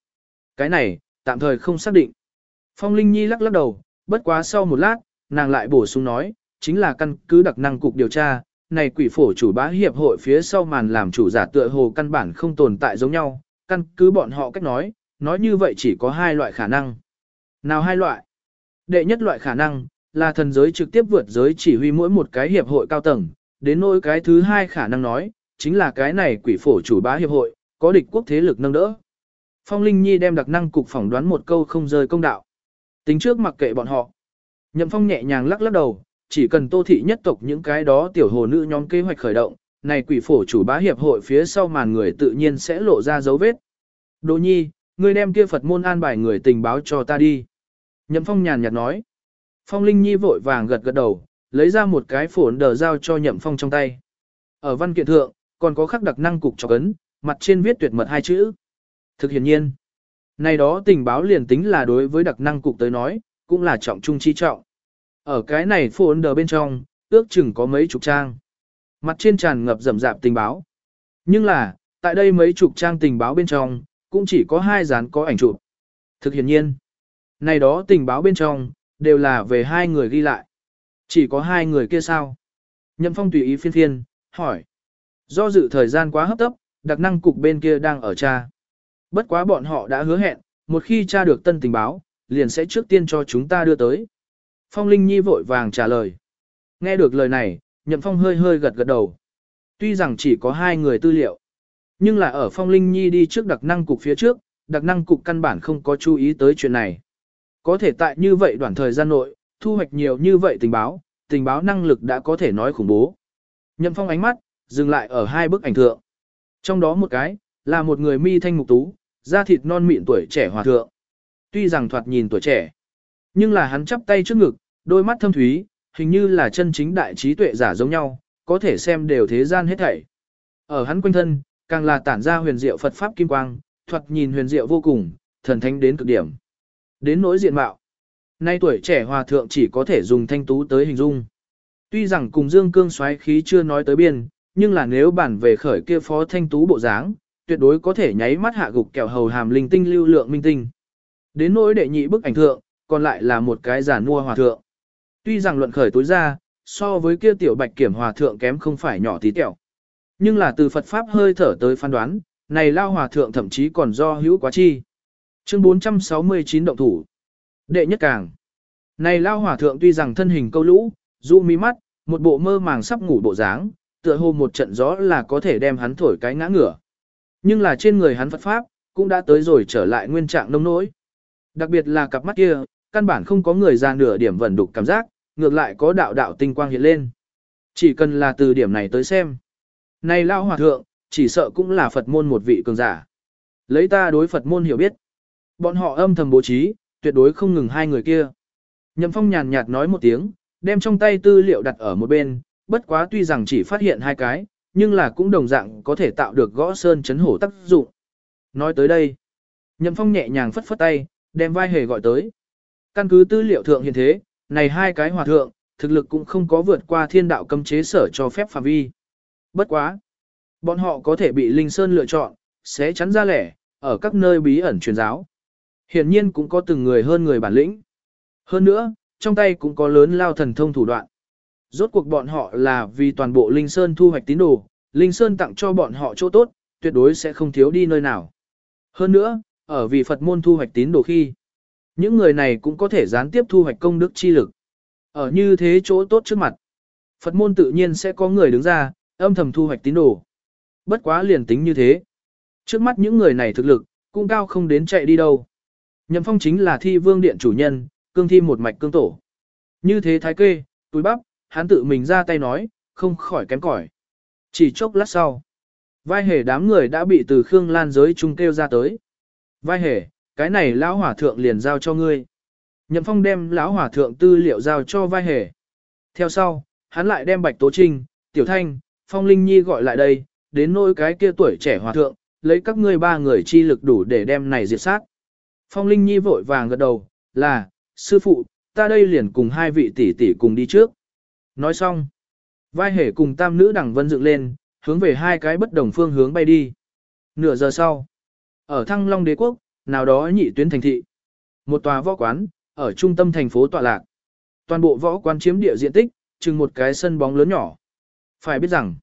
Cái này, tạm thời không xác định. Phong Linh Nhi lắc lắc đầu, bất quá sau một lát, nàng lại bổ sung nói, chính là căn cứ đặc năng cục điều tra, này quỷ phổ chủ bá hiệp hội phía sau màn làm chủ giả tựa hồ căn bản không tồn tại giống nhau, căn cứ bọn họ cách nói, nói như vậy chỉ có hai loại khả năng. Nào hai loại? Đệ nhất loại khả năng, là thần giới trực tiếp vượt giới chỉ huy mỗi một cái hiệp hội cao tầng, đến nỗi cái thứ hai khả năng nói, chính là cái này quỷ phổ chủ bá hiệp hội, có địch quốc thế lực nâng đỡ. Phong Linh Nhi đem đặc năng cục phỏng đoán một câu không rơi công đạo. Tính trước mặc kệ bọn họ. Nhậm Phong nhẹ nhàng lắc lắc đầu, chỉ cần tô thị nhất tộc những cái đó tiểu hồ nữ nhóm kế hoạch khởi động, này quỷ phổ chủ bá hiệp hội phía sau màn người tự nhiên sẽ lộ ra dấu vết. Đỗ nhi, ngươi đem kia Phật môn an bài người tình báo cho ta đi. Nhậm Phong nhàn nhạt nói. Phong Linh Nhi vội vàng gật gật đầu, lấy ra một cái phổn đờ giao cho Nhậm Phong trong tay. Ở văn kiện thượng, còn có khắc đặc năng cục cho ấn mặt trên viết tuyệt mật hai chữ. Thực hiện nhiên, này đó tình báo liền tính là đối với đặc năng cục tới nói, cũng là trọng trung chi trọng. Ở cái này phổn đờ bên trong, ước chừng có mấy chục trang. Mặt trên tràn ngập rầm rạp tình báo. Nhưng là, tại đây mấy chục trang tình báo bên trong, cũng chỉ có hai dán có ảnh chụp. Thực hiện nhiên, này đó tình báo bên trong, đều là về hai người ghi lại. Chỉ có hai người kia sao? Nhậm Phong tùy ý phiên phiên, hỏi. Do dự thời gian quá hấp tấp, đặc năng cục bên kia đang ở cha. Bất quá bọn họ đã hứa hẹn, một khi tra được tân tình báo, liền sẽ trước tiên cho chúng ta đưa tới. Phong Linh Nhi vội vàng trả lời. Nghe được lời này, Nhậm Phong hơi hơi gật gật đầu. Tuy rằng chỉ có hai người tư liệu, nhưng là ở Phong Linh Nhi đi trước đặc năng cục phía trước, đặc năng cục căn bản không có chú ý tới chuyện này. Có thể tại như vậy đoạn thời gian nội, thu hoạch nhiều như vậy tình báo, tình báo năng lực đã có thể nói khủng bố. Nhậm Phong ánh mắt, dừng lại ở hai bức ảnh thượng. Trong đó một cái, là một người mi thanh mục tú, da thịt non mịn tuổi trẻ hòa thượng. Tuy rằng thoạt nhìn tuổi trẻ, nhưng là hắn chắp tay trước ngực, đôi mắt thâm thúy, hình như là chân chính đại trí tuệ giả giống nhau, có thể xem đều thế gian hết thảy. Ở hắn quanh thân, càng là tản ra huyền diệu Phật Pháp Kim Quang, thoạt nhìn huyền diệu vô cùng, thần thánh đến cực điểm. Đến nỗi diện mạo. Nay tuổi trẻ hòa thượng chỉ có thể dùng thanh tú tới hình dung. Tuy rằng cùng dương cương xoáy khí chưa nói tới biên, nhưng là nếu bản về khởi kia phó thanh tú bộ dáng, tuyệt đối có thể nháy mắt hạ gục kẹo hầu hàm linh tinh lưu lượng minh tinh. Đến nỗi đệ nhị bức ảnh thượng, còn lại là một cái giả mua hòa thượng. Tuy rằng luận khởi tối ra, so với kia tiểu bạch kiểm hòa thượng kém không phải nhỏ tí tẹo. Nhưng là từ Phật Pháp hơi thở tới phán đoán, này lao hòa thượng thậm chí còn do hữu quá chi. Chương 469 động thủ. Đệ nhất càng. Này lao hỏa thượng tuy rằng thân hình câu lũ, dụ mi mắt, một bộ mơ màng sắp ngủ bộ dáng, tựa hồ một trận gió là có thể đem hắn thổi cái ngã ngửa. Nhưng là trên người hắn Phật Pháp, cũng đã tới rồi trở lại nguyên trạng nông nỗi. Đặc biệt là cặp mắt kia, căn bản không có người ra nửa điểm vẩn đục cảm giác, ngược lại có đạo đạo tinh quang hiện lên. Chỉ cần là từ điểm này tới xem. Này lao hòa thượng, chỉ sợ cũng là Phật môn một vị cường giả. Lấy ta đối Phật môn hiểu biết. Bọn họ âm thầm bố trí, tuyệt đối không ngừng hai người kia. Nhậm phong nhàn nhạt nói một tiếng, đem trong tay tư liệu đặt ở một bên, bất quá tuy rằng chỉ phát hiện hai cái, nhưng là cũng đồng dạng có thể tạo được gõ sơn chấn hổ tác dụng. Nói tới đây, Nhậm phong nhẹ nhàng phất phất tay, đem vai hề gọi tới. Căn cứ tư liệu thượng hiện thế, này hai cái hòa thượng, thực lực cũng không có vượt qua thiên đạo cấm chế sở cho phép phạm vi. Bất quá. Bọn họ có thể bị Linh Sơn lựa chọn, sẽ chắn ra lẻ, ở các nơi bí ẩn truyền giáo. Hiển nhiên cũng có từng người hơn người bản lĩnh. Hơn nữa, trong tay cũng có lớn lao thần thông thủ đoạn. Rốt cuộc bọn họ là vì toàn bộ Linh Sơn thu hoạch tín đồ, Linh Sơn tặng cho bọn họ chỗ tốt, tuyệt đối sẽ không thiếu đi nơi nào. Hơn nữa, ở vì Phật môn thu hoạch tín đồ khi, những người này cũng có thể gián tiếp thu hoạch công đức chi lực. Ở như thế chỗ tốt trước mặt, Phật môn tự nhiên sẽ có người đứng ra, âm thầm thu hoạch tín đồ. Bất quá liền tính như thế. Trước mắt những người này thực lực, cũng cao không đến chạy đi đâu. Nhậm phong chính là thi vương điện chủ nhân, cương thi một mạch cương tổ. Như thế thái kê, túi bắp, hắn tự mình ra tay nói, không khỏi kém cỏi. Chỉ chốc lát sau, vai hề đám người đã bị từ Khương Lan giới trung kêu ra tới. Vai hề, cái này lão hỏa thượng liền giao cho ngươi. Nhậm phong đem lão hỏa thượng tư liệu giao cho vai hề. Theo sau, hắn lại đem bạch tố trinh, tiểu thanh, phong linh nhi gọi lại đây, đến nỗi cái kia tuổi trẻ hòa thượng, lấy các ngươi ba người chi lực đủ để đem này diệt sát. Phong linh nhi vội vàng gật đầu, là, sư phụ, ta đây liền cùng hai vị tỷ tỷ cùng đi trước. Nói xong, vai hề cùng tam nữ đẳng vân dựng lên, hướng về hai cái bất đồng phương hướng bay đi. Nửa giờ sau, ở Thăng Long Đế Quốc, nào đó nhị tuyến thành thị. Một tòa võ quán, ở trung tâm thành phố tọa lạc. Toàn bộ võ quán chiếm địa diện tích, chừng một cái sân bóng lớn nhỏ. Phải biết rằng,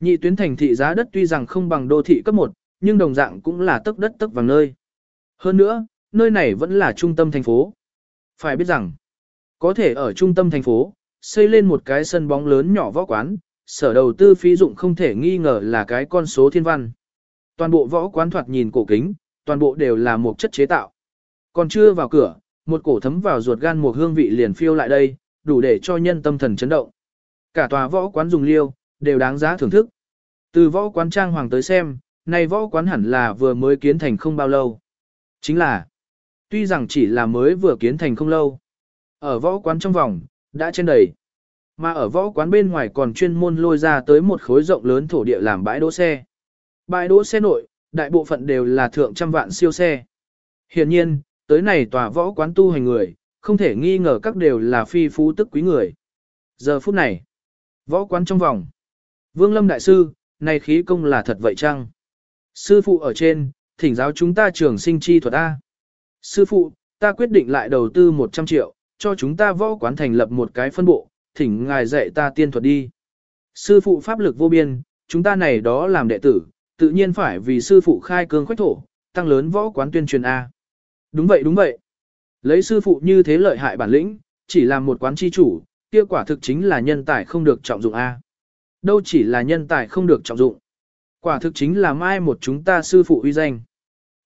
nhị tuyến thành thị giá đất tuy rằng không bằng đô thị cấp 1, nhưng đồng dạng cũng là tấc đất tấc vàng nơi. Hơn nữa, nơi này vẫn là trung tâm thành phố. Phải biết rằng, có thể ở trung tâm thành phố, xây lên một cái sân bóng lớn nhỏ võ quán, sở đầu tư phí dụng không thể nghi ngờ là cái con số thiên văn. Toàn bộ võ quán thoạt nhìn cổ kính, toàn bộ đều là một chất chế tạo. Còn chưa vào cửa, một cổ thấm vào ruột gan một hương vị liền phiêu lại đây, đủ để cho nhân tâm thần chấn động. Cả tòa võ quán dùng liêu, đều đáng giá thưởng thức. Từ võ quán trang hoàng tới xem, này võ quán hẳn là vừa mới kiến thành không bao lâu. Chính là, Tuy rằng chỉ là mới vừa kiến thành không lâu. Ở võ quán trong vòng, đã trên đầy. Mà ở võ quán bên ngoài còn chuyên môn lôi ra tới một khối rộng lớn thổ địa làm bãi đỗ xe. Bãi đỗ xe nội, đại bộ phận đều là thượng trăm vạn siêu xe. Hiển nhiên, tới này tòa võ quán tu hành người, không thể nghi ngờ các đều là phi phú tức quý người. Giờ phút này, võ quán trong vòng. Vương Lâm Đại Sư, này khí công là thật vậy chăng? Sư phụ ở trên, thỉnh giáo chúng ta trường sinh chi thuật A. Sư phụ, ta quyết định lại đầu tư 100 triệu, cho chúng ta võ quán thành lập một cái phân bộ, thỉnh ngài dạy ta tiên thuật đi. Sư phụ pháp lực vô biên, chúng ta này đó làm đệ tử, tự nhiên phải vì sư phụ khai cương khoách thổ, tăng lớn võ quán tuyên truyền A. Đúng vậy đúng vậy. Lấy sư phụ như thế lợi hại bản lĩnh, chỉ làm một quán chi chủ, kia quả thực chính là nhân tài không được trọng dụng A. Đâu chỉ là nhân tài không được trọng dụng. Quả thực chính là mai một chúng ta sư phụ uy danh.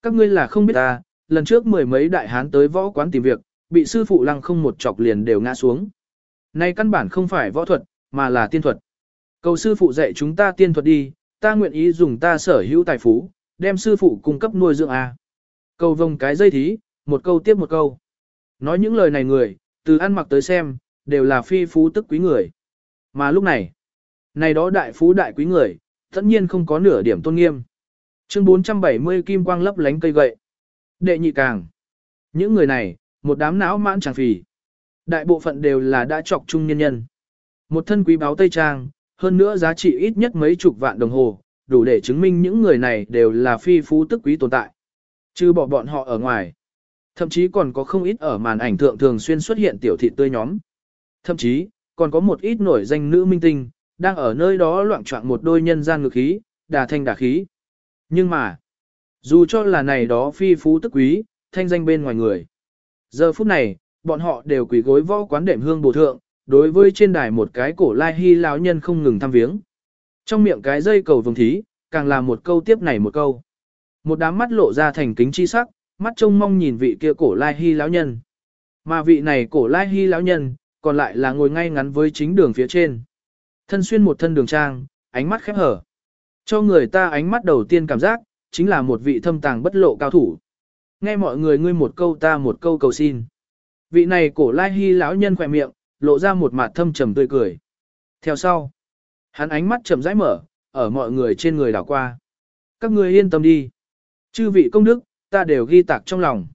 Các ngươi là không biết ta, lần trước mười mấy đại hán tới võ quán tìm việc, bị sư phụ lăng không một chọc liền đều ngã xuống. Nay căn bản không phải võ thuật, mà là tiên thuật. Cầu sư phụ dạy chúng ta tiên thuật đi, ta nguyện ý dùng ta sở hữu tài phú, đem sư phụ cung cấp nuôi dưỡng A. Cầu vông cái dây thí, một câu tiếp một câu. Nói những lời này người, từ ăn mặc tới xem, đều là phi phú tức quý người. Mà lúc này, này đó đại phú đại quý người, tất nhiên không có nửa điểm tôn nghiêm. Chương 470 kim quang lấp lánh cây gậy. Đệ nhị càng. Những người này, một đám não mãn tràng phì. Đại bộ phận đều là đã trọc trung nhân nhân. Một thân quý báo Tây Trang, hơn nữa giá trị ít nhất mấy chục vạn đồng hồ, đủ để chứng minh những người này đều là phi phú tức quý tồn tại. Chứ bỏ bọn họ ở ngoài. Thậm chí còn có không ít ở màn ảnh thượng thường xuyên xuất hiện tiểu thị tươi nhóm. Thậm chí, còn có một ít nổi danh nữ minh tinh, đang ở nơi đó loạn trọng một đôi nhân gian ngược khí, đà thanh đà khí. Nhưng mà, dù cho là này đó phi phú tức quý, thanh danh bên ngoài người. Giờ phút này, bọn họ đều quỳ gối võ quán đệm hương bổ thượng, đối với trên đài một cái cổ lai hy lão nhân không ngừng thăm viếng. Trong miệng cái dây cầu vồng thí, càng là một câu tiếp này một câu. Một đám mắt lộ ra thành kính chi sắc, mắt trông mong nhìn vị kia cổ lai hy lão nhân. Mà vị này cổ lai hy lão nhân, còn lại là ngồi ngay ngắn với chính đường phía trên. Thân xuyên một thân đường trang, ánh mắt khép hở. Cho người ta ánh mắt đầu tiên cảm giác, chính là một vị thâm tàng bất lộ cao thủ. Nghe mọi người ngươi một câu ta một câu cầu xin. Vị này cổ lai hy lão nhân khỏe miệng, lộ ra một mặt thâm trầm tươi cười. Theo sau, hắn ánh mắt chậm rãi mở, ở mọi người trên người đảo qua. Các ngươi yên tâm đi. Chư vị công đức, ta đều ghi tạc trong lòng.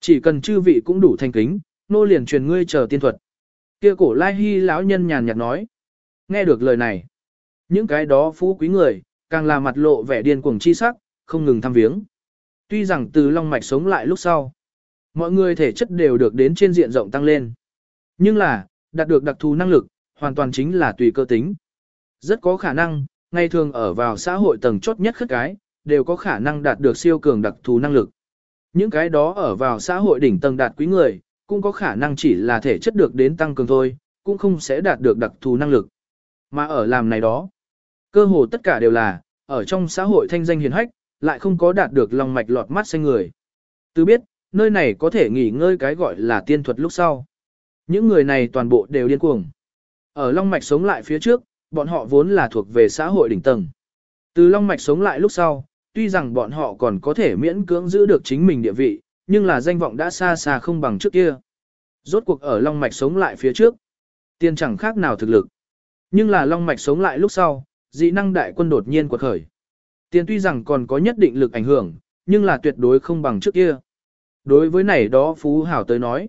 Chỉ cần chư vị cũng đủ thành kính, nô liền truyền ngươi chờ tiên thuật. Kia cổ lai hy lão nhân nhàn nhạt nói. Nghe được lời này, những cái đó phú quý người, càng là mặt lộ vẻ điên cuồng chi sắc, không ngừng thăm viếng. Tuy rằng từ long mạch sống lại lúc sau, mọi người thể chất đều được đến trên diện rộng tăng lên. Nhưng là, đạt được đặc thù năng lực, hoàn toàn chính là tùy cơ tính. Rất có khả năng, ngày thường ở vào xã hội tầng chốt nhất khất cái, đều có khả năng đạt được siêu cường đặc thù năng lực. Những cái đó ở vào xã hội đỉnh tầng đạt quý người, cũng có khả năng chỉ là thể chất được đến tăng cường thôi, cũng không sẽ đạt được đặc thù năng lực. Mà ở làm này đó, cơ hồ tất cả đều là, ở trong xã hội thanh danh hiền hách, lại không có đạt được lòng mạch lọt mắt xanh người. Từ biết, nơi này có thể nghỉ ngơi cái gọi là tiên thuật lúc sau. Những người này toàn bộ đều điên cuồng. Ở Long Mạch sống lại phía trước, bọn họ vốn là thuộc về xã hội đỉnh tầng. Từ Long Mạch sống lại lúc sau, tuy rằng bọn họ còn có thể miễn cưỡng giữ được chính mình địa vị, nhưng là danh vọng đã xa xa không bằng trước kia. Rốt cuộc ở Long Mạch sống lại phía trước, tiên chẳng khác nào thực lực. Nhưng là Long Mạch sống lại lúc sau, dị năng đại quân đột nhiên quật khởi. Tiền tuy rằng còn có nhất định lực ảnh hưởng, nhưng là tuyệt đối không bằng trước kia. Đối với này đó Phú Hảo tới nói,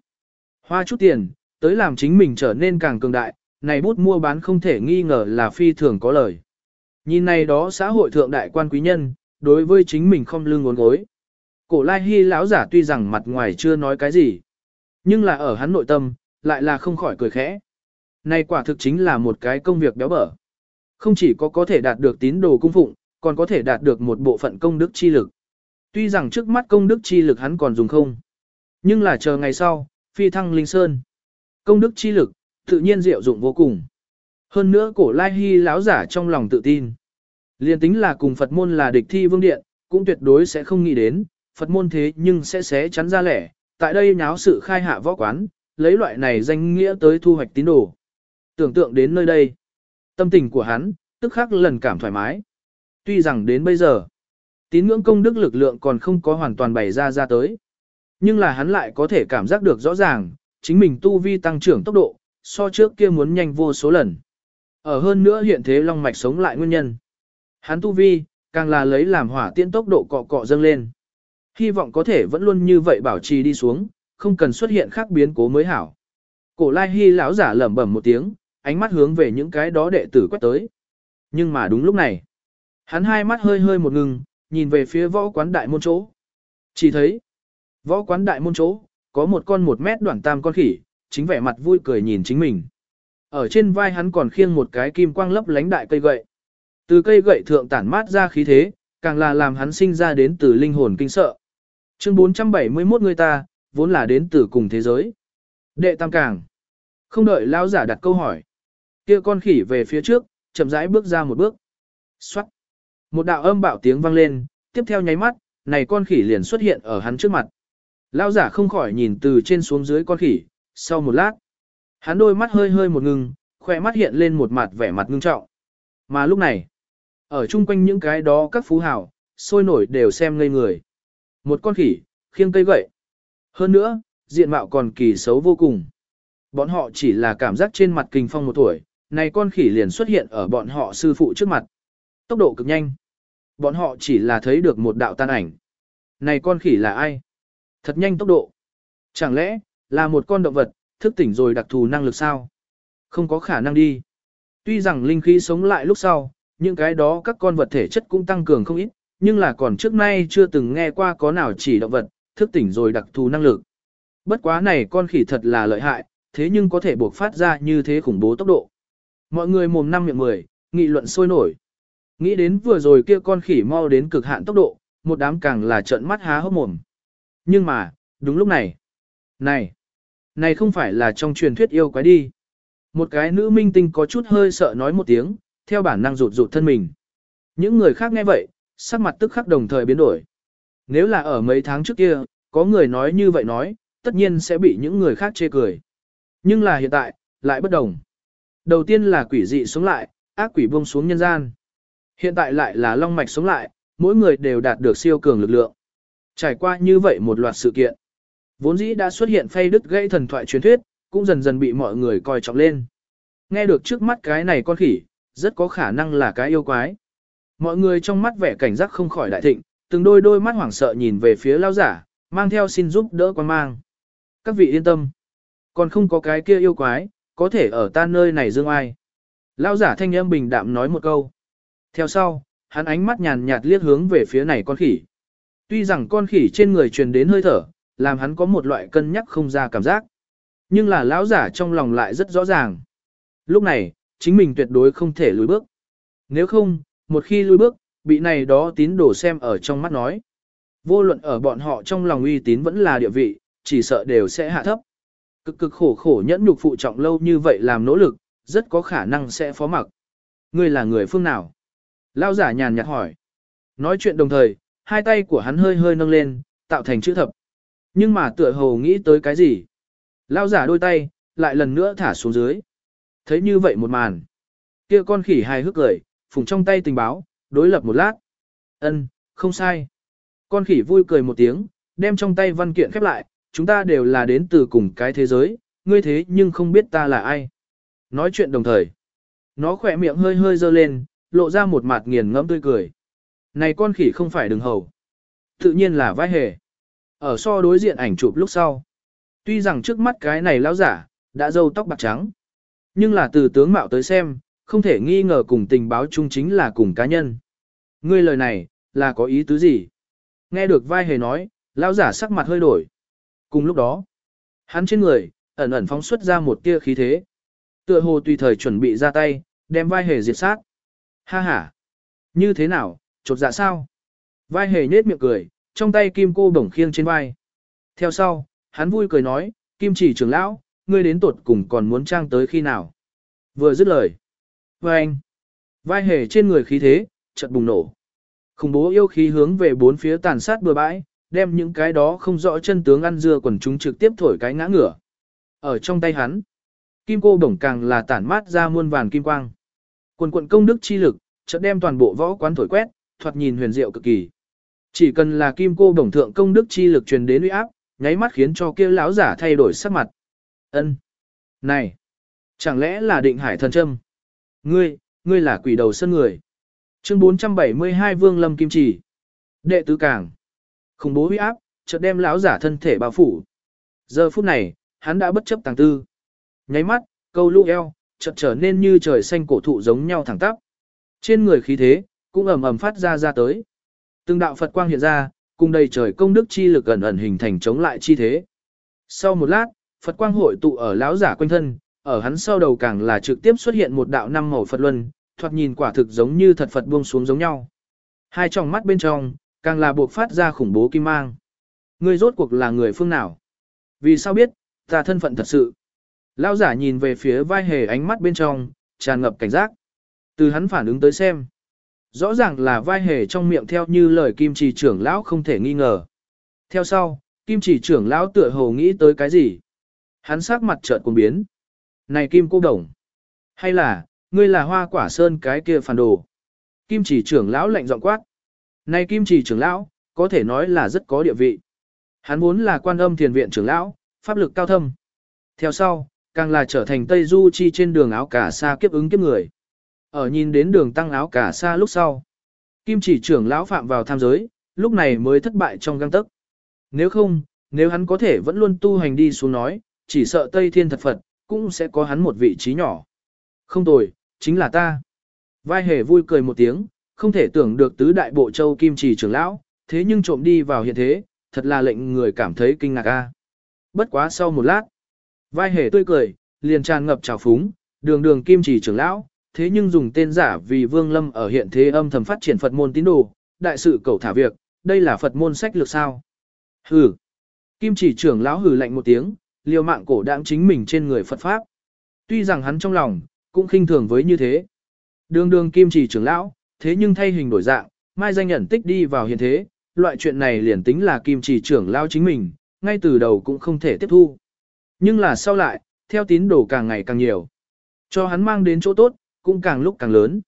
hoa chút tiền, tới làm chính mình trở nên càng cường đại, này bút mua bán không thể nghi ngờ là phi thường có lời. Nhìn này đó xã hội thượng đại quan quý nhân, đối với chính mình không lưng ngốn gối. Cổ lai hy lão giả tuy rằng mặt ngoài chưa nói cái gì, nhưng là ở hắn nội tâm, lại là không khỏi cười khẽ. Này quả thực chính là một cái công việc béo bở. Không chỉ có có thể đạt được tín đồ cung phụng, còn có thể đạt được một bộ phận công đức chi lực. Tuy rằng trước mắt công đức chi lực hắn còn dùng không, nhưng là chờ ngày sau, phi thăng linh sơn. Công đức chi lực, tự nhiên diệu dụng vô cùng. Hơn nữa cổ lai hy lão giả trong lòng tự tin. Liên tính là cùng Phật môn là địch thi vương điện, cũng tuyệt đối sẽ không nghĩ đến, Phật môn thế nhưng sẽ xé chắn ra lẻ, tại đây nháo sự khai hạ võ quán, lấy loại này danh nghĩa tới thu hoạch tín đồ. Tưởng tượng đến nơi đây, tâm tình của hắn, tức khắc lần cảm thoải mái. Tuy rằng đến bây giờ, tín ngưỡng công đức lực lượng còn không có hoàn toàn bày ra ra tới. Nhưng là hắn lại có thể cảm giác được rõ ràng, chính mình tu vi tăng trưởng tốc độ, so trước kia muốn nhanh vô số lần. Ở hơn nữa hiện thế long mạch sống lại nguyên nhân. Hắn tu vi, càng là lấy làm hỏa tiễn tốc độ cọ cọ dâng lên. Hy vọng có thể vẫn luôn như vậy bảo trì đi xuống, không cần xuất hiện khác biến cố mới hảo. Cổ lai hy lão giả lẩm bẩm một tiếng, ánh mắt hướng về những cái đó đệ tử quét tới. Nhưng mà đúng lúc này, hắn hai mắt hơi hơi một ngừng, nhìn về phía võ quán đại môn chỗ. Chỉ thấy, võ quán đại môn chỗ, có một con một mét đoạn tam con khỉ, chính vẻ mặt vui cười nhìn chính mình. Ở trên vai hắn còn khiêng một cái kim quang lấp lánh đại cây gậy. Từ cây gậy thượng tản mát ra khí thế, càng là làm hắn sinh ra đến từ linh hồn kinh sợ. Chương 471 người ta, vốn là đến từ cùng thế giới. Đệ tam càng. Không đợi lão giả đặt câu hỏi. kia con khỉ về phía trước, chậm rãi bước ra một bước. Xoát. Một đạo âm bạo tiếng vang lên, tiếp theo nháy mắt, này con khỉ liền xuất hiện ở hắn trước mặt. Lão giả không khỏi nhìn từ trên xuống dưới con khỉ, sau một lát. Hắn đôi mắt hơi hơi một ngừng, khỏe mắt hiện lên một mặt vẻ mặt ngưng trọng. Mà lúc này, ở chung quanh những cái đó các phú hào, sôi nổi đều xem ngây người. Một con khỉ, khiêng cây gậy. Hơn nữa, diện mạo còn kỳ xấu vô cùng. Bọn họ chỉ là cảm giác trên mặt kinh phong một tuổi, này con khỉ liền xuất hiện ở bọn họ sư phụ trước mặt. Tốc độ cực nhanh. Bọn họ chỉ là thấy được một đạo tan ảnh. Này con khỉ là ai? Thật nhanh tốc độ. Chẳng lẽ, là một con động vật, thức tỉnh rồi đặc thù năng lực sao? Không có khả năng đi. Tuy rằng linh khí sống lại lúc sau, những cái đó các con vật thể chất cũng tăng cường không ít, nhưng là còn trước nay chưa từng nghe qua có nào chỉ động vật, thức tỉnh rồi đặc thù năng lực. Bất quá này con khỉ thật là lợi hại, thế nhưng có thể buộc phát ra như thế khủng bố tốc độ. Mọi người mồm năm miệng mười, nghị luận sôi nổi. Nghĩ đến vừa rồi kia con khỉ mau đến cực hạn tốc độ, một đám càng là trợn mắt há hốc mồm. Nhưng mà, đúng lúc này. Này, này không phải là trong truyền thuyết yêu quái đi. Một cái nữ minh tinh có chút hơi sợ nói một tiếng, theo bản năng rụt rụt thân mình. Những người khác nghe vậy, sắc mặt tức khắc đồng thời biến đổi. Nếu là ở mấy tháng trước kia, có người nói như vậy nói, tất nhiên sẽ bị những người khác chê cười. Nhưng là hiện tại, lại bất đồng. Đầu tiên là quỷ dị sống lại, ác quỷ buông xuống nhân gian. Hiện tại lại là long mạch sống lại, mỗi người đều đạt được siêu cường lực lượng. Trải qua như vậy một loạt sự kiện. Vốn dĩ đã xuất hiện phay đứt gây thần thoại truyền thuyết, cũng dần dần bị mọi người coi trọng lên. Nghe được trước mắt cái này con khỉ, rất có khả năng là cái yêu quái. Mọi người trong mắt vẻ cảnh giác không khỏi đại thịnh, từng đôi đôi mắt hoảng sợ nhìn về phía lao giả, mang theo xin giúp đỡ quan mang. Các vị yên tâm. Còn không có cái kia yêu quái, có thể ở ta nơi này dương ai. Lao giả thanh âm bình đạm nói một câu. Theo sau, hắn ánh mắt nhàn nhạt liếc hướng về phía này con khỉ. Tuy rằng con khỉ trên người truyền đến hơi thở, làm hắn có một loại cân nhắc không ra cảm giác. Nhưng là lão giả trong lòng lại rất rõ ràng. Lúc này, chính mình tuyệt đối không thể lùi bước. Nếu không, một khi lùi bước, bị này đó tín đồ xem ở trong mắt nói. Vô luận ở bọn họ trong lòng uy tín vẫn là địa vị, chỉ sợ đều sẽ hạ thấp. Cực cực khổ khổ nhẫn nhục phụ trọng lâu như vậy làm nỗ lực, rất có khả năng sẽ phó mặc. Ngươi là người phương nào? Lao giả nhàn nhạt hỏi. Nói chuyện đồng thời, hai tay của hắn hơi hơi nâng lên, tạo thành chữ thập. Nhưng mà tựa hồ nghĩ tới cái gì? Lao giả đôi tay, lại lần nữa thả xuống dưới. Thấy như vậy một màn. kia con khỉ hài hước cười, phùng trong tay tình báo, đối lập một lát. ân không sai. Con khỉ vui cười một tiếng, đem trong tay văn kiện khép lại, chúng ta đều là đến từ cùng cái thế giới, ngươi thế nhưng không biết ta là ai. Nói chuyện đồng thời. Nó khỏe miệng hơi hơi dơ lên, lộ ra một mặt nghiền ngẫm tươi cười. Này con khỉ không phải đường hầu. Tự nhiên là vai hề. Ở so đối diện ảnh chụp lúc sau. Tuy rằng trước mắt cái này lão giả, đã râu tóc bạc trắng. Nhưng là từ tướng mạo tới xem, không thể nghi ngờ cùng tình báo chung chính là cùng cá nhân. Ngươi lời này, là có ý tứ gì? Nghe được vai hề nói, lão giả sắc mặt hơi đổi. Cùng lúc đó, hắn trên người, ẩn ẩn phóng xuất ra một tia khí thế. Tựa hồ tùy thời chuẩn bị ra tay, đem vai hề diệt sát. Ha ha! Như thế nào, chột dạ sao? Vai hề nết miệng cười, trong tay kim cô bổng khiêng trên vai. Theo sau, hắn vui cười nói, kim chỉ trưởng lão, ngươi đến tuột cùng còn muốn trang tới khi nào? Vừa dứt lời. Và anh, vai hề trên người khí thế, chợt bùng nổ. Khủng bố yêu khí hướng về bốn phía tàn sát bừa bãi, đem những cái đó không rõ chân tướng ăn dưa quần chúng trực tiếp thổi cái ngã ngửa. Ở trong tay hắn, kim cô bổng càng là tản mát ra muôn vàn kim quang. Quần quận công đức chi lực, chợt đem toàn bộ võ quán thổi quét, thoạt nhìn huyền diệu cực kỳ. Chỉ cần là kim cô bổng thượng công đức chi lực truyền đến uy áp, nháy mắt khiến cho kia lão giả thay đổi sắc mặt. Ân, Này! Chẳng lẽ là định hải thần châm? Ngươi, ngươi là quỷ đầu sân người. Chương 472 Vương Lâm Kim Chỉ. Đệ tứ cảng, Khủng bố uy áp, chợt đem lão giả thân thể bao phủ. Giờ phút này, hắn đã bất chấp tàng tư. Nháy mắt, câu lũ eo, chợt trở nên như trời xanh cổ thụ giống nhau thẳng tắp. Trên người khí thế, cũng ầm ầm phát ra ra tới. Từng đạo Phật quang hiện ra, cùng đầy trời công đức chi lực ẩn ẩn hình thành chống lại chi thế. Sau một lát, Phật quang hội tụ ở lão giả quanh thân, ở hắn sau đầu càng là trực tiếp xuất hiện một đạo năm màu Phật luân, thoạt nhìn quả thực giống như thật Phật buông xuống giống nhau. Hai tròng mắt bên trong, càng là buộc phát ra khủng bố kim mang. Ngươi rốt cuộc là người phương nào? Vì sao biết, ta thân phận thật sự? Lão giả nhìn về phía vai hề ánh mắt bên trong, tràn ngập cảnh giác. Từ hắn phản ứng tới xem. Rõ ràng là vai hề trong miệng theo như lời kim trì trưởng lão không thể nghi ngờ. Theo sau, kim trì trưởng lão tựa hồ nghĩ tới cái gì? Hắn sắc mặt chợt cuồng biến. Này kim cô đồng. Hay là, ngươi là hoa quả sơn cái kia phản đồ. Kim chỉ trưởng lão lạnh giọng quát. Này kim chỉ trưởng lão, có thể nói là rất có địa vị. Hắn vốn là quan âm thiền viện trưởng lão, pháp lực cao thâm. Theo sau, càng là trở thành Tây Du Chi trên đường áo cả xa kiếp ứng kiếp người. Ở nhìn đến đường tăng áo cả xa lúc sau. Kim chỉ trưởng lão phạm vào tham giới, lúc này mới thất bại trong găng tấc. Nếu không, nếu hắn có thể vẫn luôn tu hành đi xuống nói, chỉ sợ Tây Thiên thật Phật, cũng sẽ có hắn một vị trí nhỏ. Không tồi, chính là ta. Vai hề vui cười một tiếng, không thể tưởng được tứ đại bộ châu kim trì trưởng lão, thế nhưng trộm đi vào hiện thế, thật là lệnh người cảm thấy kinh ngạc a. Bất quá sau một lát, vai hề tươi cười, liền tràn ngập trào phúng, đường đường kim Chỉ trưởng lão, thế nhưng dùng tên giả vì Vương Lâm ở hiện thế âm thầm phát triển Phật môn tín đồ, đại sự cầu thả việc, đây là Phật môn sách lược sao? Hừ. Kim chỉ trưởng lão hừ lạnh một tiếng, liều mạng cổ đạm chính mình trên người Phật Pháp. Tuy rằng hắn trong lòng, cũng khinh thường với như thế. Đường đường kim chỉ trưởng lão, thế nhưng thay hình đổi dạng, mai danh nhận tích đi vào hiện thế, loại chuyện này liền tính là kim chỉ trưởng lão chính mình, ngay từ đầu cũng không thể tiếp thu. Nhưng là sau lại, theo tín đồ càng ngày càng nhiều. Cho hắn mang đến chỗ tốt, cũng càng lúc càng lớn.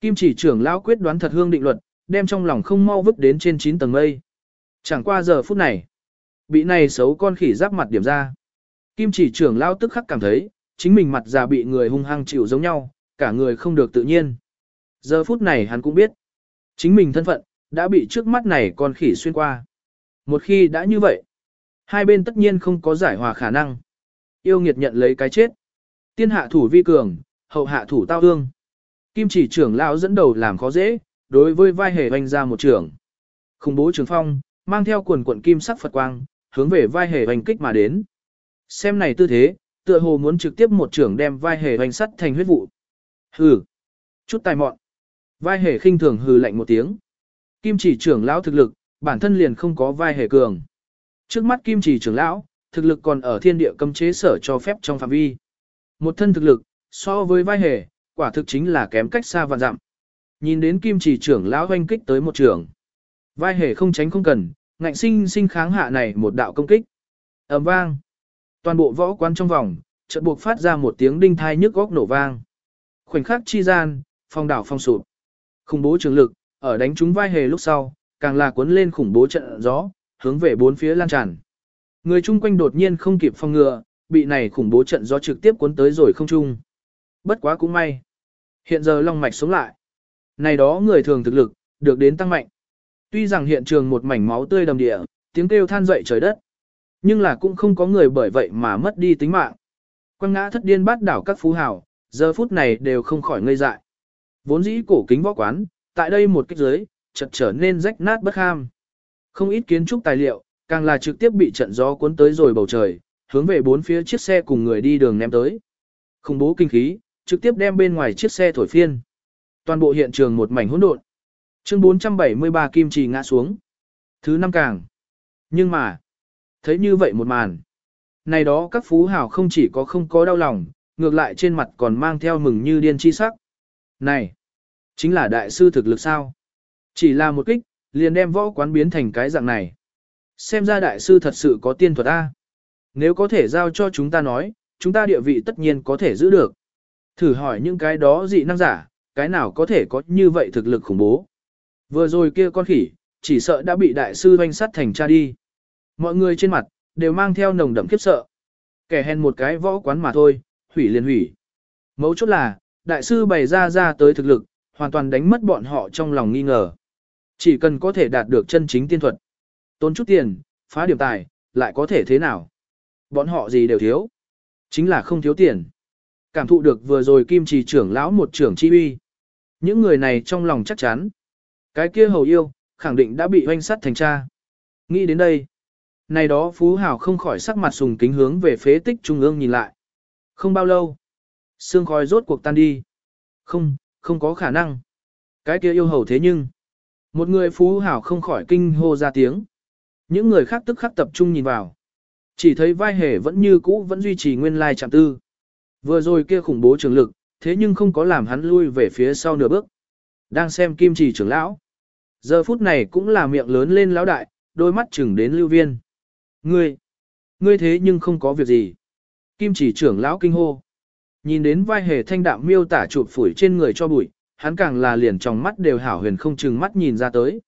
Kim chỉ trưởng lão quyết đoán thật hương định luật, đem trong lòng không mau vứt đến trên 9 tầng mây. Chẳng qua giờ phút này, bị này xấu con khỉ giáp mặt điểm ra. Kim chỉ trưởng lão tức khắc cảm thấy, chính mình mặt già bị người hung hăng chịu giống nhau, cả người không được tự nhiên. Giờ phút này hắn cũng biết, chính mình thân phận, đã bị trước mắt này con khỉ xuyên qua. Một khi đã như vậy, hai bên tất nhiên không có giải hòa khả năng. Yêu nghiệt nhận lấy cái chết. Tiên hạ thủ vi cường, hậu hạ thủ tao ương. Kim chỉ trưởng lão dẫn đầu làm khó dễ, đối với vai hề hoành ra một trưởng. Khủng bố trường phong, mang theo quần quận kim sắc Phật quang, hướng về vai hề hoành kích mà đến. Xem này tư thế, tựa hồ muốn trực tiếp một trưởng đem vai hề hoành sắt thành huyết vụ. Hừ, chút tài mọn. Vai hề khinh thường hừ lạnh một tiếng. Kim chỉ trưởng lão thực lực, bản thân liền không có vai hề cường. Trước mắt kim chỉ trưởng lão, thực lực còn ở thiên địa cấm chế sở cho phép trong phạm vi. Một thân thực lực, so với vai hề, quả thực chính là kém cách xa vạn dặm. Nhìn đến kim chỉ trưởng lão hoanh kích tới một trường. Vai hề không tránh không cần, ngạnh sinh sinh kháng hạ này một đạo công kích. ầm vang. Toàn bộ võ quán trong vòng, chợt buộc phát ra một tiếng đinh thai nhức góc nổ vang. Khoảnh khắc chi gian, phong đảo phong sụp. Khủng bố trường lực, ở đánh trúng vai hề lúc sau, càng là cuốn lên khủng bố trận gió, hướng về bốn phía lan tràn. Người chung quanh đột nhiên không kịp phòng ngừa, bị này khủng bố trận gió trực tiếp cuốn tới rồi không trung. Bất quá cũng may. Hiện giờ long mạch sống lại. Này đó người thường thực lực, được đến tăng mạnh. Tuy rằng hiện trường một mảnh máu tươi đầm địa, tiếng kêu than dậy trời đất. Nhưng là cũng không có người bởi vậy mà mất đi tính mạng. Quang ngã thất điên bát đảo các phú hào, giờ phút này đều không khỏi ngây dại. Vốn dĩ cổ kính võ quán, tại đây một kích giới, chợt trở nên rách nát bất ham. Không ít kiến trúc tài liệu, càng là trực tiếp bị trận gió cuốn tới rồi bầu trời, hướng về bốn phía chiếc xe cùng người đi đường ném tới. Không bố kinh khí, trực tiếp đem bên ngoài chiếc xe thổi phiên. Toàn bộ hiện trường một mảnh hỗn độn. Chương 473 kim trì ngã xuống. Thứ năm càng. Nhưng mà, thấy như vậy một màn. Này đó các phú hào không chỉ có không có đau lòng, ngược lại trên mặt còn mang theo mừng như điên chi sắc. Này, chính là đại sư thực lực sao? Chỉ là một kích, liền đem võ quán biến thành cái dạng này. Xem ra đại sư thật sự có tiên thuật A. Nếu có thể giao cho chúng ta nói, chúng ta địa vị tất nhiên có thể giữ được. Thử hỏi những cái đó dị năng giả, cái nào có thể có như vậy thực lực khủng bố. Vừa rồi kia con khỉ, chỉ sợ đã bị đại sư doanh sát thành cha đi. Mọi người trên mặt, đều mang theo nồng đậm khiếp sợ. Kẻ hèn một cái võ quán mà thôi, hủy liền hủy. Mấu chốt là, đại sư bày ra ra tới thực lực, hoàn toàn đánh mất bọn họ trong lòng nghi ngờ. Chỉ cần có thể đạt được chân chính tiên thuật. Tốn chút tiền, phá điểm tài, lại có thể thế nào? Bọn họ gì đều thiếu. Chính là không thiếu tiền. Cảm thụ được vừa rồi kim trì trưởng lão một trưởng chi uy. Những người này trong lòng chắc chắn. Cái kia hầu yêu, khẳng định đã bị hoanh sắt thành cha. Nghĩ đến đây. Này đó Phú Hảo không khỏi sắc mặt sùng kính hướng về phế tích trung ương nhìn lại. Không bao lâu. Sương khói rốt cuộc tan đi. Không, không có khả năng. Cái kia yêu hầu thế nhưng. Một người Phú Hảo không khỏi kinh hô ra tiếng. Những người khác tức khắc tập trung nhìn vào. Chỉ thấy vai hề vẫn như cũ vẫn duy trì nguyên lai chạm tư. Vừa rồi kia khủng bố trường lực, thế nhưng không có làm hắn lui về phía sau nửa bước. Đang xem kim trì trưởng lão. Giờ phút này cũng là miệng lớn lên lão đại, đôi mắt chừng đến lưu viên. Ngươi, ngươi thế nhưng không có việc gì. Kim chỉ trưởng lão kinh hô. Nhìn đến vai hề thanh đạm miêu tả chụp phủi trên người cho bụi, hắn càng là liền trong mắt đều hảo huyền không chừng mắt nhìn ra tới.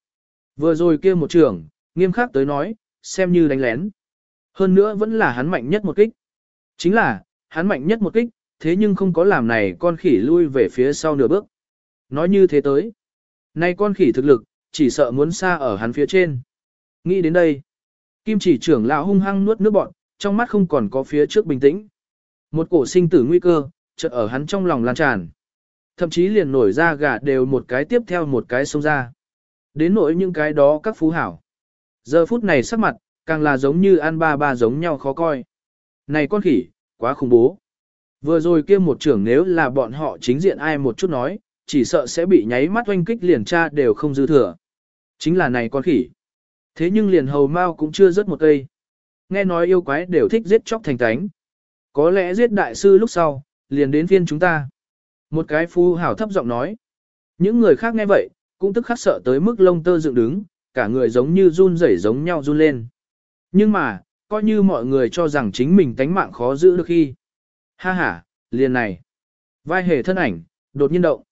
Vừa rồi kia một trưởng, nghiêm khắc tới nói, xem như đánh lén. Hơn nữa vẫn là hắn mạnh nhất một kích. Chính là, hắn mạnh nhất một kích, thế nhưng không có làm này con khỉ lui về phía sau nửa bước. Nói như thế tới. Nay con khỉ thực lực, chỉ sợ muốn xa ở hắn phía trên. Nghĩ đến đây. Kim chỉ trưởng lão hung hăng nuốt nước bọn, trong mắt không còn có phía trước bình tĩnh. Một cổ sinh tử nguy cơ, chợt ở hắn trong lòng lan tràn. Thậm chí liền nổi ra gà đều một cái tiếp theo một cái xông ra. Đến nỗi những cái đó các phú hảo. Giờ phút này sắc mặt, càng là giống như ăn ba ba giống nhau khó coi. Này con khỉ, quá khủng bố. Vừa rồi kia một trưởng nếu là bọn họ chính diện ai một chút nói, chỉ sợ sẽ bị nháy mắt oanh kích liền tra đều không dư thừa. Chính là này con khỉ. Thế nhưng liền hầu mau cũng chưa rớt một cây. Nghe nói yêu quái đều thích giết chóc thành tánh. Có lẽ giết đại sư lúc sau, liền đến phiên chúng ta. Một cái phu hảo thấp giọng nói. Những người khác nghe vậy, cũng tức khắc sợ tới mức lông tơ dựng đứng, cả người giống như run rẩy giống nhau run lên. Nhưng mà, coi như mọi người cho rằng chính mình tánh mạng khó giữ được khi. Ha ha, liền này. Vai hề thân ảnh, đột nhiên động.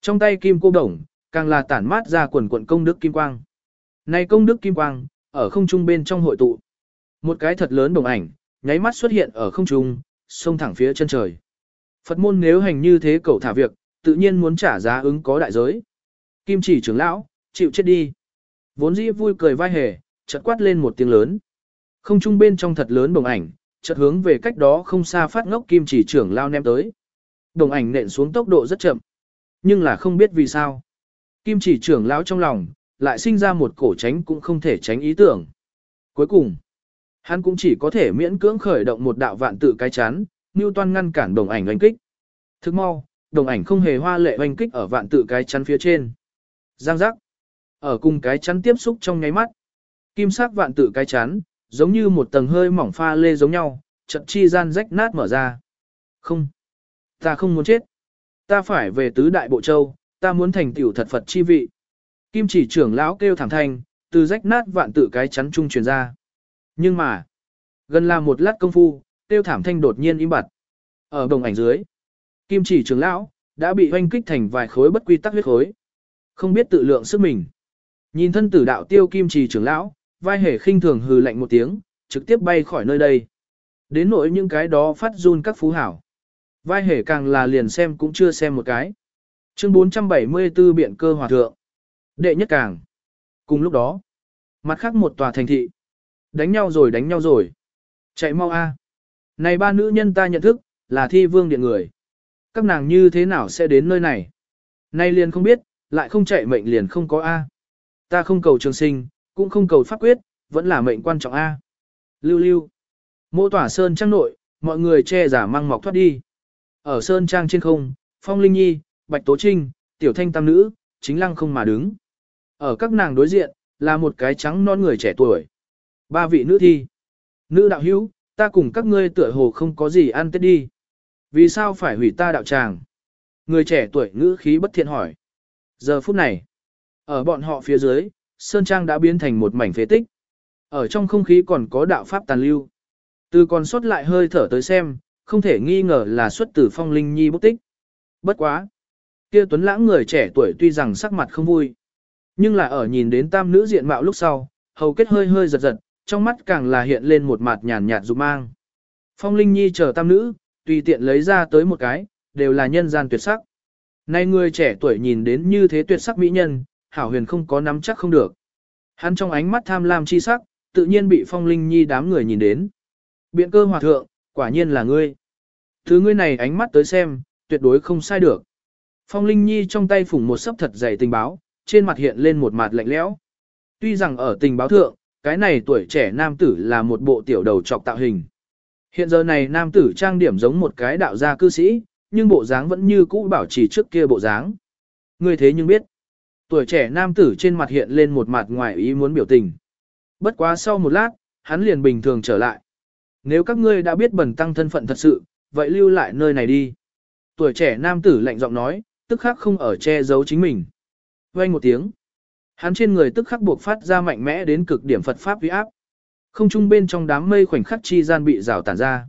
Trong tay kim cô đồng, càng là tản mát ra quần quận công đức kim quang. Này công đức kim quang, ở không trung bên trong hội tụ. Một cái thật lớn đồng ảnh, nháy mắt xuất hiện ở không trung, xông thẳng phía chân trời. Phật môn nếu hành như thế cầu thả việc, tự nhiên muốn trả giá ứng có đại giới. Kim chỉ trưởng lão, chịu chết đi. Vốn dĩ vui cười vai hề, chợt quát lên một tiếng lớn. Không trung bên trong thật lớn đồng ảnh, chợt hướng về cách đó không xa phát ngốc kim chỉ trưởng lao ném tới. Đồng ảnh nện xuống tốc độ rất chậm. Nhưng là không biết vì sao. Kim chỉ trưởng lão trong lòng, lại sinh ra một cổ tránh cũng không thể tránh ý tưởng. Cuối cùng, hắn cũng chỉ có thể miễn cưỡng khởi động một đạo vạn tự cái chắn, như toan ngăn cản đồng ảnh oanh kích. Thức mau, đồng ảnh không hề hoa lệ oanh kích ở vạn tự cái chắn phía trên. Giang giác. Ở cùng cái chắn tiếp xúc trong nháy mắt. Kim sắc vạn tự cái chắn, giống như một tầng hơi mỏng pha lê giống nhau, trận chi gian rách nát mở ra. Không. Ta không muốn chết. Ta phải về tứ đại bộ châu, ta muốn thành tiểu thật Phật chi vị. Kim chỉ trưởng lão kêu thẳng thanh, từ rách nát vạn tự cái chắn trung truyền ra. Nhưng mà, gần là một lát công phu, kêu thảm thanh đột nhiên im bặt. Ở đồng ảnh dưới, kim chỉ trưởng lão, đã bị hoanh kích thành vài khối bất quy tắc huyết khối. Không biết tự lượng sức mình. Nhìn thân tử đạo tiêu kim trì trưởng lão, vai hề khinh thường hừ lạnh một tiếng, trực tiếp bay khỏi nơi đây. Đến nỗi những cái đó phát run các phú hảo. Vai hề càng là liền xem cũng chưa xem một cái. Chương 474 biện cơ hòa thượng. Đệ nhất càng. Cùng lúc đó, mặt khác một tòa thành thị. Đánh nhau rồi đánh nhau rồi. Chạy mau a. Này ba nữ nhân ta nhận thức, là thi vương điện người. Các nàng như thế nào sẽ đến nơi này? Nay liền không biết, lại không chạy mệnh liền không có A. Ta không cầu trường sinh, cũng không cầu pháp quyết, vẫn là mệnh quan trọng A. Lưu lưu. Mô tỏa sơn trang nội, mọi người che giả mang mọc thoát đi. Ở sơn trang trên không, Phong Linh Nhi, Bạch Tố Trinh, Tiểu Thanh Tam Nữ, chính lăng không mà đứng. Ở các nàng đối diện, là một cái trắng non người trẻ tuổi. Ba vị nữ thi. Nữ đạo hữu, ta cùng các ngươi tựa hồ không có gì ăn tết đi. Vì sao phải hủy ta đạo tràng? Người trẻ tuổi ngữ khí bất thiện hỏi. Giờ phút này, ở bọn họ phía dưới, Sơn Trang đã biến thành một mảnh phế tích. Ở trong không khí còn có đạo pháp tàn lưu. Từ còn sót lại hơi thở tới xem, không thể nghi ngờ là xuất từ phong linh nhi bút tích. Bất quá. kia tuấn lãng người trẻ tuổi tuy rằng sắc mặt không vui. Nhưng là ở nhìn đến tam nữ diện mạo lúc sau, hầu kết hơi hơi giật giật, trong mắt càng là hiện lên một mặt nhàn nhạt dục mang. Phong Linh Nhi chờ tam nữ, tùy tiện lấy ra tới một cái, đều là nhân gian tuyệt sắc. Nay người trẻ tuổi nhìn đến như thế tuyệt sắc mỹ nhân, hảo huyền không có nắm chắc không được. Hắn trong ánh mắt tham lam chi sắc, tự nhiên bị Phong Linh Nhi đám người nhìn đến. Biện cơ hòa thượng, quả nhiên là ngươi. Thứ ngươi này ánh mắt tới xem, tuyệt đối không sai được. Phong Linh Nhi trong tay phủng một sấp thật dày tình báo, trên mặt hiện lên một mặt lạnh lẽo. Tuy rằng ở tình báo thượng, cái này tuổi trẻ nam tử là một bộ tiểu đầu trọc tạo hình. Hiện giờ này nam tử trang điểm giống một cái đạo gia cư sĩ, nhưng bộ dáng vẫn như cũ bảo trì trước kia bộ dáng. Ngươi thế nhưng biết, tuổi trẻ nam tử trên mặt hiện lên một mặt ngoài ý muốn biểu tình. Bất quá sau một lát, hắn liền bình thường trở lại. Nếu các ngươi đã biết bẩn tăng thân phận thật sự, vậy lưu lại nơi này đi. Tuổi trẻ nam tử lạnh giọng nói, tức khắc không ở che giấu chính mình. Vang một tiếng. Hắn trên người tức khắc buộc phát ra mạnh mẽ đến cực điểm Phật Pháp uy áp. Không trung bên trong đám mây khoảnh khắc chi gian bị rào tản ra.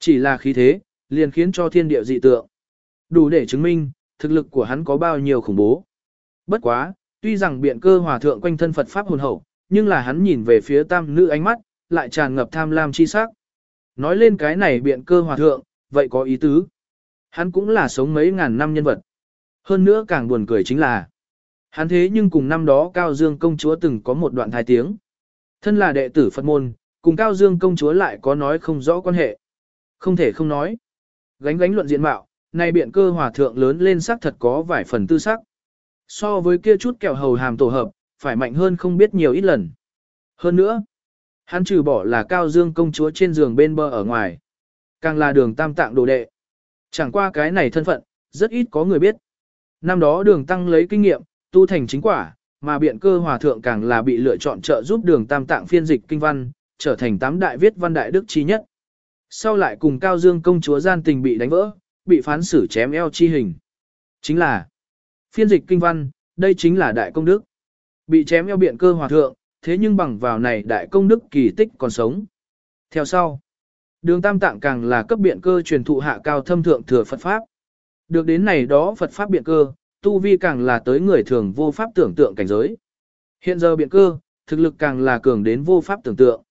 Chỉ là khí thế, liền khiến cho thiên địa dị tượng. Đủ để chứng minh, thực lực của hắn có bao nhiêu khủng bố. Bất quá, tuy rằng biện cơ hòa thượng quanh thân Phật Pháp hồn hậu, nhưng là hắn nhìn về phía tam nữ ánh mắt, lại tràn ngập tham lam chi sắc. Nói lên cái này biện cơ hòa thượng, vậy có ý tứ. Hắn cũng là sống mấy ngàn năm nhân vật. Hơn nữa càng buồn cười chính là, hắn thế nhưng cùng năm đó Cao Dương công chúa từng có một đoạn thai tiếng. Thân là đệ tử Phật môn, cùng Cao Dương công chúa lại có nói không rõ quan hệ. Không thể không nói. Gánh gánh luận diện mạo, nay biện cơ hòa thượng lớn lên sắc thật có vài phần tư sắc. So với kia chút kẹo hầu hàm tổ hợp, phải mạnh hơn không biết nhiều ít lần. Hơn nữa, hắn trừ bỏ là Cao Dương công chúa trên giường bên bờ ở ngoài. Càng là đường tam tạng đồ đệ. Chẳng qua cái này thân phận, rất ít có người biết. Năm đó đường tăng lấy kinh nghiệm, tu thành chính quả, mà biện cơ hòa thượng càng là bị lựa chọn trợ giúp đường tam tạng phiên dịch kinh văn, trở thành tám đại viết văn đại đức chi nhất. Sau lại cùng Cao Dương công chúa gian tình bị đánh vỡ, bị phán xử chém eo chi hình. Chính là phiên dịch kinh văn, đây chính là đại công đức. Bị chém eo biện cơ hòa thượng, thế nhưng bằng vào này đại công đức kỳ tích còn sống. Theo sau, đường tam tạng càng là cấp biện cơ truyền thụ hạ cao thâm thượng thừa Phật Pháp. Được đến này đó Phật Pháp biện cơ, tu vi càng là tới người thường vô pháp tưởng tượng cảnh giới. Hiện giờ biện cơ, thực lực càng là cường đến vô pháp tưởng tượng.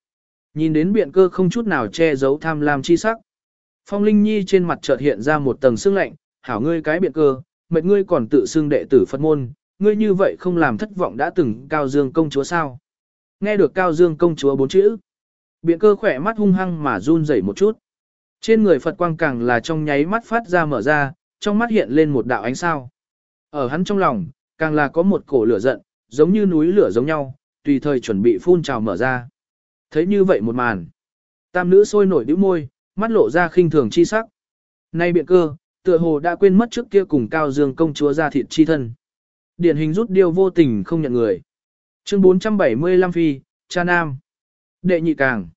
Nhìn đến biện cơ không chút nào che giấu tham lam chi sắc. Phong Linh Nhi trên mặt chợt hiện ra một tầng sương lạnh, hảo ngươi cái biện cơ, mệt ngươi còn tự xưng đệ tử Phật môn, ngươi như vậy không làm thất vọng đã từng Cao Dương công chúa sao. Nghe được Cao Dương công chúa bốn chữ. Biện cơ khỏe mắt hung hăng mà run rẩy một chút. Trên người Phật quang càng là trong nháy mắt phát ra mở ra, trong mắt hiện lên một đạo ánh sao. Ở hắn trong lòng, càng là có một cổ lửa giận, giống như núi lửa giống nhau, tùy thời chuẩn bị phun trào mở ra. Thấy như vậy một màn. Tam nữ sôi nổi đĩu môi, mắt lộ ra khinh thường chi sắc. Nay biện cơ, tựa hồ đã quên mất trước kia cùng Cao Dương công chúa ra thịt chi thân. Điển hình rút điêu vô tình không nhận người. Chương 475 phi, cha nam. Đệ nhị càng.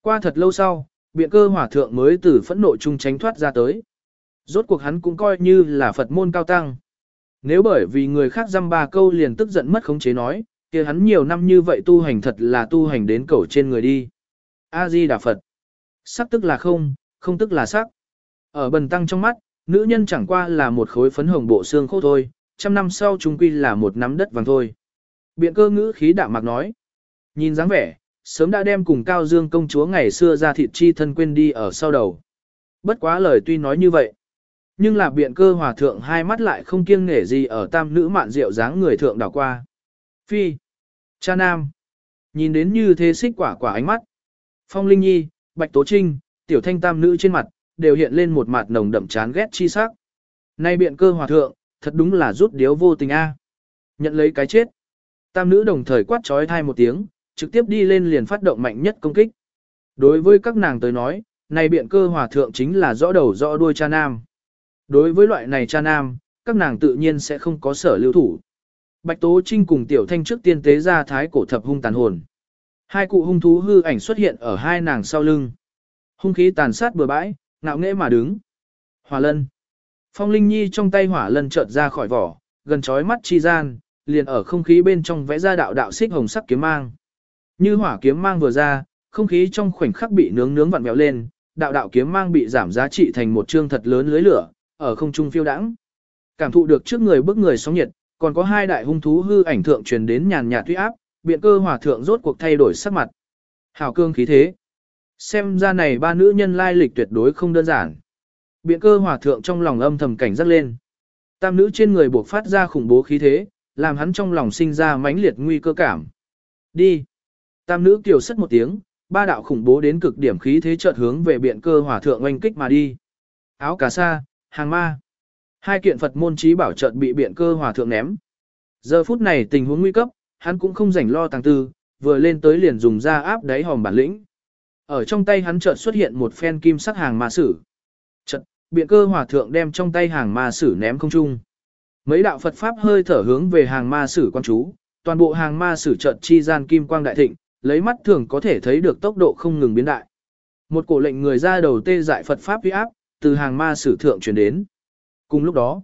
Qua thật lâu sau, biện cơ hỏa thượng mới từ phẫn nộ chung tránh thoát ra tới. Rốt cuộc hắn cũng coi như là Phật môn cao tăng. Nếu bởi vì người khác dăm ba câu liền tức giận mất khống chế nói, kia hắn nhiều năm như vậy tu hành thật là tu hành đến cầu trên người đi. A-di Đà Phật. Sắc tức là không, không tức là sắc. Ở bần tăng trong mắt, nữ nhân chẳng qua là một khối phấn hồng bộ xương khô thôi, trăm năm sau trung quy là một nắm đất vàng thôi. Biện cơ ngữ khí đạm mạc nói. Nhìn dáng vẻ, sớm đã đem cùng Cao Dương công chúa ngày xưa ra thịt chi thân quên đi ở sau đầu. Bất quá lời tuy nói như vậy. Nhưng là biện cơ hòa thượng hai mắt lại không kiêng nể gì ở tam nữ mạn rượu dáng người thượng đảo qua. Phi. Cha Nam. Nhìn đến như thế xích quả quả ánh mắt. Phong Linh Nhi, Bạch Tố Trinh, tiểu thanh tam nữ trên mặt, đều hiện lên một mặt nồng đậm chán ghét chi sắc. Nay biện cơ hòa thượng, thật đúng là rút điếu vô tình a. Nhận lấy cái chết. Tam nữ đồng thời quát trói thai một tiếng, trực tiếp đi lên liền phát động mạnh nhất công kích. Đối với các nàng tới nói, này biện cơ hòa thượng chính là rõ đầu rõ đuôi cha nam. Đối với loại này cha nam, các nàng tự nhiên sẽ không có sở lưu thủ. Bạch Tố Trinh cùng Tiểu Thanh trước tiên tế ra thái cổ thập hung tàn hồn. Hai cụ hung thú hư ảnh xuất hiện ở hai nàng sau lưng. Hung khí tàn sát bừa bãi, ngạo nghễ mà đứng. Hỏa lân. Phong Linh Nhi trong tay hỏa lân chợt ra khỏi vỏ, gần chói mắt chi gian, liền ở không khí bên trong vẽ ra đạo đạo xích hồng sắc kiếm mang. Như hỏa kiếm mang vừa ra, không khí trong khoảnh khắc bị nướng nướng vặn vẹo lên, đạo đạo kiếm mang bị giảm giá trị thành một trương thật lớn lưới lửa, ở không trung phiêu đãng. Cảm thụ được trước người bức người sóng nhiệt, còn có hai đại hung thú hư ảnh thượng truyền đến nhàn nhạt uy áp, biện cơ hỏa thượng rốt cuộc thay đổi sắc mặt. Hảo cương khí thế. Xem ra này ba nữ nhân lai lịch tuyệt đối không đơn giản. Biện cơ hòa thượng trong lòng âm thầm cảnh giác lên. Tam nữ trên người buộc phát ra khủng bố khí thế, làm hắn trong lòng sinh ra mãnh liệt nguy cơ cảm. Đi. Tam nữ kiều sất một tiếng, ba đạo khủng bố đến cực điểm khí thế chợt hướng về biện cơ hòa thượng oanh kích mà đi. Áo cà sa, hàng ma. Hai kiện Phật môn trí bảo chợt bị biện cơ hòa thượng ném. Giờ phút này tình huống nguy cấp, hắn cũng không rảnh lo tàng tư, vừa lên tới liền dùng ra áp đáy hòm bản lĩnh. Ở trong tay hắn chợt xuất hiện một phen kim sắc hàng ma sử. Chợt, biện cơ hòa thượng đem trong tay hàng ma sử ném không trung. Mấy đạo Phật pháp hơi thở hướng về hàng ma sử quan chú, toàn bộ hàng ma sử chợt chi gian kim quang đại thịnh, lấy mắt thường có thể thấy được tốc độ không ngừng biến đại. Một cổ lệnh người ra đầu tê dại Phật pháp uy áp, từ hàng ma sử thượng truyền đến. Cùng lúc đó,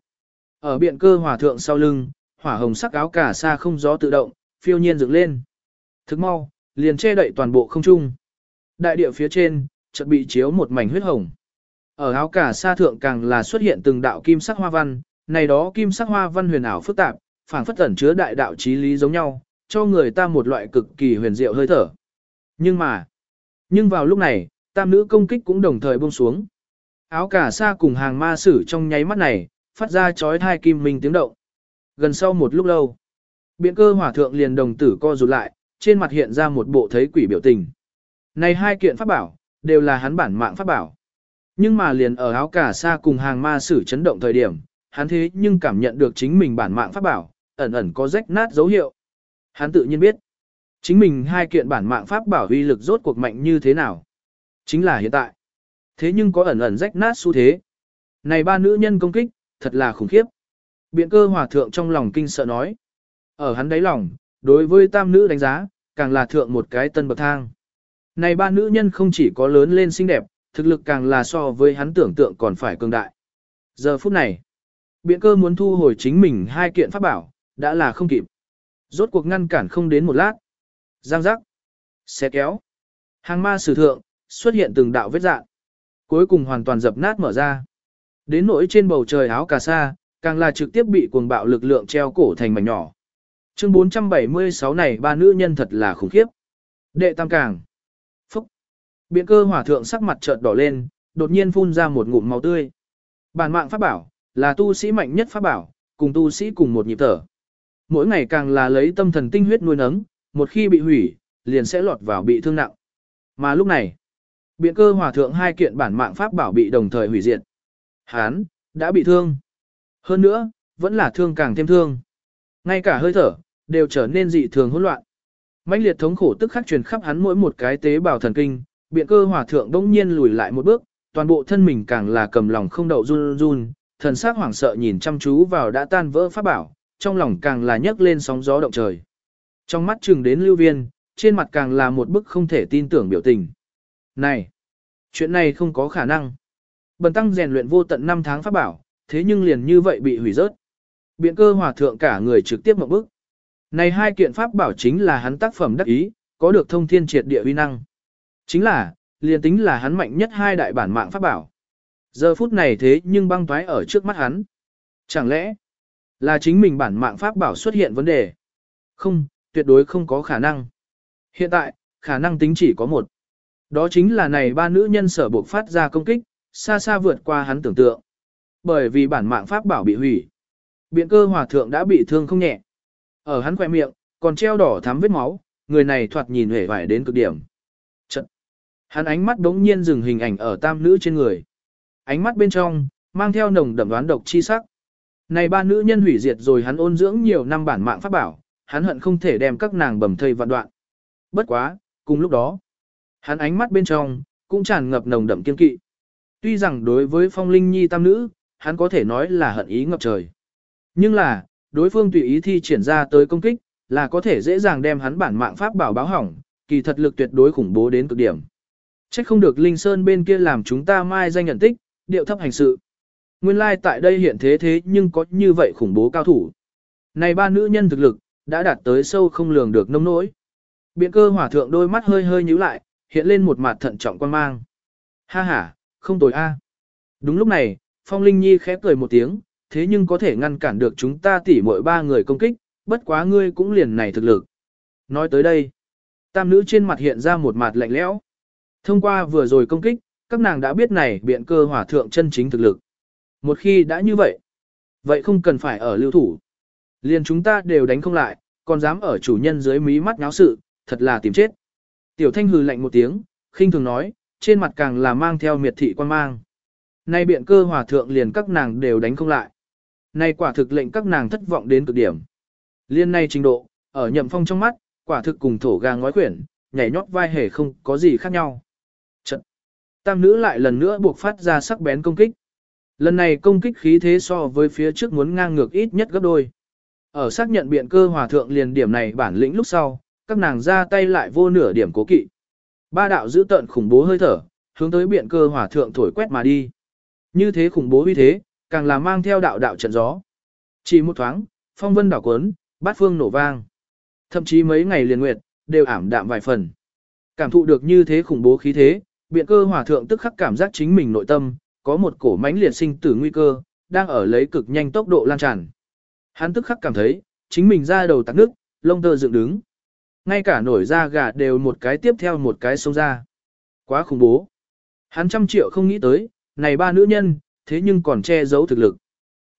ở biện cơ hòa thượng sau lưng, hỏa hồng sắc áo cả xa không gió tự động, phiêu nhiên dựng lên. Thức mau, liền che đậy toàn bộ không trung. Đại địa phía trên, chợt bị chiếu một mảnh huyết hồng. Ở áo cả sa thượng càng là xuất hiện từng đạo kim sắc hoa văn, này đó kim sắc hoa văn huyền ảo phức tạp, phảng phất ẩn chứa đại đạo trí lý giống nhau, cho người ta một loại cực kỳ huyền diệu hơi thở. Nhưng mà, nhưng vào lúc này, tam nữ công kích cũng đồng thời buông xuống. Áo cả sa cùng hàng ma sử trong nháy mắt này, phát ra chói thai kim minh tiếng động. Gần sau một lúc lâu, biện cơ hỏa thượng liền đồng tử co rụt lại, trên mặt hiện ra một bộ thấy quỷ biểu tình. Này hai kiện pháp bảo, đều là hắn bản mạng pháp bảo. Nhưng mà liền ở áo cả sa cùng hàng ma sử chấn động thời điểm, hắn thế nhưng cảm nhận được chính mình bản mạng pháp bảo, ẩn ẩn có rách nát dấu hiệu. Hắn tự nhiên biết, chính mình hai kiện bản mạng pháp bảo uy lực rốt cuộc mạnh như thế nào. Chính là hiện tại. Thế nhưng có ẩn ẩn rách nát xu thế. Này ba nữ nhân công kích, thật là khủng khiếp. Biện cơ hòa thượng trong lòng kinh sợ nói. Ở hắn đáy lòng, đối với tam nữ đánh giá, càng là thượng một cái tân bậc thang. Này ba nữ nhân không chỉ có lớn lên xinh đẹp, thực lực càng là so với hắn tưởng tượng còn phải cường đại. Giờ phút này, biện cơ muốn thu hồi chính mình hai kiện pháp bảo, đã là không kịp. Rốt cuộc ngăn cản không đến một lát. Giang giác, xe kéo. Hàng ma sử thượng, xuất hiện từng đạo vết dạng. Cuối cùng hoàn toàn dập nát mở ra. Đến nỗi trên bầu trời áo cà sa, càng là trực tiếp bị cuồng bạo lực lượng treo cổ thành mảnh nhỏ. Chương 476 này ba nữ nhân thật là khủng khiếp. Đệ tam càng. Biện cơ hỏa thượng sắc mặt chợt đỏ lên, đột nhiên phun ra một ngụm máu tươi. Bản mạng pháp bảo, là tu sĩ mạnh nhất pháp bảo, cùng tu sĩ cùng một nhịp thở. Mỗi ngày càng là lấy tâm thần tinh huyết nuôi nấng, một khi bị hủy, liền sẽ lọt vào bị thương nặng. Mà lúc này, biện cơ hỏa thượng hai kiện bản mạng pháp bảo bị đồng thời hủy diệt. Hán, đã bị thương. Hơn nữa, vẫn là thương càng thêm thương. Ngay cả hơi thở, đều trở nên dị thường hỗn loạn. mãnh liệt thống khổ tức khắc truyền khắp hắn mỗi một cái tế bào thần kinh, biện cơ hỏa thượng đông nhiên lùi lại một bước, toàn bộ thân mình càng là cầm lòng không đậu run run, thần sắc hoảng sợ nhìn chăm chú vào đã tan vỡ pháp bảo, trong lòng càng là nhấc lên sóng gió động trời. Trong mắt chừng đến lưu viên, trên mặt càng là một bức không thể tin tưởng biểu tình. Này, chuyện này không có khả năng. Bần tăng rèn luyện vô tận 5 tháng pháp bảo, thế nhưng liền như vậy bị hủy rớt. Biện cơ hòa thượng cả người trực tiếp một bức. Này hai kiện pháp bảo chính là hắn tác phẩm đắc ý, có được thông thiên triệt địa uy năng. Chính là, liền tính là hắn mạnh nhất hai đại bản mạng pháp bảo. Giờ phút này thế nhưng băng toái ở trước mắt hắn. Chẳng lẽ, là chính mình bản mạng pháp bảo xuất hiện vấn đề? Không, tuyệt đối không có khả năng. Hiện tại, khả năng tính chỉ có một. Đó chính là này ba nữ nhân sở buộc phát ra công kích, xa xa vượt qua hắn tưởng tượng. Bởi vì bản mạng pháp bảo bị hủy. Biện cơ hòa thượng đã bị thương không nhẹ. Ở hắn khỏe miệng, còn treo đỏ thắm vết máu, người này thoạt nhìn hề vải đến cực điểm. Hắn ánh mắt đống nhiên dừng hình ảnh ở tam nữ trên người. Ánh mắt bên trong, mang theo nồng đậm đoán độc chi sắc. Này ba nữ nhân hủy diệt rồi hắn ôn dưỡng nhiều năm bản mạng pháp bảo, hắn hận không thể đem các nàng bầm thây vạn đoạn. Bất quá, cùng lúc đó, hắn ánh mắt bên trong, cũng tràn ngập nồng đậm kiên kỵ. Tuy rằng đối với phong linh nhi tam nữ, hắn có thể nói là hận ý ngập trời. Nhưng là, đối phương tùy ý thi triển ra tới công kích, là có thể dễ dàng đem hắn bản mạng pháp bảo báo hỏng, kỳ thật lực tuyệt đối khủng bố đến cực điểm. Trách không được Linh Sơn bên kia làm chúng ta mai danh nhận tích, điệu thấp hành sự. Nguyên lai like tại đây hiện thế thế nhưng có như vậy khủng bố cao thủ. Này ba nữ nhân thực lực, đã đạt tới sâu không lường được nông nỗi. Biện cơ hỏa thượng đôi mắt hơi hơi nhíu lại, hiện lên một mặt thận trọng quan mang. Ha ha, không tồi a. Đúng lúc này, Phong Linh Nhi khẽ cười một tiếng, thế nhưng có thể ngăn cản được chúng ta tỉ mỗi ba người công kích, bất quá ngươi cũng liền này thực lực. Nói tới đây, Tam nữ trên mặt hiện ra một mặt lạnh lẽo. Thông qua vừa rồi công kích, các nàng đã biết này biện cơ hỏa thượng chân chính thực lực. Một khi đã như vậy, vậy không cần phải ở lưu thủ. Liền chúng ta đều đánh không lại, còn dám ở chủ nhân dưới mí mắt nháo sự, thật là tìm chết. Tiểu thanh hừ lạnh một tiếng, khinh thường nói, trên mặt càng là mang theo miệt thị quan mang. Nay biện cơ hòa thượng liền các nàng đều đánh không lại. Nay quả thực lệnh các nàng thất vọng đến cực điểm. Liên nay trình độ, ở nhậm phong trong mắt, quả thực cùng thổ gà ngói quyển, nhảy nhót vai hề không có gì khác nhau. Tam nữ lại lần nữa buộc phát ra sắc bén công kích. Lần này công kích khí thế so với phía trước muốn ngang ngược ít nhất gấp đôi. Ở xác nhận biện cơ hòa thượng liền điểm này bản lĩnh lúc sau, các nàng ra tay lại vô nửa điểm cố kỵ. Ba đạo giữ tận khủng bố hơi thở, hướng tới biện cơ hòa thượng thổi quét mà đi. Như thế khủng bố uy thế, càng là mang theo đạo đạo trận gió. Chỉ một thoáng, phong vân đảo cuốn, bát phương nổ vang. Thậm chí mấy ngày liền nguyệt, đều ảm đạm vài phần. Cảm thụ được như thế khủng bố khí thế, biện cơ hòa thượng tức khắc cảm giác chính mình nội tâm, có một cổ mãnh liệt sinh tử nguy cơ, đang ở lấy cực nhanh tốc độ lan tràn. Hắn tức khắc cảm thấy, chính mình ra đầu tắc nước, lông tơ dựng đứng. Ngay cả nổi da gà đều một cái tiếp theo một cái xông ra. Quá khủng bố. Hắn trăm triệu không nghĩ tới, này ba nữ nhân, thế nhưng còn che giấu thực lực.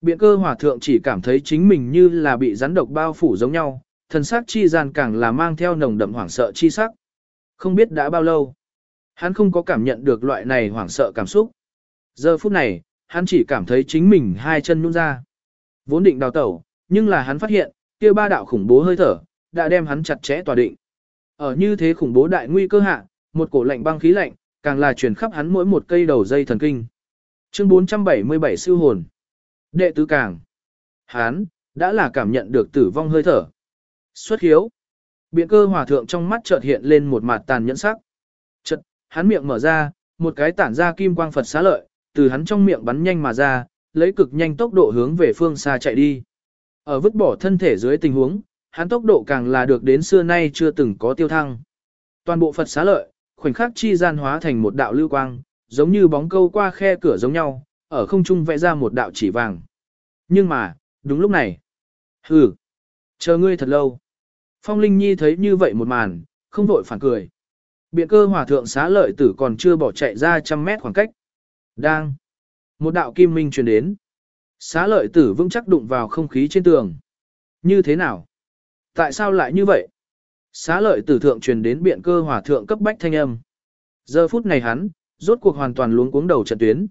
Biện cơ hòa thượng chỉ cảm thấy chính mình như là bị rắn độc bao phủ giống nhau, thần sắc chi gian càng là mang theo nồng đậm hoảng sợ chi sắc. Không biết đã bao lâu, hắn không có cảm nhận được loại này hoảng sợ cảm xúc. Giờ phút này, hắn chỉ cảm thấy chính mình hai chân nhún ra. Vốn định đào tẩu, nhưng là hắn phát hiện, kia ba đạo khủng bố hơi thở, đã đem hắn chặt chẽ tòa định. Ở như thế khủng bố đại nguy cơ hạ, một cổ lạnh băng khí lạnh, càng là truyền khắp hắn mỗi một cây đầu dây thần kinh. Chương 477 siêu hồn. Đệ tứ càng. Hắn, đã là cảm nhận được tử vong hơi thở. Xuất hiếu. Biện cơ hòa thượng trong mắt chợt hiện lên một mặt tàn nhẫn sắc. Hắn miệng mở ra, một cái tản ra kim quang Phật xá lợi, từ hắn trong miệng bắn nhanh mà ra, lấy cực nhanh tốc độ hướng về phương xa chạy đi. Ở vứt bỏ thân thể dưới tình huống, hắn tốc độ càng là được đến xưa nay chưa từng có tiêu thăng. Toàn bộ Phật xá lợi, khoảnh khắc chi gian hóa thành một đạo lưu quang, giống như bóng câu qua khe cửa giống nhau, ở không trung vẽ ra một đạo chỉ vàng. Nhưng mà, đúng lúc này, hừ, chờ ngươi thật lâu. Phong Linh Nhi thấy như vậy một màn, không vội phản cười. Biện cơ hòa thượng xá lợi tử còn chưa bỏ chạy ra trăm mét khoảng cách. Đang. Một đạo kim minh truyền đến. Xá lợi tử vững chắc đụng vào không khí trên tường. Như thế nào? Tại sao lại như vậy? Xá lợi tử thượng truyền đến biện cơ hòa thượng cấp bách thanh âm. Giờ phút này hắn, rốt cuộc hoàn toàn luống cuống đầu trận tuyến.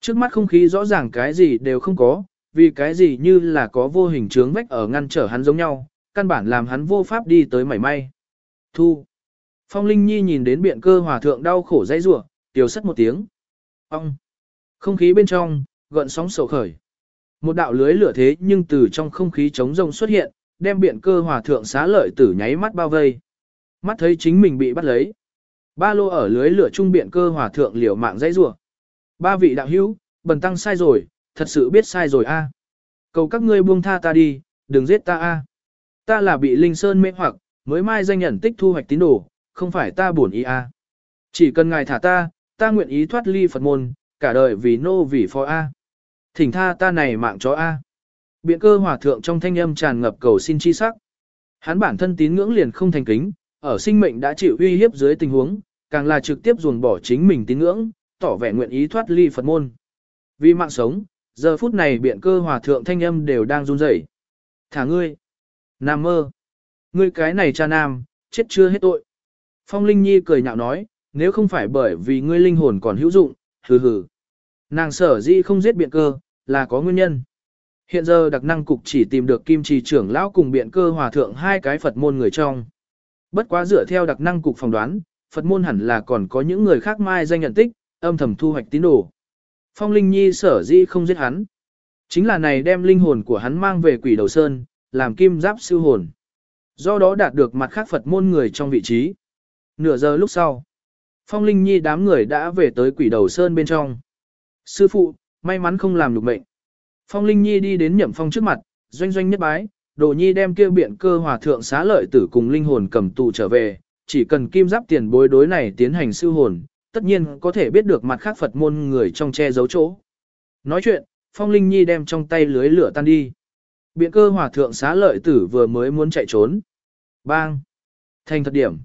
Trước mắt không khí rõ ràng cái gì đều không có, vì cái gì như là có vô hình trướng vách ở ngăn trở hắn giống nhau, căn bản làm hắn vô pháp đi tới mảy may. Thu. Phong Linh Nhi nhìn đến biện cơ hòa thượng đau khổ dãy rủa, tiểu sất một tiếng. Ông. Không khí bên trong, gợn sóng sầu khởi. Một đạo lưới lửa thế nhưng từ trong không khí trống rông xuất hiện, đem biện cơ hòa thượng xá lợi tử nháy mắt bao vây. Mắt thấy chính mình bị bắt lấy. Ba lô ở lưới lửa trung biện cơ hòa thượng liều mạng dãy rủa. Ba vị đạo hữu, bần tăng sai rồi, thật sự biết sai rồi a. À. Cầu các ngươi buông tha ta đi, đừng giết ta a. À. Ta là bị Linh Sơn mê hoặc, mới mai danh nhận tích thu hoạch tín đồ, không phải ta buồn ý a. Chỉ cần ngài thả ta, ta nguyện ý thoát ly Phật môn, cả đời vì nô vì phó a. Thỉnh tha ta này mạng chó a. Biện cơ hòa thượng trong thanh âm tràn ngập cầu xin chi sắc. Hắn bản thân tín ngưỡng liền không thành kính, ở sinh mệnh đã chịu uy hiếp dưới tình huống, càng là trực tiếp ruồng bỏ chính mình tín ngưỡng, tỏ vẻ nguyện ý thoát ly Phật môn. Vì mạng sống, giờ phút này biện cơ hòa thượng thanh âm đều đang run rẩy. Thả ngươi. Nam mơ. Ngươi cái này cha nam, chết chưa hết tội. Phong Linh Nhi cười nhạo nói, nếu không phải bởi vì ngươi linh hồn còn hữu dụng, hừ hừ. Nàng sở dĩ không giết biện cơ, là có nguyên nhân. Hiện giờ đặc năng cục chỉ tìm được kim trì trưởng lão cùng biện cơ hòa thượng hai cái Phật môn người trong. Bất quá dựa theo đặc năng cục phỏng đoán, Phật môn hẳn là còn có những người khác mai danh nhận tích, âm thầm thu hoạch tín đồ. Phong Linh Nhi sở dĩ không giết hắn. Chính là này đem linh hồn của hắn mang về quỷ đầu sơn, làm kim giáp siêu hồn. Do đó đạt được mặt khác Phật môn người trong vị trí. Nửa giờ lúc sau, Phong Linh Nhi đám người đã về tới quỷ đầu sơn bên trong. Sư phụ, may mắn không làm được mệnh. Phong Linh Nhi đi đến nhậm phong trước mặt, doanh doanh nhất bái, đồ nhi đem kia biện cơ hòa thượng xá lợi tử cùng linh hồn cầm tù trở về, chỉ cần kim giáp tiền bối đối này tiến hành siêu hồn, tất nhiên có thể biết được mặt khác Phật môn người trong che giấu chỗ. Nói chuyện, Phong Linh Nhi đem trong tay lưới lửa tan đi. Biện cơ hòa thượng xá lợi tử vừa mới muốn chạy trốn. Bang! Thành thật điểm.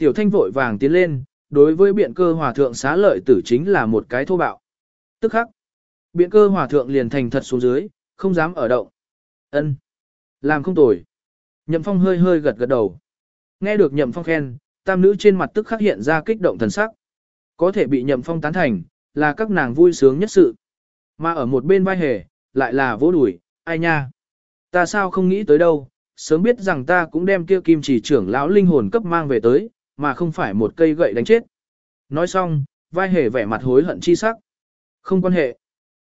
Tiểu thanh vội vàng tiến lên, đối với biện cơ hòa thượng xá lợi tử chính là một cái thô bạo. Tức khắc, biện cơ hòa thượng liền thành thật xuống dưới, không dám ở động. ân Làm không tồi. Nhậm phong hơi hơi gật gật đầu. Nghe được nhậm phong khen, tam nữ trên mặt tức khắc hiện ra kích động thần sắc. Có thể bị nhậm phong tán thành, là các nàng vui sướng nhất sự. Mà ở một bên vai hề, lại là vỗ đùi, ai nha. Ta sao không nghĩ tới đâu, sớm biết rằng ta cũng đem kia kim chỉ trưởng lão linh hồn cấp mang về tới, mà không phải một cây gậy đánh chết. Nói xong, vai hề vẻ mặt hối hận chi sắc. Không quan hệ.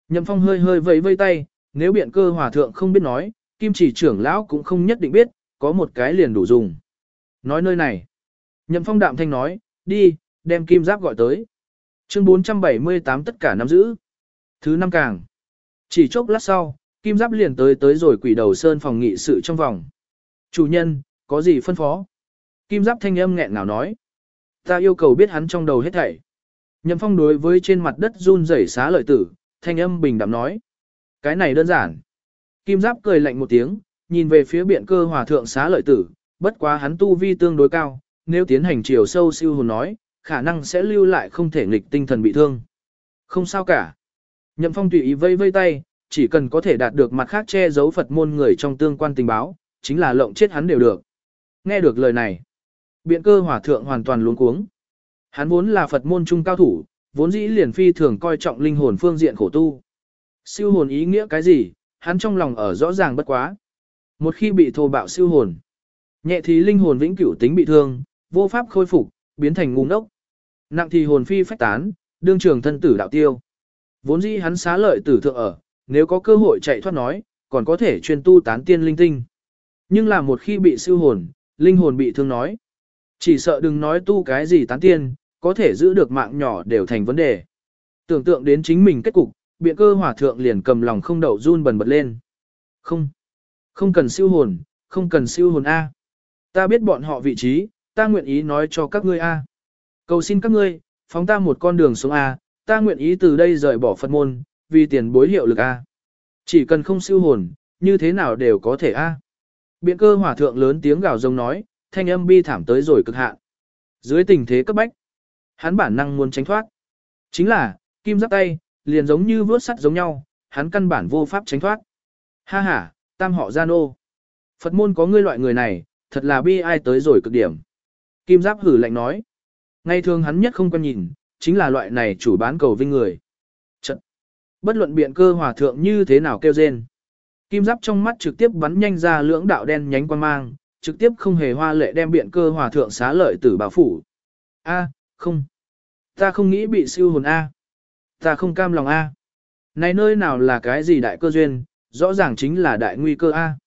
Nhậm phong hơi hơi vẫy vây tay, nếu biện cơ hòa thượng không biết nói, kim chỉ trưởng lão cũng không nhất định biết, có một cái liền đủ dùng. Nói nơi này. Nhậm phong đạm thanh nói, đi, đem kim giáp gọi tới. Chương 478 tất cả nắm giữ. Thứ năm càng. Chỉ chốc lát sau, kim giáp liền tới tới rồi quỷ đầu sơn phòng nghị sự trong vòng. Chủ nhân, có gì phân phó? Kim giáp thanh âm nghẹn ngào nói. Ta yêu cầu biết hắn trong đầu hết thảy. Nhậm phong đối với trên mặt đất run rẩy xá lợi tử, thanh âm bình đạm nói. Cái này đơn giản. Kim giáp cười lạnh một tiếng, nhìn về phía biện cơ hòa thượng xá lợi tử, bất quá hắn tu vi tương đối cao, nếu tiến hành chiều sâu siêu hồn nói, khả năng sẽ lưu lại không thể nghịch tinh thần bị thương. Không sao cả. Nhậm phong tùy ý vây vây tay, chỉ cần có thể đạt được mặt khác che giấu Phật môn người trong tương quan tình báo, chính là lộng chết hắn đều được. Nghe được lời này, biện cơ hỏa thượng hoàn toàn luống cuống. Hắn vốn là Phật môn trung cao thủ, vốn dĩ liền phi thường coi trọng linh hồn phương diện khổ tu. Siêu hồn ý nghĩa cái gì, hắn trong lòng ở rõ ràng bất quá. Một khi bị thô bạo siêu hồn, nhẹ thì linh hồn vĩnh cửu tính bị thương, vô pháp khôi phục, biến thành ngu ngốc. Nặng thì hồn phi phách tán, đương trường thân tử đạo tiêu. Vốn dĩ hắn xá lợi tử thượng ở, nếu có cơ hội chạy thoát nói, còn có thể chuyên tu tán tiên linh tinh. Nhưng là một khi bị siêu hồn, linh hồn bị thương nói. Chỉ sợ đừng nói tu cái gì tán tiên, có thể giữ được mạng nhỏ đều thành vấn đề. Tưởng tượng đến chính mình kết cục, biện cơ hỏa thượng liền cầm lòng không đậu run bần bật lên. Không, không cần siêu hồn, không cần siêu hồn A. Ta biết bọn họ vị trí, ta nguyện ý nói cho các ngươi A. Cầu xin các ngươi, phóng ta một con đường xuống A, ta nguyện ý từ đây rời bỏ Phật môn, vì tiền bối hiệu lực A. Chỉ cần không siêu hồn, như thế nào đều có thể A. Biện cơ hỏa thượng lớn tiếng gào rông nói, thanh âm bi thảm tới rồi cực hạn. Dưới tình thế cấp bách, hắn bản năng muốn tránh thoát. Chính là, kim giáp tay, liền giống như vướt sắt giống nhau, hắn căn bản vô pháp tránh thoát. Ha ha, tam họ gian ô. Phật môn có ngươi loại người này, thật là bi ai tới rồi cực điểm. Kim giáp hử lạnh nói. Ngay thường hắn nhất không quan nhìn, chính là loại này chủ bán cầu vinh người. Trận. Bất luận biện cơ hòa thượng như thế nào kêu rên. Kim giáp trong mắt trực tiếp bắn nhanh ra lưỡng đạo đen nhánh quan mang, trực tiếp không hề hoa lệ đem biện cơ hòa thượng xá lợi tử bảo phủ. A, không. Ta không nghĩ bị siêu hồn A. Ta không cam lòng A. Này nơi nào là cái gì đại cơ duyên, rõ ràng chính là đại nguy cơ A.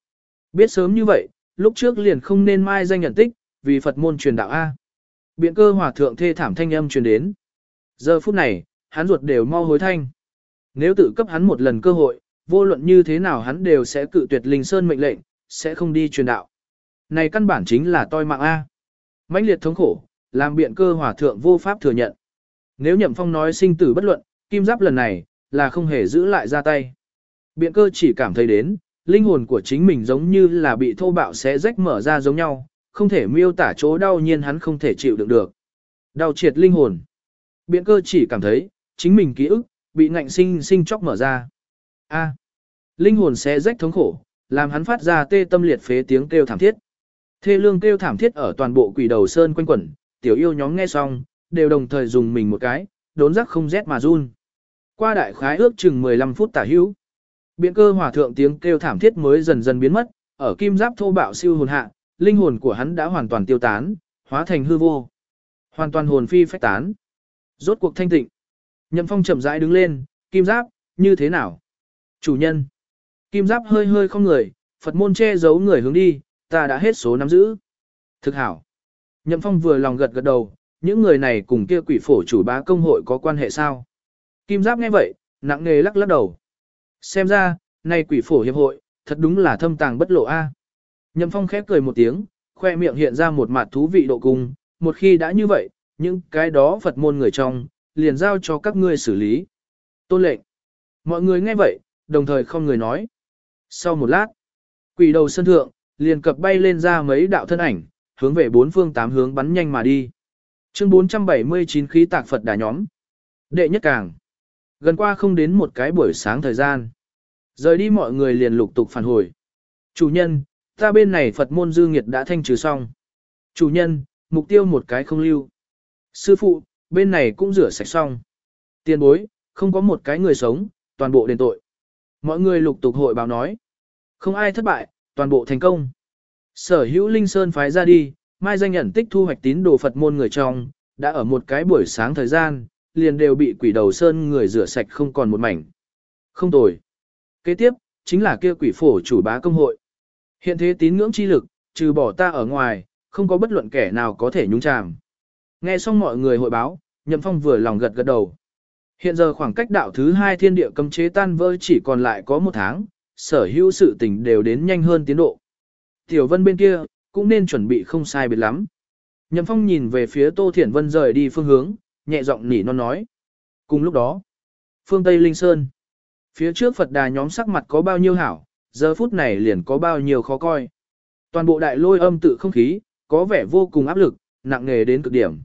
Biết sớm như vậy, lúc trước liền không nên mai danh nhận tích, vì Phật môn truyền đạo A. Biện cơ hòa thượng thê thảm thanh âm truyền đến. Giờ phút này, hắn ruột đều mau hối thanh. Nếu tự cấp hắn một lần cơ hội, vô luận như thế nào hắn đều sẽ cự tuyệt Linh Sơn mệnh lệnh, sẽ không đi truyền đạo. Này căn bản chính là toi mạng A. mãnh liệt thống khổ, làm biện cơ hòa thượng vô pháp thừa nhận. Nếu nhậm phong nói sinh tử bất luận, kim giáp lần này, là không hề giữ lại ra tay. Biện cơ chỉ cảm thấy đến, linh hồn của chính mình giống như là bị thô bạo xé rách mở ra giống nhau, không thể miêu tả chỗ đau nhiên hắn không thể chịu đựng được. Đau triệt linh hồn. Biện cơ chỉ cảm thấy, chính mình ký ức, bị ngạnh sinh sinh chóc mở ra. A. linh hồn xé rách thống khổ, làm hắn phát ra tê tâm liệt phế tiếng kêu thảm thiết. Thê lương kêu thảm thiết ở toàn bộ quỷ đầu sơn quanh quẩn, tiểu yêu nhóm nghe xong, đều đồng thời dùng mình một cái, đốn rắc không rét mà run. Qua đại khái ước chừng 15 phút tả hữu. Biện cơ hỏa thượng tiếng kêu thảm thiết mới dần dần biến mất, ở kim giáp thô bạo siêu hồn hạ, linh hồn của hắn đã hoàn toàn tiêu tán, hóa thành hư vô. Hoàn toàn hồn phi phách tán. Rốt cuộc thanh tịnh. Nhậm phong chậm rãi đứng lên, kim giáp, như thế nào? Chủ nhân. Kim giáp hơi hơi không người, Phật môn che giấu người hướng đi, ta đã hết số nắm giữ. Thực hảo. Nhậm phong vừa lòng gật gật đầu, những người này cùng kia quỷ phổ chủ bá công hội có quan hệ sao? Kim giáp nghe vậy, nặng nề lắc lắc đầu. Xem ra, này quỷ phổ hiệp hội, thật đúng là thâm tàng bất lộ a. Nhậm phong khép cười một tiếng, khoe miệng hiện ra một mặt thú vị độ cùng. một khi đã như vậy, những cái đó Phật môn người trong, liền giao cho các ngươi xử lý. Tôn lệnh. Mọi người nghe vậy, đồng thời không người nói. Sau một lát, quỷ đầu sân thượng, liền cập bay lên ra mấy đạo thân ảnh, hướng về bốn phương tám hướng bắn nhanh mà đi. Chương 479 khí tạc Phật đà nhóm. Đệ nhất càng. Gần qua không đến một cái buổi sáng thời gian. Rời đi mọi người liền lục tục phản hồi. Chủ nhân, ta bên này Phật môn dư nghiệt đã thanh trừ xong. Chủ nhân, mục tiêu một cái không lưu. Sư phụ, bên này cũng rửa sạch xong. Tiền bối, không có một cái người sống, toàn bộ đền tội. Mọi người lục tục hội báo nói. Không ai thất bại, toàn bộ thành công. Sở hữu Linh Sơn phái ra đi, mai danh nhận tích thu hoạch tín đồ Phật môn người trong, đã ở một cái buổi sáng thời gian, liền đều bị quỷ đầu sơn người rửa sạch không còn một mảnh. Không tồi. Kế tiếp, chính là kia quỷ phổ chủ bá công hội. Hiện thế tín ngưỡng chi lực, trừ bỏ ta ở ngoài, không có bất luận kẻ nào có thể nhúng chàm. Nghe xong mọi người hội báo, Nhậm Phong vừa lòng gật gật đầu. Hiện giờ khoảng cách đạo thứ hai thiên địa cấm chế tan vỡ chỉ còn lại có một tháng, sở hữu sự tình đều đến nhanh hơn tiến độ. Tiểu Vân bên kia, cũng nên chuẩn bị không sai biệt lắm. Nhậm Phong nhìn về phía Tô Thiển Vân rời đi phương hướng, nhẹ giọng nỉ non nói. Cùng lúc đó, phương Tây Linh Sơn. Phía trước Phật đà nhóm sắc mặt có bao nhiêu hảo, giờ phút này liền có bao nhiêu khó coi. Toàn bộ đại lôi âm tự không khí, có vẻ vô cùng áp lực, nặng nề đến cực điểm.